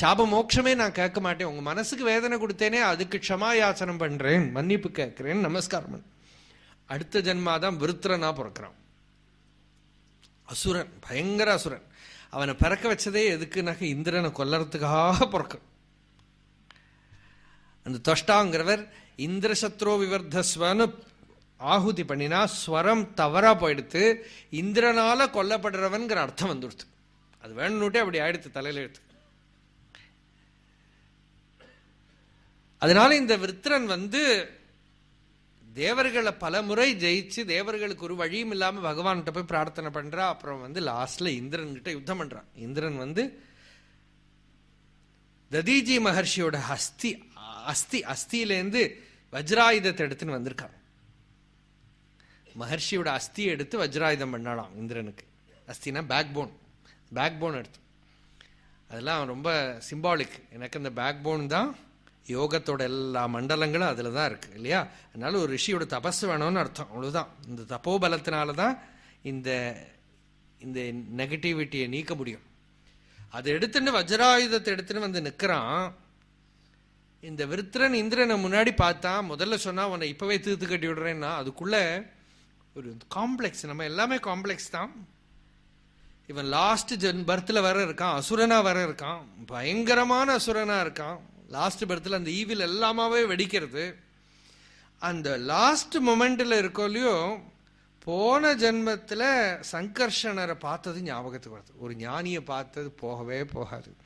சாப மோட்சமே நான் கேட்க மாட்டேன். உங்கள் மனசுக்கு வேதனை கொடுத்தேனே அதுக்கு க்ஷமாயாசனம் பண்ணுறேன் மன்னிப்பு கேட்குறேன் நமஸ்காரம் அடுத்த ஜென்மாதான் விருத்திரனாக பிறக்கிறான். அசுரன் பயங்கர அசுரன். அவனை பிறக்க வச்சதே எதுக்குனாக்க இந்திரனை கொல்லறதுக்காக பிறக்கிறான் அந்த தொஷ்டாங்கிறவர் இந்திரசத்ரோ விவர்தஸ்வன்னு ஆகுதி பண்ணினா ஸ்வரம் தவறா போயிடுத்து இந்திரனால கொல்லப்படுறவன்கிற அர்த்தம் வந்துடுத்து. அது வேணும்னுட்டே அப்படி ஆயிடுத்து தலையில எடுத்து அதனால இந்த விருத்திரன் வந்து தேவர்களை பல முறை ஜெயிச்சு தேவர்களுக்கு ஒரு வழியும் இல்லாம பகவான்கிட்ட போய் பிரார்த்தனை பண்றா. அப்புறம் வந்து லாஸ்ட்ல இந்திரன் கிட்ட யுத்தம் பண்றான். இந்திரன் வந்து ததீஜி மகர்ஷியோட ஹஸ்தி அஸ்தி அஸ்தியிலேருந்து வஜ்ராயுதத்தை எடுத்துன்னு வந்திருக்கான். மகர்ஷியோட அஸ்தியை எடுத்து வஜ்ராயுதம் பண்ணலாம் இந்திரனுக்கு. அஸ்தினா பேக் போன் பேக் போன் எடுத்து. அதெல்லாம் ரொம்ப சிம்பாலிக் எனக்கு அந்த பேக் போன் தான் யோகத்தோட எல்லா மண்டலங்களும் அதில் தான் இருக்குது இல்லையா? அதனால ஒரு ரிஷியோட தபஸ் வேணும்னு அர்த்தம் அவ்வளோதான் இந்த தப்போபலத்தினால தான் இந்த இந்த நெகட்டிவிட்டியை நீக்க முடியும். அதை எடுத்துன்னு வஜ்ராயுதத்தை எடுத்துன்னு வந்து நிற்கிறான் இந்த விருத்திரன் இந்திரனை முன்னாடி பார்த்தான் முதல்ல சொன்னா உன்னை இப்பவே தீர்த்து கட்டி விடுறேன்னா அதுக்குள்ள ஒரு காம்ப்ளெக்ஸ் நம்ம எல்லாமே காம்ப்ளெக்ஸ் தான். இவன் லாஸ்ட் ஜென் பர்த்ல வர இருக்கான் அசுரனா வர இருக்கான் பயங்கரமான அசுரனா இருக்கான். லாஸ்ட் பர்த்ல அந்த ஈவில் எல்லாமாவே வெடிக்கிறது. அந்த லாஸ்ட் மொமெண்ட்ல இருக்கோ இல்லையோ போன ஜென்மத்தில் சங்கர்ஷணரை பார்த்தது ஞாபகத்துக்கு வருது. ஒரு ஞானியை பார்த்தது போகவே போகாது.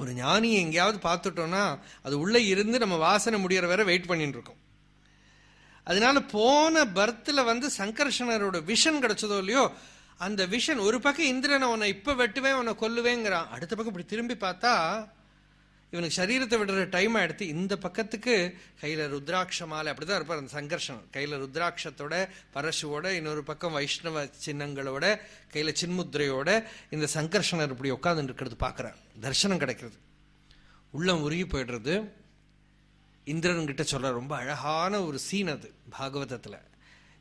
ஒரு ஞானியை எங்கேயாவது பார்த்துட்டோம்னா அது உள்ளே இருந்து நம்ம வாசனை முடிகிற வரை வெயிட் பண்ணிட்டு இருக்கோம். அதனால போன பர்த்தில் வந்து சங்கர்ஷணரோட விஷன் கிடைச்சதோ இல்லையோ அந்த விஷன் ஒரு பக்கம் இந்திரனை உன்னை இப்போ வெட்டுவேன் உன்னை கொல்லுவேங்கிறான். அடுத்த பக்கம் இப்படி திரும்பி பார்த்தா இவனுக்கு சரீரத்தை விடுற டைம் எடுத்து இந்த பக்கத்துக்கு கையில ருத்ராட்ச மாலை அப்படிதான் இருப்பார் அந்த சங்கர்ஷம் கையில ருத்ராட்சத்தோட பரசுவோட இன்னொரு பக்கம் வைஷ்ணவ சின்னங்களோட கையில சின்முத்திரையோட இந்த சங்கர்ஷனர் இப்படி உட்கார்ந்து இருக்கிறது பாக்குறார் தர்சனம் கிடைக்கிறது. உள்ளம் உருகி போயிடுறது. இந்திரன் கிட்ட சொல்ற ரொம்ப அழகான ஒரு சீன் அது பாகவதத்துல.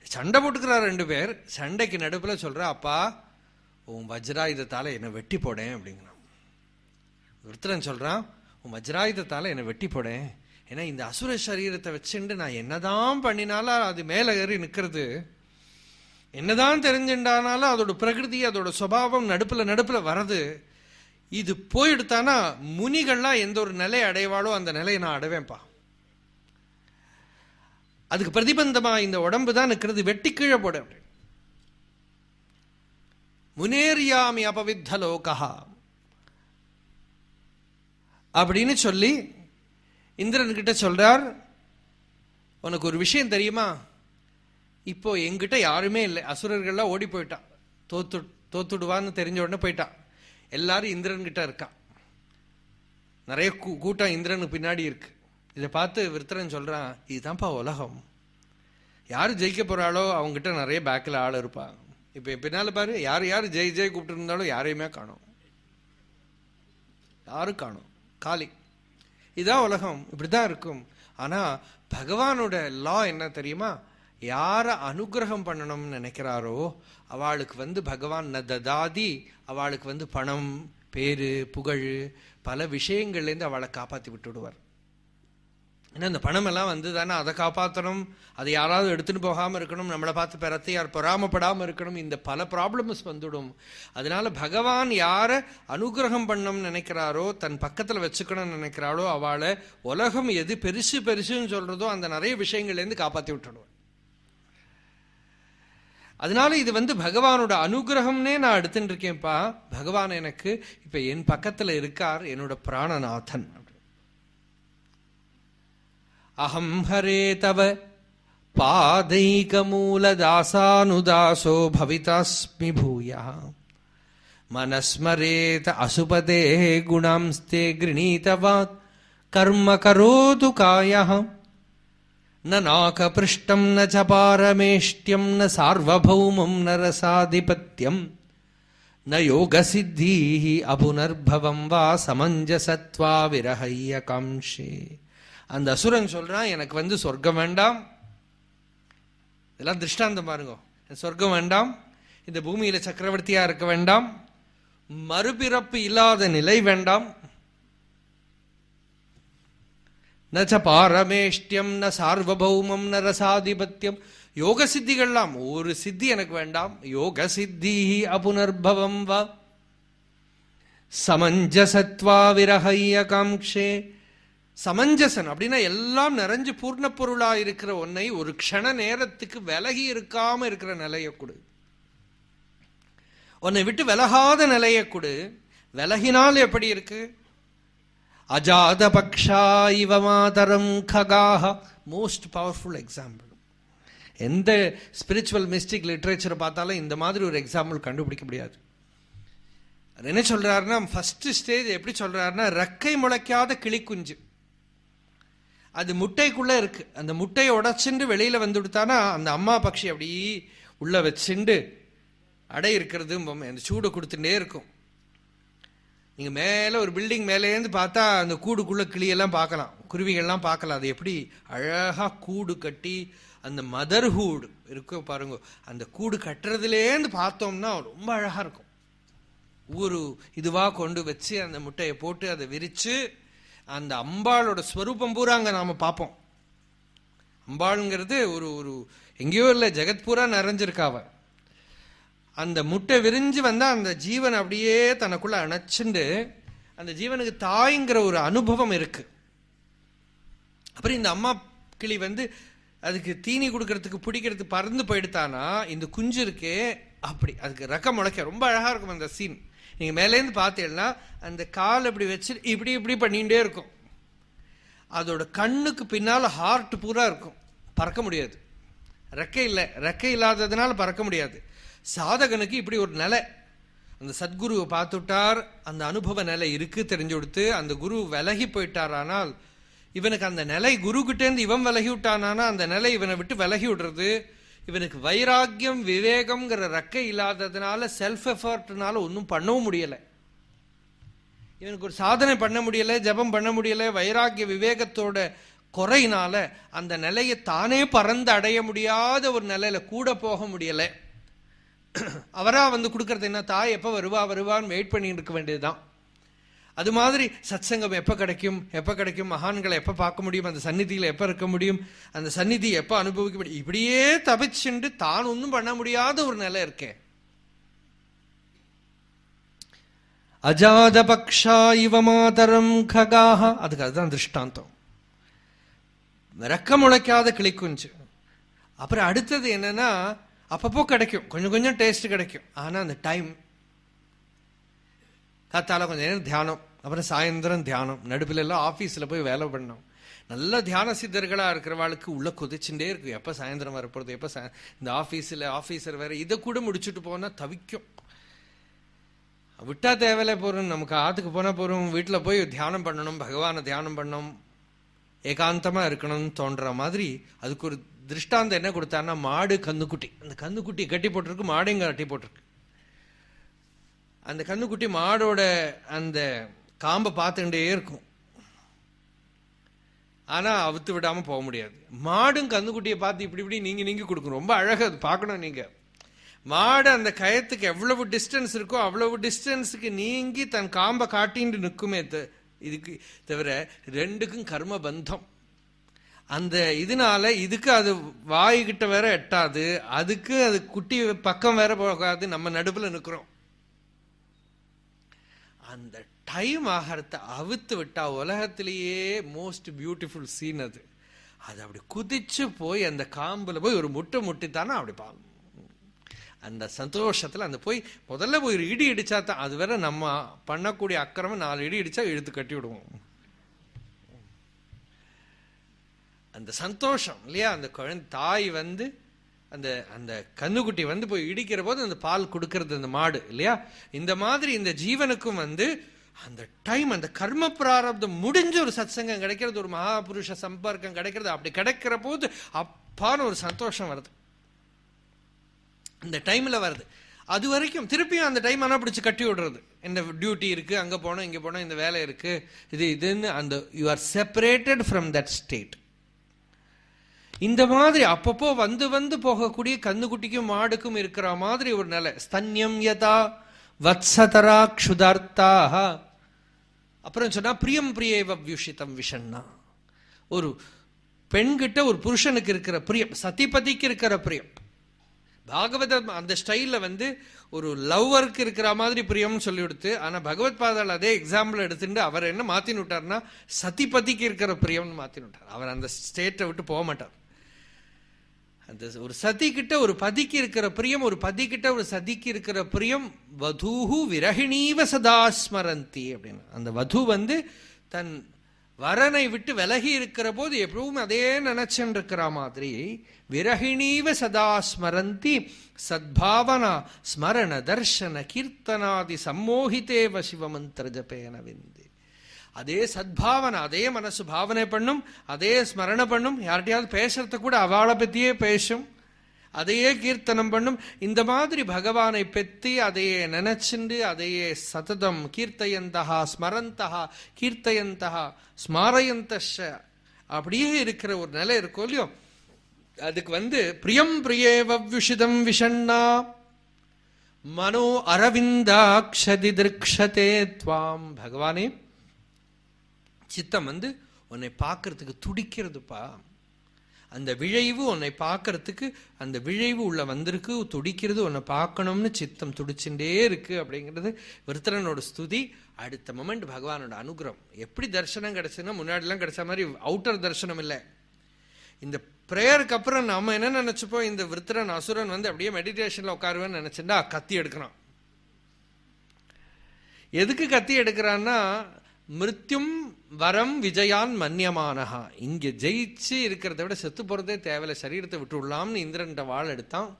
சண்டை போட்டுக்கிறார் ரெண்டு பேர். சண்டைக்கு நடுப்புல சொல்ற அப்பா உன் வஜ்ராயுதத்தால என்னை வெட்டி போடேன் அப்படிங்கிறான். ஒருத்தரன் சொல்றான் உன் வஜ்ராயுதத்தால் என்னை வெட்டி போடேன் ஏன்னா இந்த அசுர சரீரத்தை வச்சுண்டு நான் என்னதான் பண்ணினாலும் அது மேலே ஏறி நிற்கிறது என்னதான் தெரிஞ்சுட்டானாலும் அதோட பிரகிருதி அதோட சுபாவம் நடுப்பில் நடுப்பில் வரது இது போயிடுத்தானா முனிகள்லாம் எந்த ஒரு நிலையை அடைவாளோ அந்த நிலையை நான் அடைவேன்ப்பா. அதுக்கு பிரதிபந்தமா இந்த உடம்பு தான் நிற்கிறது வெட்டி கீழே போட. முனேரியாமி அபவித்த லோகா அப்படின்னு சொல்லி இந்திரன்கிட்ட சொல்றார். உனக்கு ஒரு விஷயம் தெரியுமா? இப்போ எங்கிட்ட யாருமே இல்லை. அசுரர்கள்லாம் ஓடி போயிட்டான். தோத்து தோத்துடுவான்னு தெரிஞ்ச உடனே போயிட்டான். எல்லாரும் இந்திரன்கிட்ட இருக்கான் நிறைய கூ- கூட்டம் இந்திரனுக்கு பின்னாடி இருக்கு. இதை பார்த்து விருத்தரன் சொல்றான் இதுதான்ப்பா உலகம். யார் ஜெயிக்க போறாளோ அவங்ககிட்ட நிறைய பேக்கில் ஆள் இருப்பாங்க இப்போ பின்னால் பாரு யார் யார் ஜெய் ஜெய் கூப்பிட்டு இருந்தாலும் யாரையுமே காணும். யாரும் காணும். காலி. இதான் உலகம். இப்படிதான் இருக்கும். ஆனா பகவானோட லா என்ன தெரியுமா? யார அனுகிரகம் பண்ணணும்னு நினைக்கிறாரோ அவளுக்கு வந்து பகவான் ந ததாதி அவளுக்கு வந்து பணம் பேரு புகழ் பல விஷயங்கள்லேருந்து அவளை காப்பாற்றி விட்டுடுவார். ஏன்னா இந்த பணம் எல்லாம் வந்து தானே அதை காப்பாற்றணும் அதை யாராவது எடுத்துகிட்டு போகாமல் இருக்கணும் நம்மளை பார்த்து பிறத்தை யார் பொறாமப்படாமல் இருக்கணும் இந்த பல ப்ராப்ளம்ஸ் வந்துடும். அதனால பகவான் யாரை அனுகிரகம் பண்ணணும்னு நினைக்கிறாரோ தன் பக்கத்தில் வச்சுக்கணும்னு நினைக்கிறாளோ அவளை உலகம் எது பெருசு பெருசுன்னு சொல்கிறதோ அந்த நிறைய விஷயங்கள்லேருந்து காப்பாற்றி விட்டுடுவார் அதனால இது வந்து பகவானோட அனுகிரகம்னே நான் எடுத்துட்டு இருக்கேன்ப்பா. பகவான் எனக்கு இப்போ என் பக்கத்தில் இருக்கார் என்னோட பிராணநாதன். अहम हरे तव। पादैकमूलदासानुदासो भवितास्मि भूयः। मनस्मरेत असुपतेः गुणांस्ते गृणीतवात्। कर्म करोतु कायः। न नाकपृष्टम् न च न सार्वभौमम् न रसाधिपत्यं। न योगसिद्धिः अपुनर्भवम् वा समञ्जसत्वा அந்த அசுரன் சொல்றான் எனக்கு வந்து சொர்க்கம் வேண்டாம். இதெல்லாம் திருஷ்டாந்தம் பாருங்க. சொர்க்கம் வேண்டாம். இந்த பூமியில சக்கரவர்த்தியா இருக்க வேண்டாம். மறுபிறப்பு இல்லாத நிலை வேண்டாம். நச்ச பாரமேஷ்டியம் ந சார்வபௌமம் ந ரசாதிபத்தியம் யோக சித்திகள்லாம் ஒரு சித்தி எனக்கு வேண்டாம். யோக சித்தி அபுனர்பவம் வா. சமஞ்சசத்வா விரஹைய காம்க்ஷே சமஞ்சசன் அப்படின்னா எல்லாம் நிறைஞ்சு பூர்ண பொருளா இருக்கிற ஒன்னை ஒரு க்ஷண நேரத்துக்கு விலகி இருக்காம இருக்கிற நிலையை கொடு. உன்னை விட்டு விலகாத நிலையை கொடு. விலகினால் எப்படி இருக்கு? அஜாத பக்ஷா இவ மாதரம் ககாக மோஸ்ட் பவர்ஃபுல் எக்ஸாம்பிள் எந்த ஸ்பிரிச்சுவல் மிஸ்டிக் லிட்ரேச்சரை பார்த்தாலும் இந்த மாதிரி ஒரு எக்ஸாம்பிள் கண்டுபிடிக்க முடியாது. என்ன சொல்றாருன்னா ஃபர்ஸ்ட் ஸ்டேஜ் எப்படி சொல்றாருன்னா ரெக்கை முளைக்காத கிளிக்குஞ்சு. அது முட்டைக்குள்ள இருக்கு. அந்த முட்டையை உடைச்சுண்டு வெளியில வந்துடுத்தானா அந்த அம்மா பக்ஷி அப்படி உள்ள வச்சுண்டு அடை இருக்கிறது அந்த சூடு கொடுத்துட்டே இருக்கும். நீங்க மேல ஒரு பில்டிங் மேலேருந்து பார்த்தா அந்த கூடுக்குள்ள கிளியெல்லாம் பார்க்கலாம். குருவிகள்லாம் பார்க்கலாம். அது எப்படி அழகா கூடு கட்டி அந்த மதர்ஹூடு இருக்க பாருங்க அந்த கூடு கட்டுறதுலேருந்து பார்த்தோம்னா ரொம்ப அழகா இருக்கும். ஒரு இதுவாக கொண்டு வச்சு அந்த முட்டையை போட்டு அதை விரித்து அந்த அம்பாளோட ஸ்வரூபம் பூரா அங்கே நாம் பார்ப்போம் அம்பாளுங்கிறது ஒரு ஒரு எங்கேயோ இல்லை ஜெகத் பூரா நிறைஞ்சிருக்காவ அந்த முட்டை விரிஞ்சு வந்தால் அந்த ஜீவன் அப்படியே தனக்குள்ளே அணைச்சுண்டு அந்த ஜீவனுக்கு தாய்ங்கிற ஒரு அனுபவம் இருக்கு. அப்புறம் இந்த அம்மா கிளி வந்து அதுக்கு தீனி கொடுக்கறதுக்கு பிடிக்கிறது பறந்து போயிடுத்தானா இந்த குஞ்சு இருக்கே அப்படி அதுக்கு ரக்கம் முளைக்க. ரொம்ப அழகாக இருக்கும் அந்த சீன் நீங்கள் மேலேருந்து பார்த்தீங்கன்னா அந்த கால் இப்படி வச்சு இப்படி இப்படி பண்ணிகிட்டே இருக்கும். அதோட கண்ணுக்கு பின்னால் ஹார்ட் பூரா இருக்கும். பறக்க முடியாது. ரெக்கை இல்லை. ரெக்கை இல்லாததுனால பறக்க முடியாது. சாதகனுக்கு இப்படி ஒரு நிலை. அந்த சத்குருவை பார்த்துட்டார் அந்த அனுபவ நிலை இருக்கு தெரிஞ்சு கொடுத்து அந்த குரு விலகி போயிட்டார் ஆனால் இவனுக்கு அந்த நிலை குரு கிட்டேருந்து இவன் விலகி விட்டானா அந்த நிலை இவனை விட்டு விலகி விடுறது இவனுக்கு வைராக்கியம் விவேகம்ங்கிற ரெக்கை இல்லாததுனால செல்ஃப் எஃபர்ட்னால ஒன்றும் பண்ணவும் முடியலை. இவனுக்கு ஒரு சாதனை பண்ண முடியலை ஜபம் பண்ண முடியலை வைராக்கிய விவேகத்தோட குறையினால அந்த நிலையை தானே பறந்து அடைய முடியாத ஒரு நிலையில கூட போக முடியலை. அவராக வந்து கொடுக்கறது என்ன? தாய் எப்போ வருவா? வருவான்னு வெயிட் பண்ணிட்டு இருக்க வேண்டியதுதான். அது மாதிரி சத்சங்கம் எப்ப கிடைக்கும்? எப்ப கிடைக்கும்? மகான்களை எப்ப பார்க்க முடியும்? அந்த சந்நிதியில் எப்ப இருக்க முடியும்? அந்த சந்நிதி எப்ப அனுபவிக்க முடியும்? இப்படியே தவிச்சுண்டு தான் ஒன்றும் பண்ண முடியாத ஒரு நிலை இருக்கேன் அஜாத பக்ஷா இவ மாதரம் ககாக அதுக்கு அதுதான் திருஷ்டாந்தம். ரெக்க முளைக்காத கிளிக்குஞ்சு. அப்புறம் அடுத்தது என்னன்னா அப்பப்போ கிடைக்கும். கொஞ்சம் கொஞ்சம் டேஸ்ட் கிடைக்கும். ஆனா அந்த டைம் காத்தால கொஞ்சம் நேரம் தியானம் அப்புறம் சாயந்தரம் தியானம். நடுப்புல எல்லாம் ஆஃபீஸில் போய் வேலை பண்ணோம் நல்ல தியான சித்தர்களா இருக்கிறவாளுக்கு உள்ள கொதிச்சுட்டே இருக்கும் எப்போ சாயந்தரம் வரப்போகிறது எப்போ சா இந்த ஆஃபீஸில் ஆஃபீஸர் வேற இதை கூட முடிச்சுட்டு போனால் தவிக்கும். விட்டா தேவையில்ல போகிறோம் நமக்கு ஆத்துக்கு போனால் போகிறோம் வீட்டில் போய் தியானம் பண்ணணும் பகவானை தியானம் பண்ணணும். ஏகாந்தமா இருக்கணும்னு தோன்ற மாதிரி அதுக்கு ஒரு திருஷ்டாந்தம் என்ன கொடுத்தாருன்னா மாடு கந்துக்குட்டி அந்த கந்துக்குட்டி கட்டி போட்டிருக்கு மாடையும் கட்டி போட்டிருக்கு. அந்த கண்ணுக்குட்டி மாடோட அந்த காம்பை பார்த்துக்கிட்டே இருக்கும். ஆனால் அவுத்து விடாமல் போக முடியாது. மாடும் கந்துக்குட்டியை பார்த்து இப்படி இப்படி நீங்கள் நீங்கள் கொடுக்கணும் ரொம்ப அழகாக அது பார்க்கணும் நீங்கள் மாடு அந்த கயத்துக்கு எவ்வளவு டிஸ்டன்ஸ் இருக்கோ அவ்வளவு டிஸ்டன்ஸுக்கு நீங்கி தன் காம்பை காட்டின்னு நிற்குமே த- இதுக்கு தவிர ரெண்டுக்கும் கர்ம பந்தம். அந்த இதனால இதுக்கு அது வாய்கிட்ட வேற எட்டாது அதுக்கு அது குட்டி பக்கம் வேற போகாது நம்ம நடுவில் நிற்கிறோம் அந்த டைம் ஆகிறத அவுத்து விட்டா உலகத்திலேயே மோஸ்ட் பியூட்டிஃபுல் சீன் அது. அது அப்படி குதிச்சு போய் அந்த காம்புல போய் ஒரு முட்டை முட்டித்தானா அப்படி பா அந்த சந்தோஷத்துல அந்த போய் முதல்ல போய் ஒரு இடி இடிச்சா தான் அது வேற நம்ம பண்ணக்கூடிய அக்கிரமம் நாலு இடி இடிச்சா இழுத்து கட்டி விடுவோம். அந்த சந்தோஷம் இல்லையா? அந்த குழந்தை தாய் வந்து அந்த அந்த கண்ணுக்குட்டி வந்து போய் இடிக்கிற போது அந்த பால் கொடுக்கறது அந்த மாடு இல்லையா? இந்த மாதிரி இந்த ஜீவனுக்கும் வந்து அந்த டைம் அந்த கர்ம பிராரப்தம் முடிஞ்ச ஒரு சத்சங்கம் கிடைக்கிறது ஒரு மகாபுருஷ சம்பர்க்கம் கிடைக்கிறது அப்படி கிடைக்கிற போது அப்பான்னு ஒரு சந்தோஷம் வருது. இந்த டைம்ல வருது. அது வரைக்கும் திருப்பியும் அந்த டைம் ஆனால் பிடிச்சி கட்டி விடுறது. இந்த டியூட்டி இருக்கு அங்கே போனோம் இங்கே போனோம் இந்த வேலை இருக்கு இது இதுன்னு அந்த you are separated from that state இந்த மாதிரி அப்பப்போ வந்து வந்து போகக்கூடிய கண்ணுக்குட்டிக்கும் மாடுக்கும் இருக்கிற மாதிரி ஒரு நிலை. ஸ்தன்யம் யதா வத்சதரா க்ஷுதார்த்தாக அப்புறம் சொன்னா பிரியம் பிரியேவ வியூஷித்தம் விஷன்னா. ஒரு பெண்கிட்ட ஒரு புருஷனுக்கு இருக்கிற பிரியம் சதிபதிக்கு இருக்கிற பிரியம். பாகவத அந்த ஸ்டைலில் வந்து ஒரு லவ்வருக்கு இருக்கிற மாதிரி பிரியம்னு சொல்லி கொடுத்து ஆனா பகவத் பாதால் அதே எக்ஸாம்பிள் எடுத்துட்டு அவர் என்ன மாத்தின்னு விட்டார்னா சதிபதிக்கு இருக்கிற பிரியம்னு மாத்தின்னு விட்டார். அவர் அந்த ஸ்டேட்டை விட்டு போக மாட்டார். அந்த ஒரு சதி கிட்ட ஒரு பதிக்கு இருக்கிற பிரியம் ஒரு பதி கிட்ட ஒரு சதிக்கு இருக்கிற பிரியம் வதூஹு விரகிணீவ சதா ஸ்மரந்தி அப்படின்னு. அந்த வது வந்து தன் வரனை விட்டு விலகி இருக்கிற போது எப்பவும் அதே நினைச்சுன்னு இருக்கிற மாதிரி விரகிணீவ சதா ஸ்மரந்தி சத்பாவனா ஸ்மரண தர்ஷன கீர்த்தனாதி சம்மோகிதேவ சிவமந்திர ஜபேன அதே சத்பாவனை அதே மனசு பாவனை பண்ணும் அதே ஸ்மரணை பண்ணும் யார்கிட்டயாவது பேசுறத கூட அவளை பற்றியே பேசும் அதையே கீர்த்தனம் பண்ணும். இந்த மாதிரி பகவானை பெத்தி அதையே நினைச்சுண்டு அதையே சததம் கீர்த்தயந்தகா ஸ்மரந்தகா கீர்த்தயந்தகா ஸ்மாரயந்த அப்படியே இருக்கிற ஒரு நிலை இருக்கும் இல்லையோ? அதுக்கு வந்து பிரியம் பிரியேவவ்யுஷிதம் விஷண்ணா. மனோ அரவிந்தாட்சதி திருக்ஷதே துவாம். பகவானே சித்தம் வந்து உன்னை பார்க்கறதுக்கு துடிக்கிறதுப்பா. அந்த விழைவு உன்னை பார்க்கறதுக்கு அந்த விழைவு உள்ள வந்திருக்கு துடிக்கிறது உன்னை பார்க்கணும்னு சித்தம் துடிச்சுட்டே இருக்கு அப்படிங்கிறது விருத்தரனோட ஸ்துதி. அடுத்த மொமெண்ட் பகவானோட அனுகிரகம். எப்படி தரிசனம் கிடைச்சுன்னா முன்னாடிலாம் கிடைச்ச மாதிரி அவுட்டர் தரிசனம் இல்லை. இந்த ப்ரேயருக்கு அப்புறம் நம்ம என்ன நினைச்சுப்போம்? இந்த விருத்திரன் அசுரன் வந்து அப்படியே மெடிடேஷன்ல உட்காருவேன்னு நினைச்சுட்டா கத்தி எடுக்கிறான். எதுக்கு கத்தி எடுக்கிறான்னா மிருத்யும் வரம் விஜயான் மன்னியமானஹா இங்க ஜெயிச்சு இருக்கிறத விட செத்து போறதே தேவையில்ல. சரீரத்தை விட்டுவிடலாம்னு இந்திரன்ட இந்திரன்ட்ட வாள் எடுத்தான்.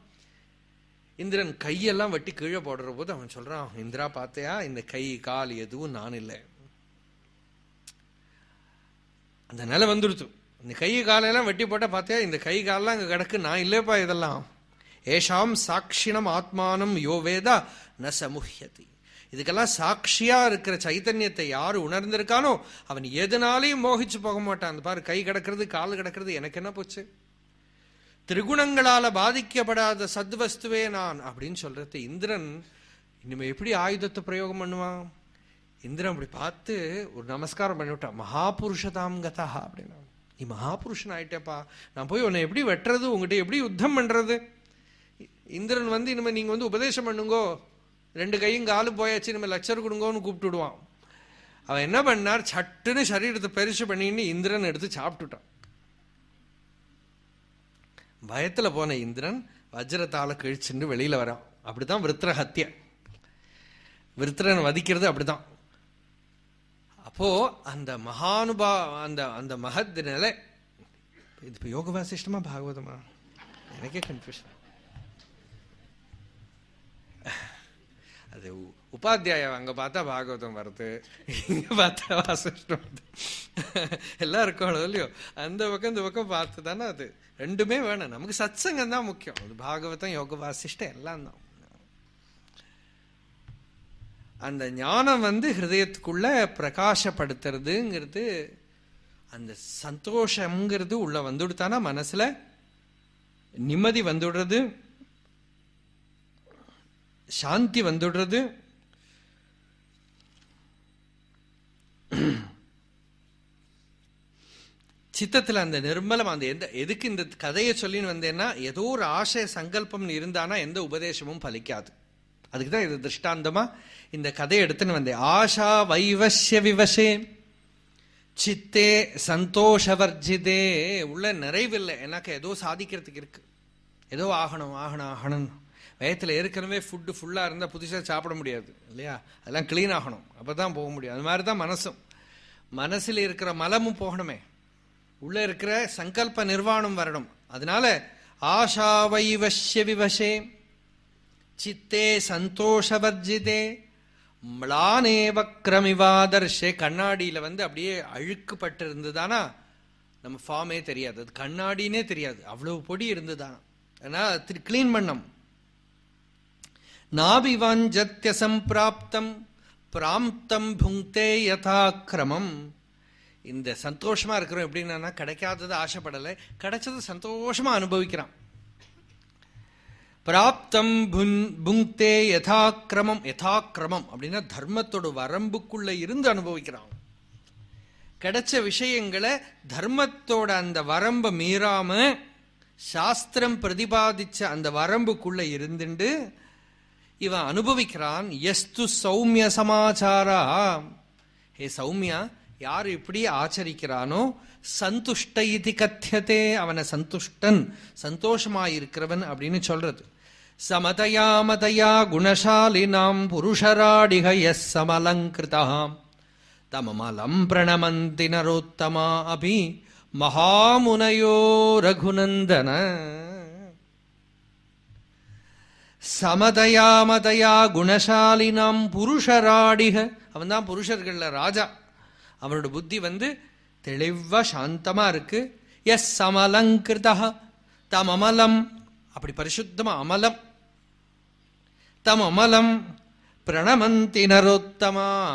இந்திரன் கையெல்லாம் வெட்டி கீழே போடுற போது அவன் சொல்றான் இந்திரா பார்த்தையா? இந்த கை கால் எதுவும் நான் இல்லை. அந்த நிலை வந்துடுச்சு இந்த கை காலையெல்லாம் வெட்டி போட்டா பார்த்தியா? இந்த கை காலெல்லாம் அங்க கிடக்கு. நான் இல்லைப்பா இதெல்லாம். ஏஷாம் சாட்சிணம் ஆத்மானம் யோவேதா ந சமுஹ்யதி. இதுக்கெல்லாம் சாட்சியா இருக்கிற சைத்தன்யத்தை யாரு உணர்ந்திருக்கானோ அவன் எதனாலையும் மோகிச்சு போக மாட்டான். அந்த பாரு கை கிடக்கிறது கால் கிடக்கிறது எனக்கு என்ன போச்சு? திரிகுணங்களால பாதிக்கப்படாத சத்வஸ்துவே நான் அப்படின்னு சொல்றது இந்திரன் இனிமே எப்படி ஆயுதத்தை பிரயோகம் பண்ணுவான்? இந்திரன் அப்படி பார்த்து ஒரு நமஸ்காரம் பண்ணிவிட்டான். மகாபுருஷதாம் கதா அப்படின்னா. நீ மகாபுருஷன் ஆயிட்டேப்பா. நான் போய் உன்னை எப்படி வெட்டுறது? உங்ககிட்ட எப்படி யுத்தம் பண்றது? இந்திரன் வந்து இனிமே நீங்க வந்து உபதேசம் பண்ணுங்கோ. ரெண்டு கையும் காலும் போயாச்சு நம்ம லெக்சர் கொடுங்கோன்னு கூப்பிட்டுடுவான். அவன் என்ன பண்ணார்? சட்டுன்னு சரீரத்தை பெருசு பண்ணின்னு இந்திரன் எடுத்து சாப்பிட்டுட்டான். பயத்தில் போன இந்திரன் வஜ்ரத்தால் கிழிச்சுன்னு வெளியில் வரான். அப்படிதான் விருத்திர ஹத்திய விருத்திரன் வதிக்கிறது அப்படிதான் அப்போ அந்த மகானுபா அந்த அந்த மகத் நிலை இது இப்போ யோக வாசிஷ்டமா பாகவதமா? எனக்கே கன்ஃபியூஷன் அது உபாத்தியாயம் அங்க பார்த்தா பாகவதம் வருது இங்க பார்த்தா வாசிஷ்டம் வருது எல்லாம் இருக்கணும் இல்லையோ அந்த பக்கம் இந்த பக்கம் பார்த்து தானே அது ரெண்டுமே வேணும் நமக்கு சத்சங்கம் தான் முக்கியம் அது பாகவதம் யோக வாசிஷ்டம் எல்லாம் தான் அந்த ஞானம் வந்து ஹிருதயத்துக்குள்ள பிரகாசப்படுத்துறதுங்கிறது அந்த சந்தோஷம்ங்கிறது உள்ள வந்துடுத்தானா மனசுல நிம்மதி வந்துடுறது சாந்தி வந்துடுறது. சித்தத்தில் அந்த நிர்மலம் அந்த எந்த எதுக்கு இந்த கதையை சொல்லின்னு வந்தேன்னா ஏதோ ஒரு ஆசை சங்கல்பம்னு இருந்தானா எந்த உபதேசமும் பலிக்காது. அதுக்கு தான் இது திருஷ்டாந்தமா இந்த கதையை எடுத்துன்னு வந்தேன். ஆஷா வைவசிய விவசே சித்தே சந்தோஷவர்ஜிதே. உள்ள நிறைவில்லை. எனக்கு ஏதோ சாதிக்கிறதுக்கு இருக்கு. ஏதோ ஆகணும் ஆகணும் ஆகணும் வயத்தில் ஏற்கனவே ஃபுட்டு ஃபுல்லாக இருந்தால் புதுசாக சாப்பிட முடியாது இல்லையா? அதெல்லாம் க்ளீன் ஆகணும். அப்போ தான் போக முடியும். அது மாதிரி தான் மனசும். மனசில் இருக்கிற மலமும் போகணுமே. உள்ளே இருக்கிற சங்கல்ப நிர்வாணம் வரணும். அதனால ஆஷா வைவசிய விவசே சித்தே சந்தோஷவர்ஜிதே மிளானே வக்ரமிவாதர்ஷே கண்ணாடியில் வந்து அப்படியே அழுக்குப்பட்டு இருந்ததுதானா நம்ம ஃபார்மே தெரியாது. அது கண்ணாடினே தெரியாது. அவ்வளவு பொடி இருந்ததானா? அதனால் க்ளீன் பண்ணம் நாபிவாஞ்சத்தியசம்பிராப்தம் பிராப்தம் புங்தே யதாக்கிரமம். இந்த சந்தோஷமாக இருக்கிறோம் எப்படின்னா கிடைக்காதது ஆசைப்படலை கிடைச்சது சந்தோஷமாக அனுபவிக்கிறான். பிராப்தம் புங்கே யதாக்கிரமம் யதாக்கிரமம் அப்படின்னா தர்மத்தோட வரம்புக்குள்ளே இருந்து அனுபவிக்கிறான். கிடைச்ச விஷயங்களை தர்மத்தோட அந்த வரம்பை மீறாம சாஸ்திரம் பிரதிபாதிச்ச அந்த வரம்புக்குள்ளே இருந்துண்டு இவன் அனுபவிக்கிறான் எஸ்து சௌமிய சமாச்சாரா? ஹே சௌமியா யார் இப்படி ஆச்சரிக்கிறானோ சந்துஷ்ட இது கத்தியதே அவனை சந்துஷ்டன் சந்தோஷமாயிருக்கிறவன் அப்படின்னு சொல்றது. சமதயா மதயா குணசாலினாம் புருஷராடிக எஸ் சமலங்கிருதாம் தமமலம் பிரணமந்தி நரோத்தமா அபி மகாமுனையோ ரகுநந்தன. சமதயாமதயா குணசாலினாம் புருஷராடிக. அவன் தான் புருஷர்கள்ல ராஜா. அவனோட புத்தி வந்து தெளிவா சாந்தமா இருக்கு. எஸ் சமலங்கிருதா. தம் அமலம். அப்படி பரிசுத்தமா அமலம். தம் அமலம் பிரணமந்தி நரோத்தமா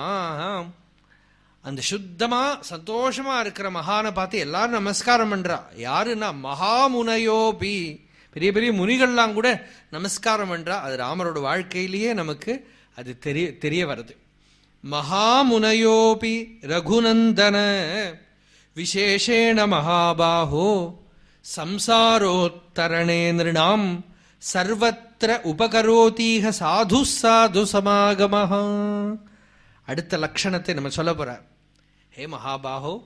அந்த சுத்தமா சந்தோஷமா இருக்கிற மகானை பார்த்து எல்லாரும் நமஸ்காரம் பண்றா. யாருன்னா மகாமுனையோபி. பெரிய பெரிய முனிகள்லாம் கூட நமஸ்காரம் என்றால் அது ராமரோட வாழ்க்கையிலேயே நமக்கு அது தெரிய தெரிய வருது மகாமுனையோபி ரகுநந்தன. விசேஷேண மகாபாஹோ. சம்சாரோத்தரணே நிருணாம். சர்வத்திர உபகரோதீக சாது சாது சமாகமஹா. அடுத்த லட்சணத்தை நம்ம சொல்ல போறார். ஹே மகாபாஹோ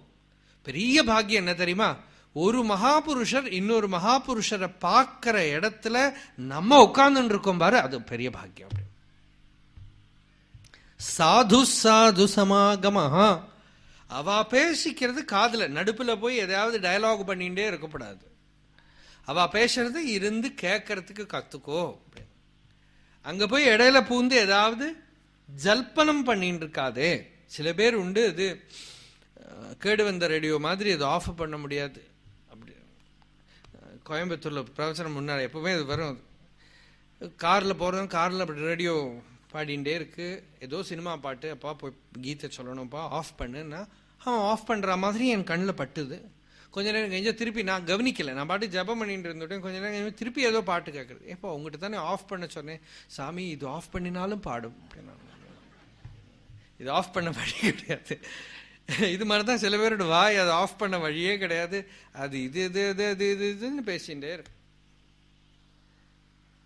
பெரிய பாக்கியம் என்ன தெரியுமா? ஒரு மகாபுருஷர் இன்னொரு மகாபுருஷரை பார்க்கிற இடத்துல நம்ம உட்கார்ந்து இருக்கோம் பாரு அது பெரிய பாக்கியம் அப்படி. சாது சாது சமாகமஹா. அவ பேசிக்கிறது காதல நடுப்புல போய் எதையாவது டயலாக் பண்ணிட்டே இருக்கக்கூடாது. அவ பேசுறது இருந்து கேட்கறதுக்கு கத்துக்கோ அங்க போய் இடையில பூந்து ஏதாவது ஜல்பனம் பண்ணிட்டு இருக்காதே. சில பேர் உண்டு இது கேடு வந்த ரேடியோ மாதிரி இது ஆஃப் பண்ண முடியாது. கோயம்புத்தூரில் பிரவச்சனம் முன்னாடி எப்போவுமே இது வரும். காரில் போகிறதும் காரில் அப்படி ரேடியோ பாடிகிட்டே இருக்குது ஏதோ சினிமா பாட்டு அப்பா போய் கீதை சொல்லணும்ப்பா ஆஃப் பண்ணுன்னா அவன் ஆஃப் பண்ணுற மாதிரி என் கண்ணில் பட்டுது. கொஞ்ச நேரம் கழிஞ்சா திருப்பி நான் கவனிக்கலை. நான் பாட்டு ஜபம் பண்ணிட்டு இருந்துட்டேன் கொஞ்ச நேரம் கழிஞ்சு திருப்பி ஏதோ பாட்டு கேட்குறது எப்போ உங்ககிட்ட தானே ஆஃப் பண்ண சொன்னேன். சாமி இது ஆஃப் பண்ணினாலும் பாடும். அப்படின்னா இது ஆஃப் பண்ண பாடி கிடையாது. இது மாதிரி தான் சில பேரோட வாய் அதை ஆஃப் பண்ண வழியே கிடையாது. அது இது இது இது இது இது இதுன்னு பேசிகிட்டே இருக்கு.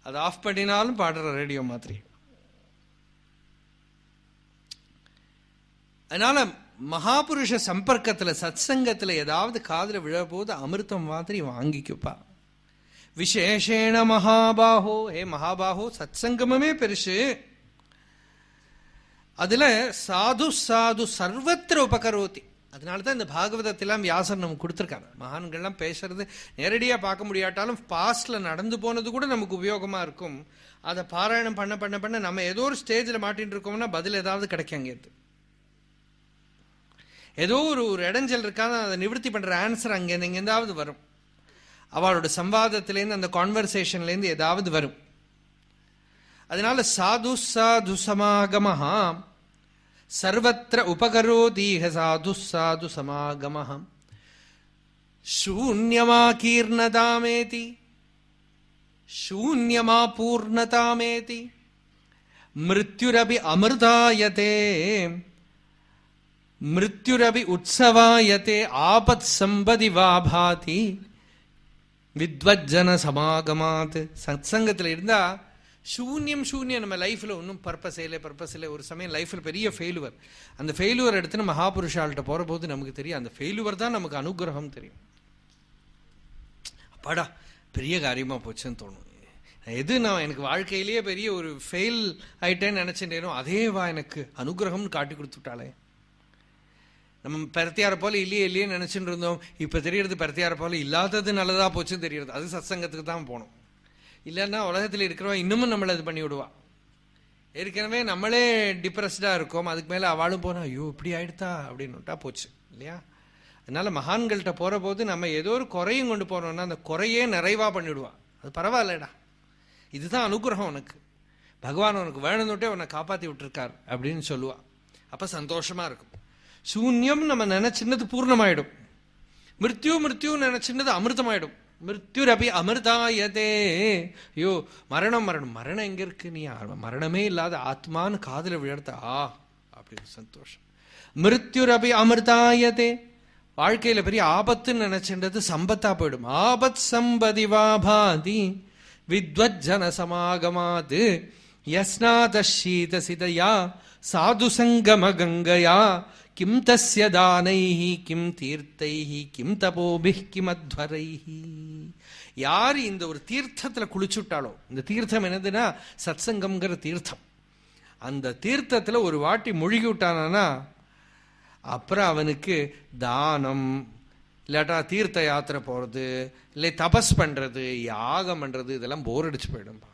அது ஆஃப் பண்ணினாலும் பாடுற ரேடியோ மாதிரி. அதனால மகாபுருஷ சம்பர்க்கத்தில் சத் சங்கத்தில் ஏதாவது காதில் விழபோது அமிர்தம் மாதிரி வாங்கிக்குப்பா. விசேஷேண மகாபாஹோ ஹே மகாபாஹோ சத்சங்கமே பெருசு. அதுல சாது சாது சர்வத்திர உபகரோதி. அதனாலதான் இந்த பாகவதத்தெல்லாம் வியாசர் நமக்கு கொடுத்துருக்காங்க. மகான்கள்லாம் பேசுறது நேரடியா பார்க்க முடியாட்டாலும் பாஸ்ட்ல நடந்து போனது கூட நமக்கு உபயோகமா இருக்கும். அதை பாராயணம் பண்ண பண்ண பண்ண நம்ம ஏதோ ஒரு ஸ்டேஜில் மாட்டின்னு இருக்கோம்னா பதில் ஏதாவது கிடைக்கும் அங்கேருந்து ஏதோ ஒரு ஒரு இடைஞ்சல் இருக்காது அதை நிவர்த்தி பண்ற ஆன்சர் அங்கேருந்து எங்கேருந்தாவது வரும். அவளோட சம்வாதத்திலேருந்து அந்த கான்வர்சேஷன்லேருந்து ஏதாவது வரும். அதனால சாது சாது சமாகமஹா. சர்வத்திர உபகரோதீக சாது சாது சமாகமஹம் ಶೂನ್ಯಮಾಕೀರ್ಣತಾಮೇತಿ ಶೂನ್ಯಮಾಪೂರ್ಣತಾಮೇತಿ ಮೃತ್ಯುರಪಿ ಅಮೃತಾಯತೆ ಮೃತ್ಯುರಪಿ ಉತ್ಸವಾಯತೆ ಆಪತ್ ಸಂಬದಿ ವಾ ಭಾತಿ ವಿದ್ವಜ್ಜನ சமாகமாத். சத்சங்கத்தில் இருந்தால் சூன்யம் சூன்யம். நம்ம லைஃப்பில் ஒன்றும் பர்பஸ் இல்லை பர்பஸ் இல்லை ஒரு சமயம் லைஃப்பில் பெரிய ஃபெயிலுவர் அந்த ஃபெயிலுவர் எடுத்து நம்ம மகாபுருஷால்கிட்ட போகிற போது நமக்கு தெரியும். அந்த ஃபெயிலுவர் தான் நமக்கு அனுகிரகம் தெரியும். அப்பாடா பெரிய காரியமாக போச்சுன்னு தோணும். எது நான் எனக்கு வாழ்க்கையிலேயே பெரிய ஒரு ஃபெயில் ஆயிட்டேன்னு நினச்சிட்டேனோ அதே வா எனக்கு அனுகிரகம்னு காட்டி கொடுத்துட்டாலே நம்ம பெரத்தியார போல இல்லையே இல்லையே நினச்சிட்டு இருந்தோம். இப்போ தெரியறது பெரத்தியார போல இல்லாதது நல்லதாக போச்சுன்னு தெரியறது. அது சத்சங்கத்துக்கு தான் போனோம். இல்லைன்னா உலகத்தில் இருக்கிறவன் இன்னமும் நம்மளை இது பண்ணி விடுவான். ஏற்கனவே நம்மளே டிப்ரெஸ்டாக இருக்கோம் அதுக்கு மேலே அவளும் போனால் ஐயோ இப்படி ஆயிடுதா அப்படின்னுட்டா போச்சு இல்லையா? அதனால மகான்கள்கிட்ட போகிற போது நம்ம ஏதோ ஒரு குறையும் கொண்டு போறோம்னா அந்த குறையே நிறைவாக பண்ணிவிடுவான் அது பரவாயில்லடா. இதுதான் அனுகிரகம் உனக்கு. பகவான் உனக்கு வேணும்னுட்டே உன்னை காப்பாற்றி விட்டுருக்கார் அப்படின்னு சொல்லுவான். அப்போ சந்தோஷமாக இருக்கும். சூன்யம் நம்ம நினைச்சின்னது பூர்ணமாயிடும். மிருத்யு மிருத்யு நினைச்சின்னது அமிர்தமாயிடும். மிருத்யுரபி அமிர்தாயதே. ஐயோ மரணம் மரணம். மரணம் எங்க இருக்கு? நீ மரணமே இல்லாத ஆத்மான்னு காதில் விழர்த்தா ஆ அப்படின்னு சந்தோஷம். மிருத்யுரபி அமிர்தாயதே. வாழ்க்கையில பெரிய ஆபத்துன்னு நினைச்சின்றது சம்பத்தா போயிடும். ஆபத் சம்பதி வாபாதி வித்வஜன சமாகமாது யஸ்நாத சீதசிதயா சாது சங்கம கங்கையா கிம் தஸ்ய தானைஹி கிம் தீர்த்தைஹி கிம் தபோபி கிம் அத்வரைஹி யார் இந்த ஒரு தீர்த்தத்தில் குளிச்சுட்டாலோ இந்த தீர்த்தம் என்னதுன்னா சத்சங்கம்ங்கிற தீர்த்தம். அந்த தீர்த்தத்தில் ஒரு வாட்டி முழுகி விட்டானா அப்புறம் அவனுக்கு தானம் இல்லாட்டா தீர்த்த யாத்திரை போகிறது இல்லை தபஸ் பண்ணுறது யாகம் பண்ணுறது இதெல்லாம் போர் அடிச்சு போயிடும்பா.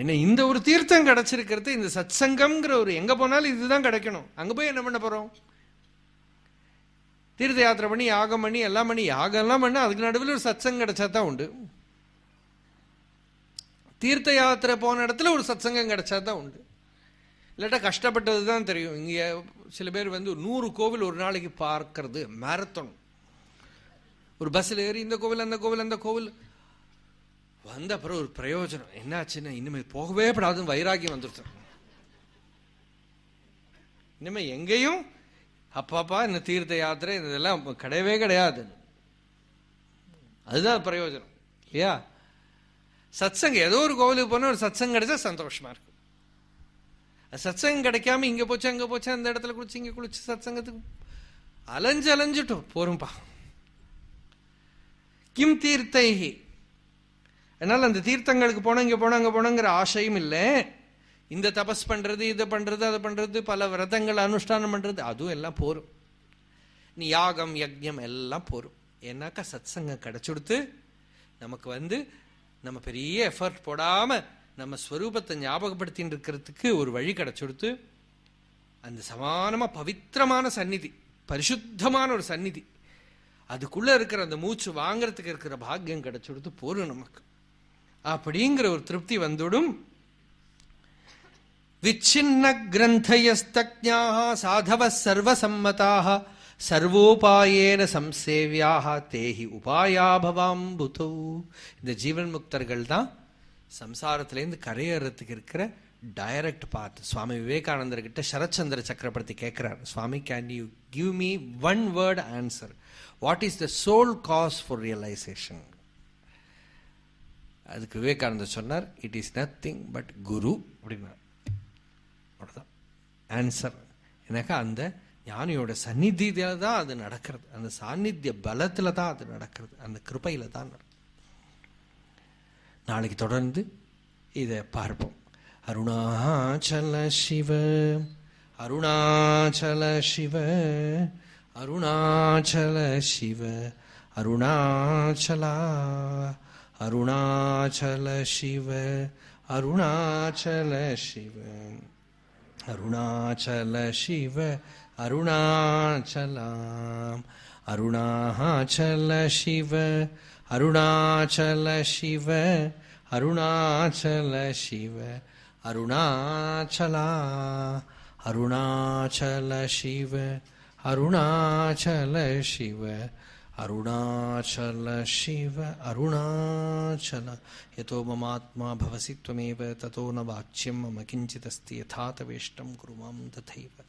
என்ன இந்த ஒரு தீர்த்தம் கிடைச்சிருக்கிறது இந்த சத்சங்கம்ங்கிற ஒரு எங்க போனாலும் இதுதான் கிடைக்கணும். அங்க போய் என்ன பண்ண போறோம்? தீர்த்த யாத்திரை பண்ணி யாகம் பண்ணி எல்லாம் பண்ணி யாகம் எல்லாம் பண்ண அதுக்கு நடுவில் ஒரு சத்சங்கம் கிடைச்சா தான் உண்டு. தீர்த்த யாத்திரை போன இடத்துல ஒரு சத்சங்கம் கிடைச்சா தான் உண்டு. இல்லாட்டா கஷ்டப்பட்டது தான் தெரியும். இங்கே சில பேர் வந்து நூறு கோவில் ஒரு நாளைக்கு பார்க்கறது மேரத்தான் ஒரு பஸ்ஸில் ஏறி இந்த கோவில் அந்த கோவில் அந்த கோவில் வந்த அப்புறம் ஒரு பிரயோஜனம். என்னாச்சுன்னா இனிமேல் போகவே படாதுன்னு வைராக்கியம் வந்துருத்தோம். இனிமே எங்கேயும் அப்பாப்பா இந்த தீர்த்த யாத்திரை இதெல்லாம் கிடையவே கிடையாது. அதுதான் பிரயோஜனம். இல்லையா? சத்சங்கம் ஏதோ ஒரு கோவிலுக்கு போனால் ஒரு சத்சங்கம் கிடைச்சா சந்தோஷமா இருக்கும். சத்சங்கம் கிடைக்காம இங்க போச்சு அங்க போச்சு அந்த இடத்துல குளிச்சு இங்க குளிச்சு சத்சங்கத்துக்கு அலைஞ்சு அலைஞ்சிட்டோம். போரும்பா. கிம் தீர்த்தைகி அதனால அந்த தீர்த்தங்களுக்கு போனோம் இங்க போனோம் அங்க போனோங்கிற ஆசையும் இல்லை. இந்த தபஸ் பண்றது இதை பண்றது அதை பண்றது பல விரதங்கள் அனுஷ்டானம் பண்றது அதுவும் எல்லாம் போரும். நீ யாகம் யஜ்யம் எல்லாம் போரும். ஏன்னாக்கா சத்சங்கம் கிடைச்சுடுத்து நமக்கு வந்து நம்ம பெரிய எஃபர்ட் போடாம நம்ம ஸ்வரூபத்தை ஞாபகப்படுத்தின்னு இருக்கிறதுக்கு ஒரு வழி கிடைச்சுடுத்து அந்த சமானமா பவித்திரமான சந்நிதி பரிசுத்தமான ஒரு சந்நிதி. அதுக்குள்ள இருக்கிற அந்த மூச்சு வாங்கறதுக்கு இருக்கிற பாக்கியம் கிடைச்சுடுத்து போரும் நமக்கு. அப்படிங்கிற ஒரு திருப்தி வந்துடும். விச்சின்ன கிரந்தயஸ்தஜாக சாதவ சர்வசம்மதாக சர்வோபாயேன சம்சேவியாக தேஹி உபாயாபவாம் புதோ. இந்த ஜீவன் முக்தர்கள் தான் சம்சாரத்திலேருந்து கரையேறதுக்கு இருக்கிற டைரக்ட் பாத் சுவாமி விவேகானந்தர் கிட்ட சரத்சந்திர சக்கரவர்த்தி கேட்கிறார் Swami can you give me one word answer what is the sole cause for realisation அதுக்கு விவேகானந்தர் சொன்னார் it is nothing but guru அப்படின்னார். அவ்வளோதான் ஆன்சர் எனக்கு அந்த ஞானியோட சந்நிதியில் தான் அது நடக்கிறது. அந்த சாநித்திய பலத்தில் தான் அது நடக்கிறது. அந்த கிருப்பையில் தான் நடக்கும் நாளைக்கு தொடர்ந்து இதை பார்ப்போம். அருணாச்சல சிவ அருணாச்சல சிவ அருணாச்சல சிவ அருணாச்சலா அருணாச்சல சிவ அருணாச்சல சிவ அருணாச்சல சிவ அருணாச்சலாம் அருணாச்சல சிவ அருணாச்சல சிவ அருணாச்சல சிவ அருணாச்சலா அருணாச்சல சிவ அருணாச்சல சிவ अरुणाचल शिव, अरुणाचल। यतो ममात्मा भवसि त्वमेव, ततो न वाच्यं मम किञ्चिदस्ति यथा तवेष्टं कुरु माँ तथैव।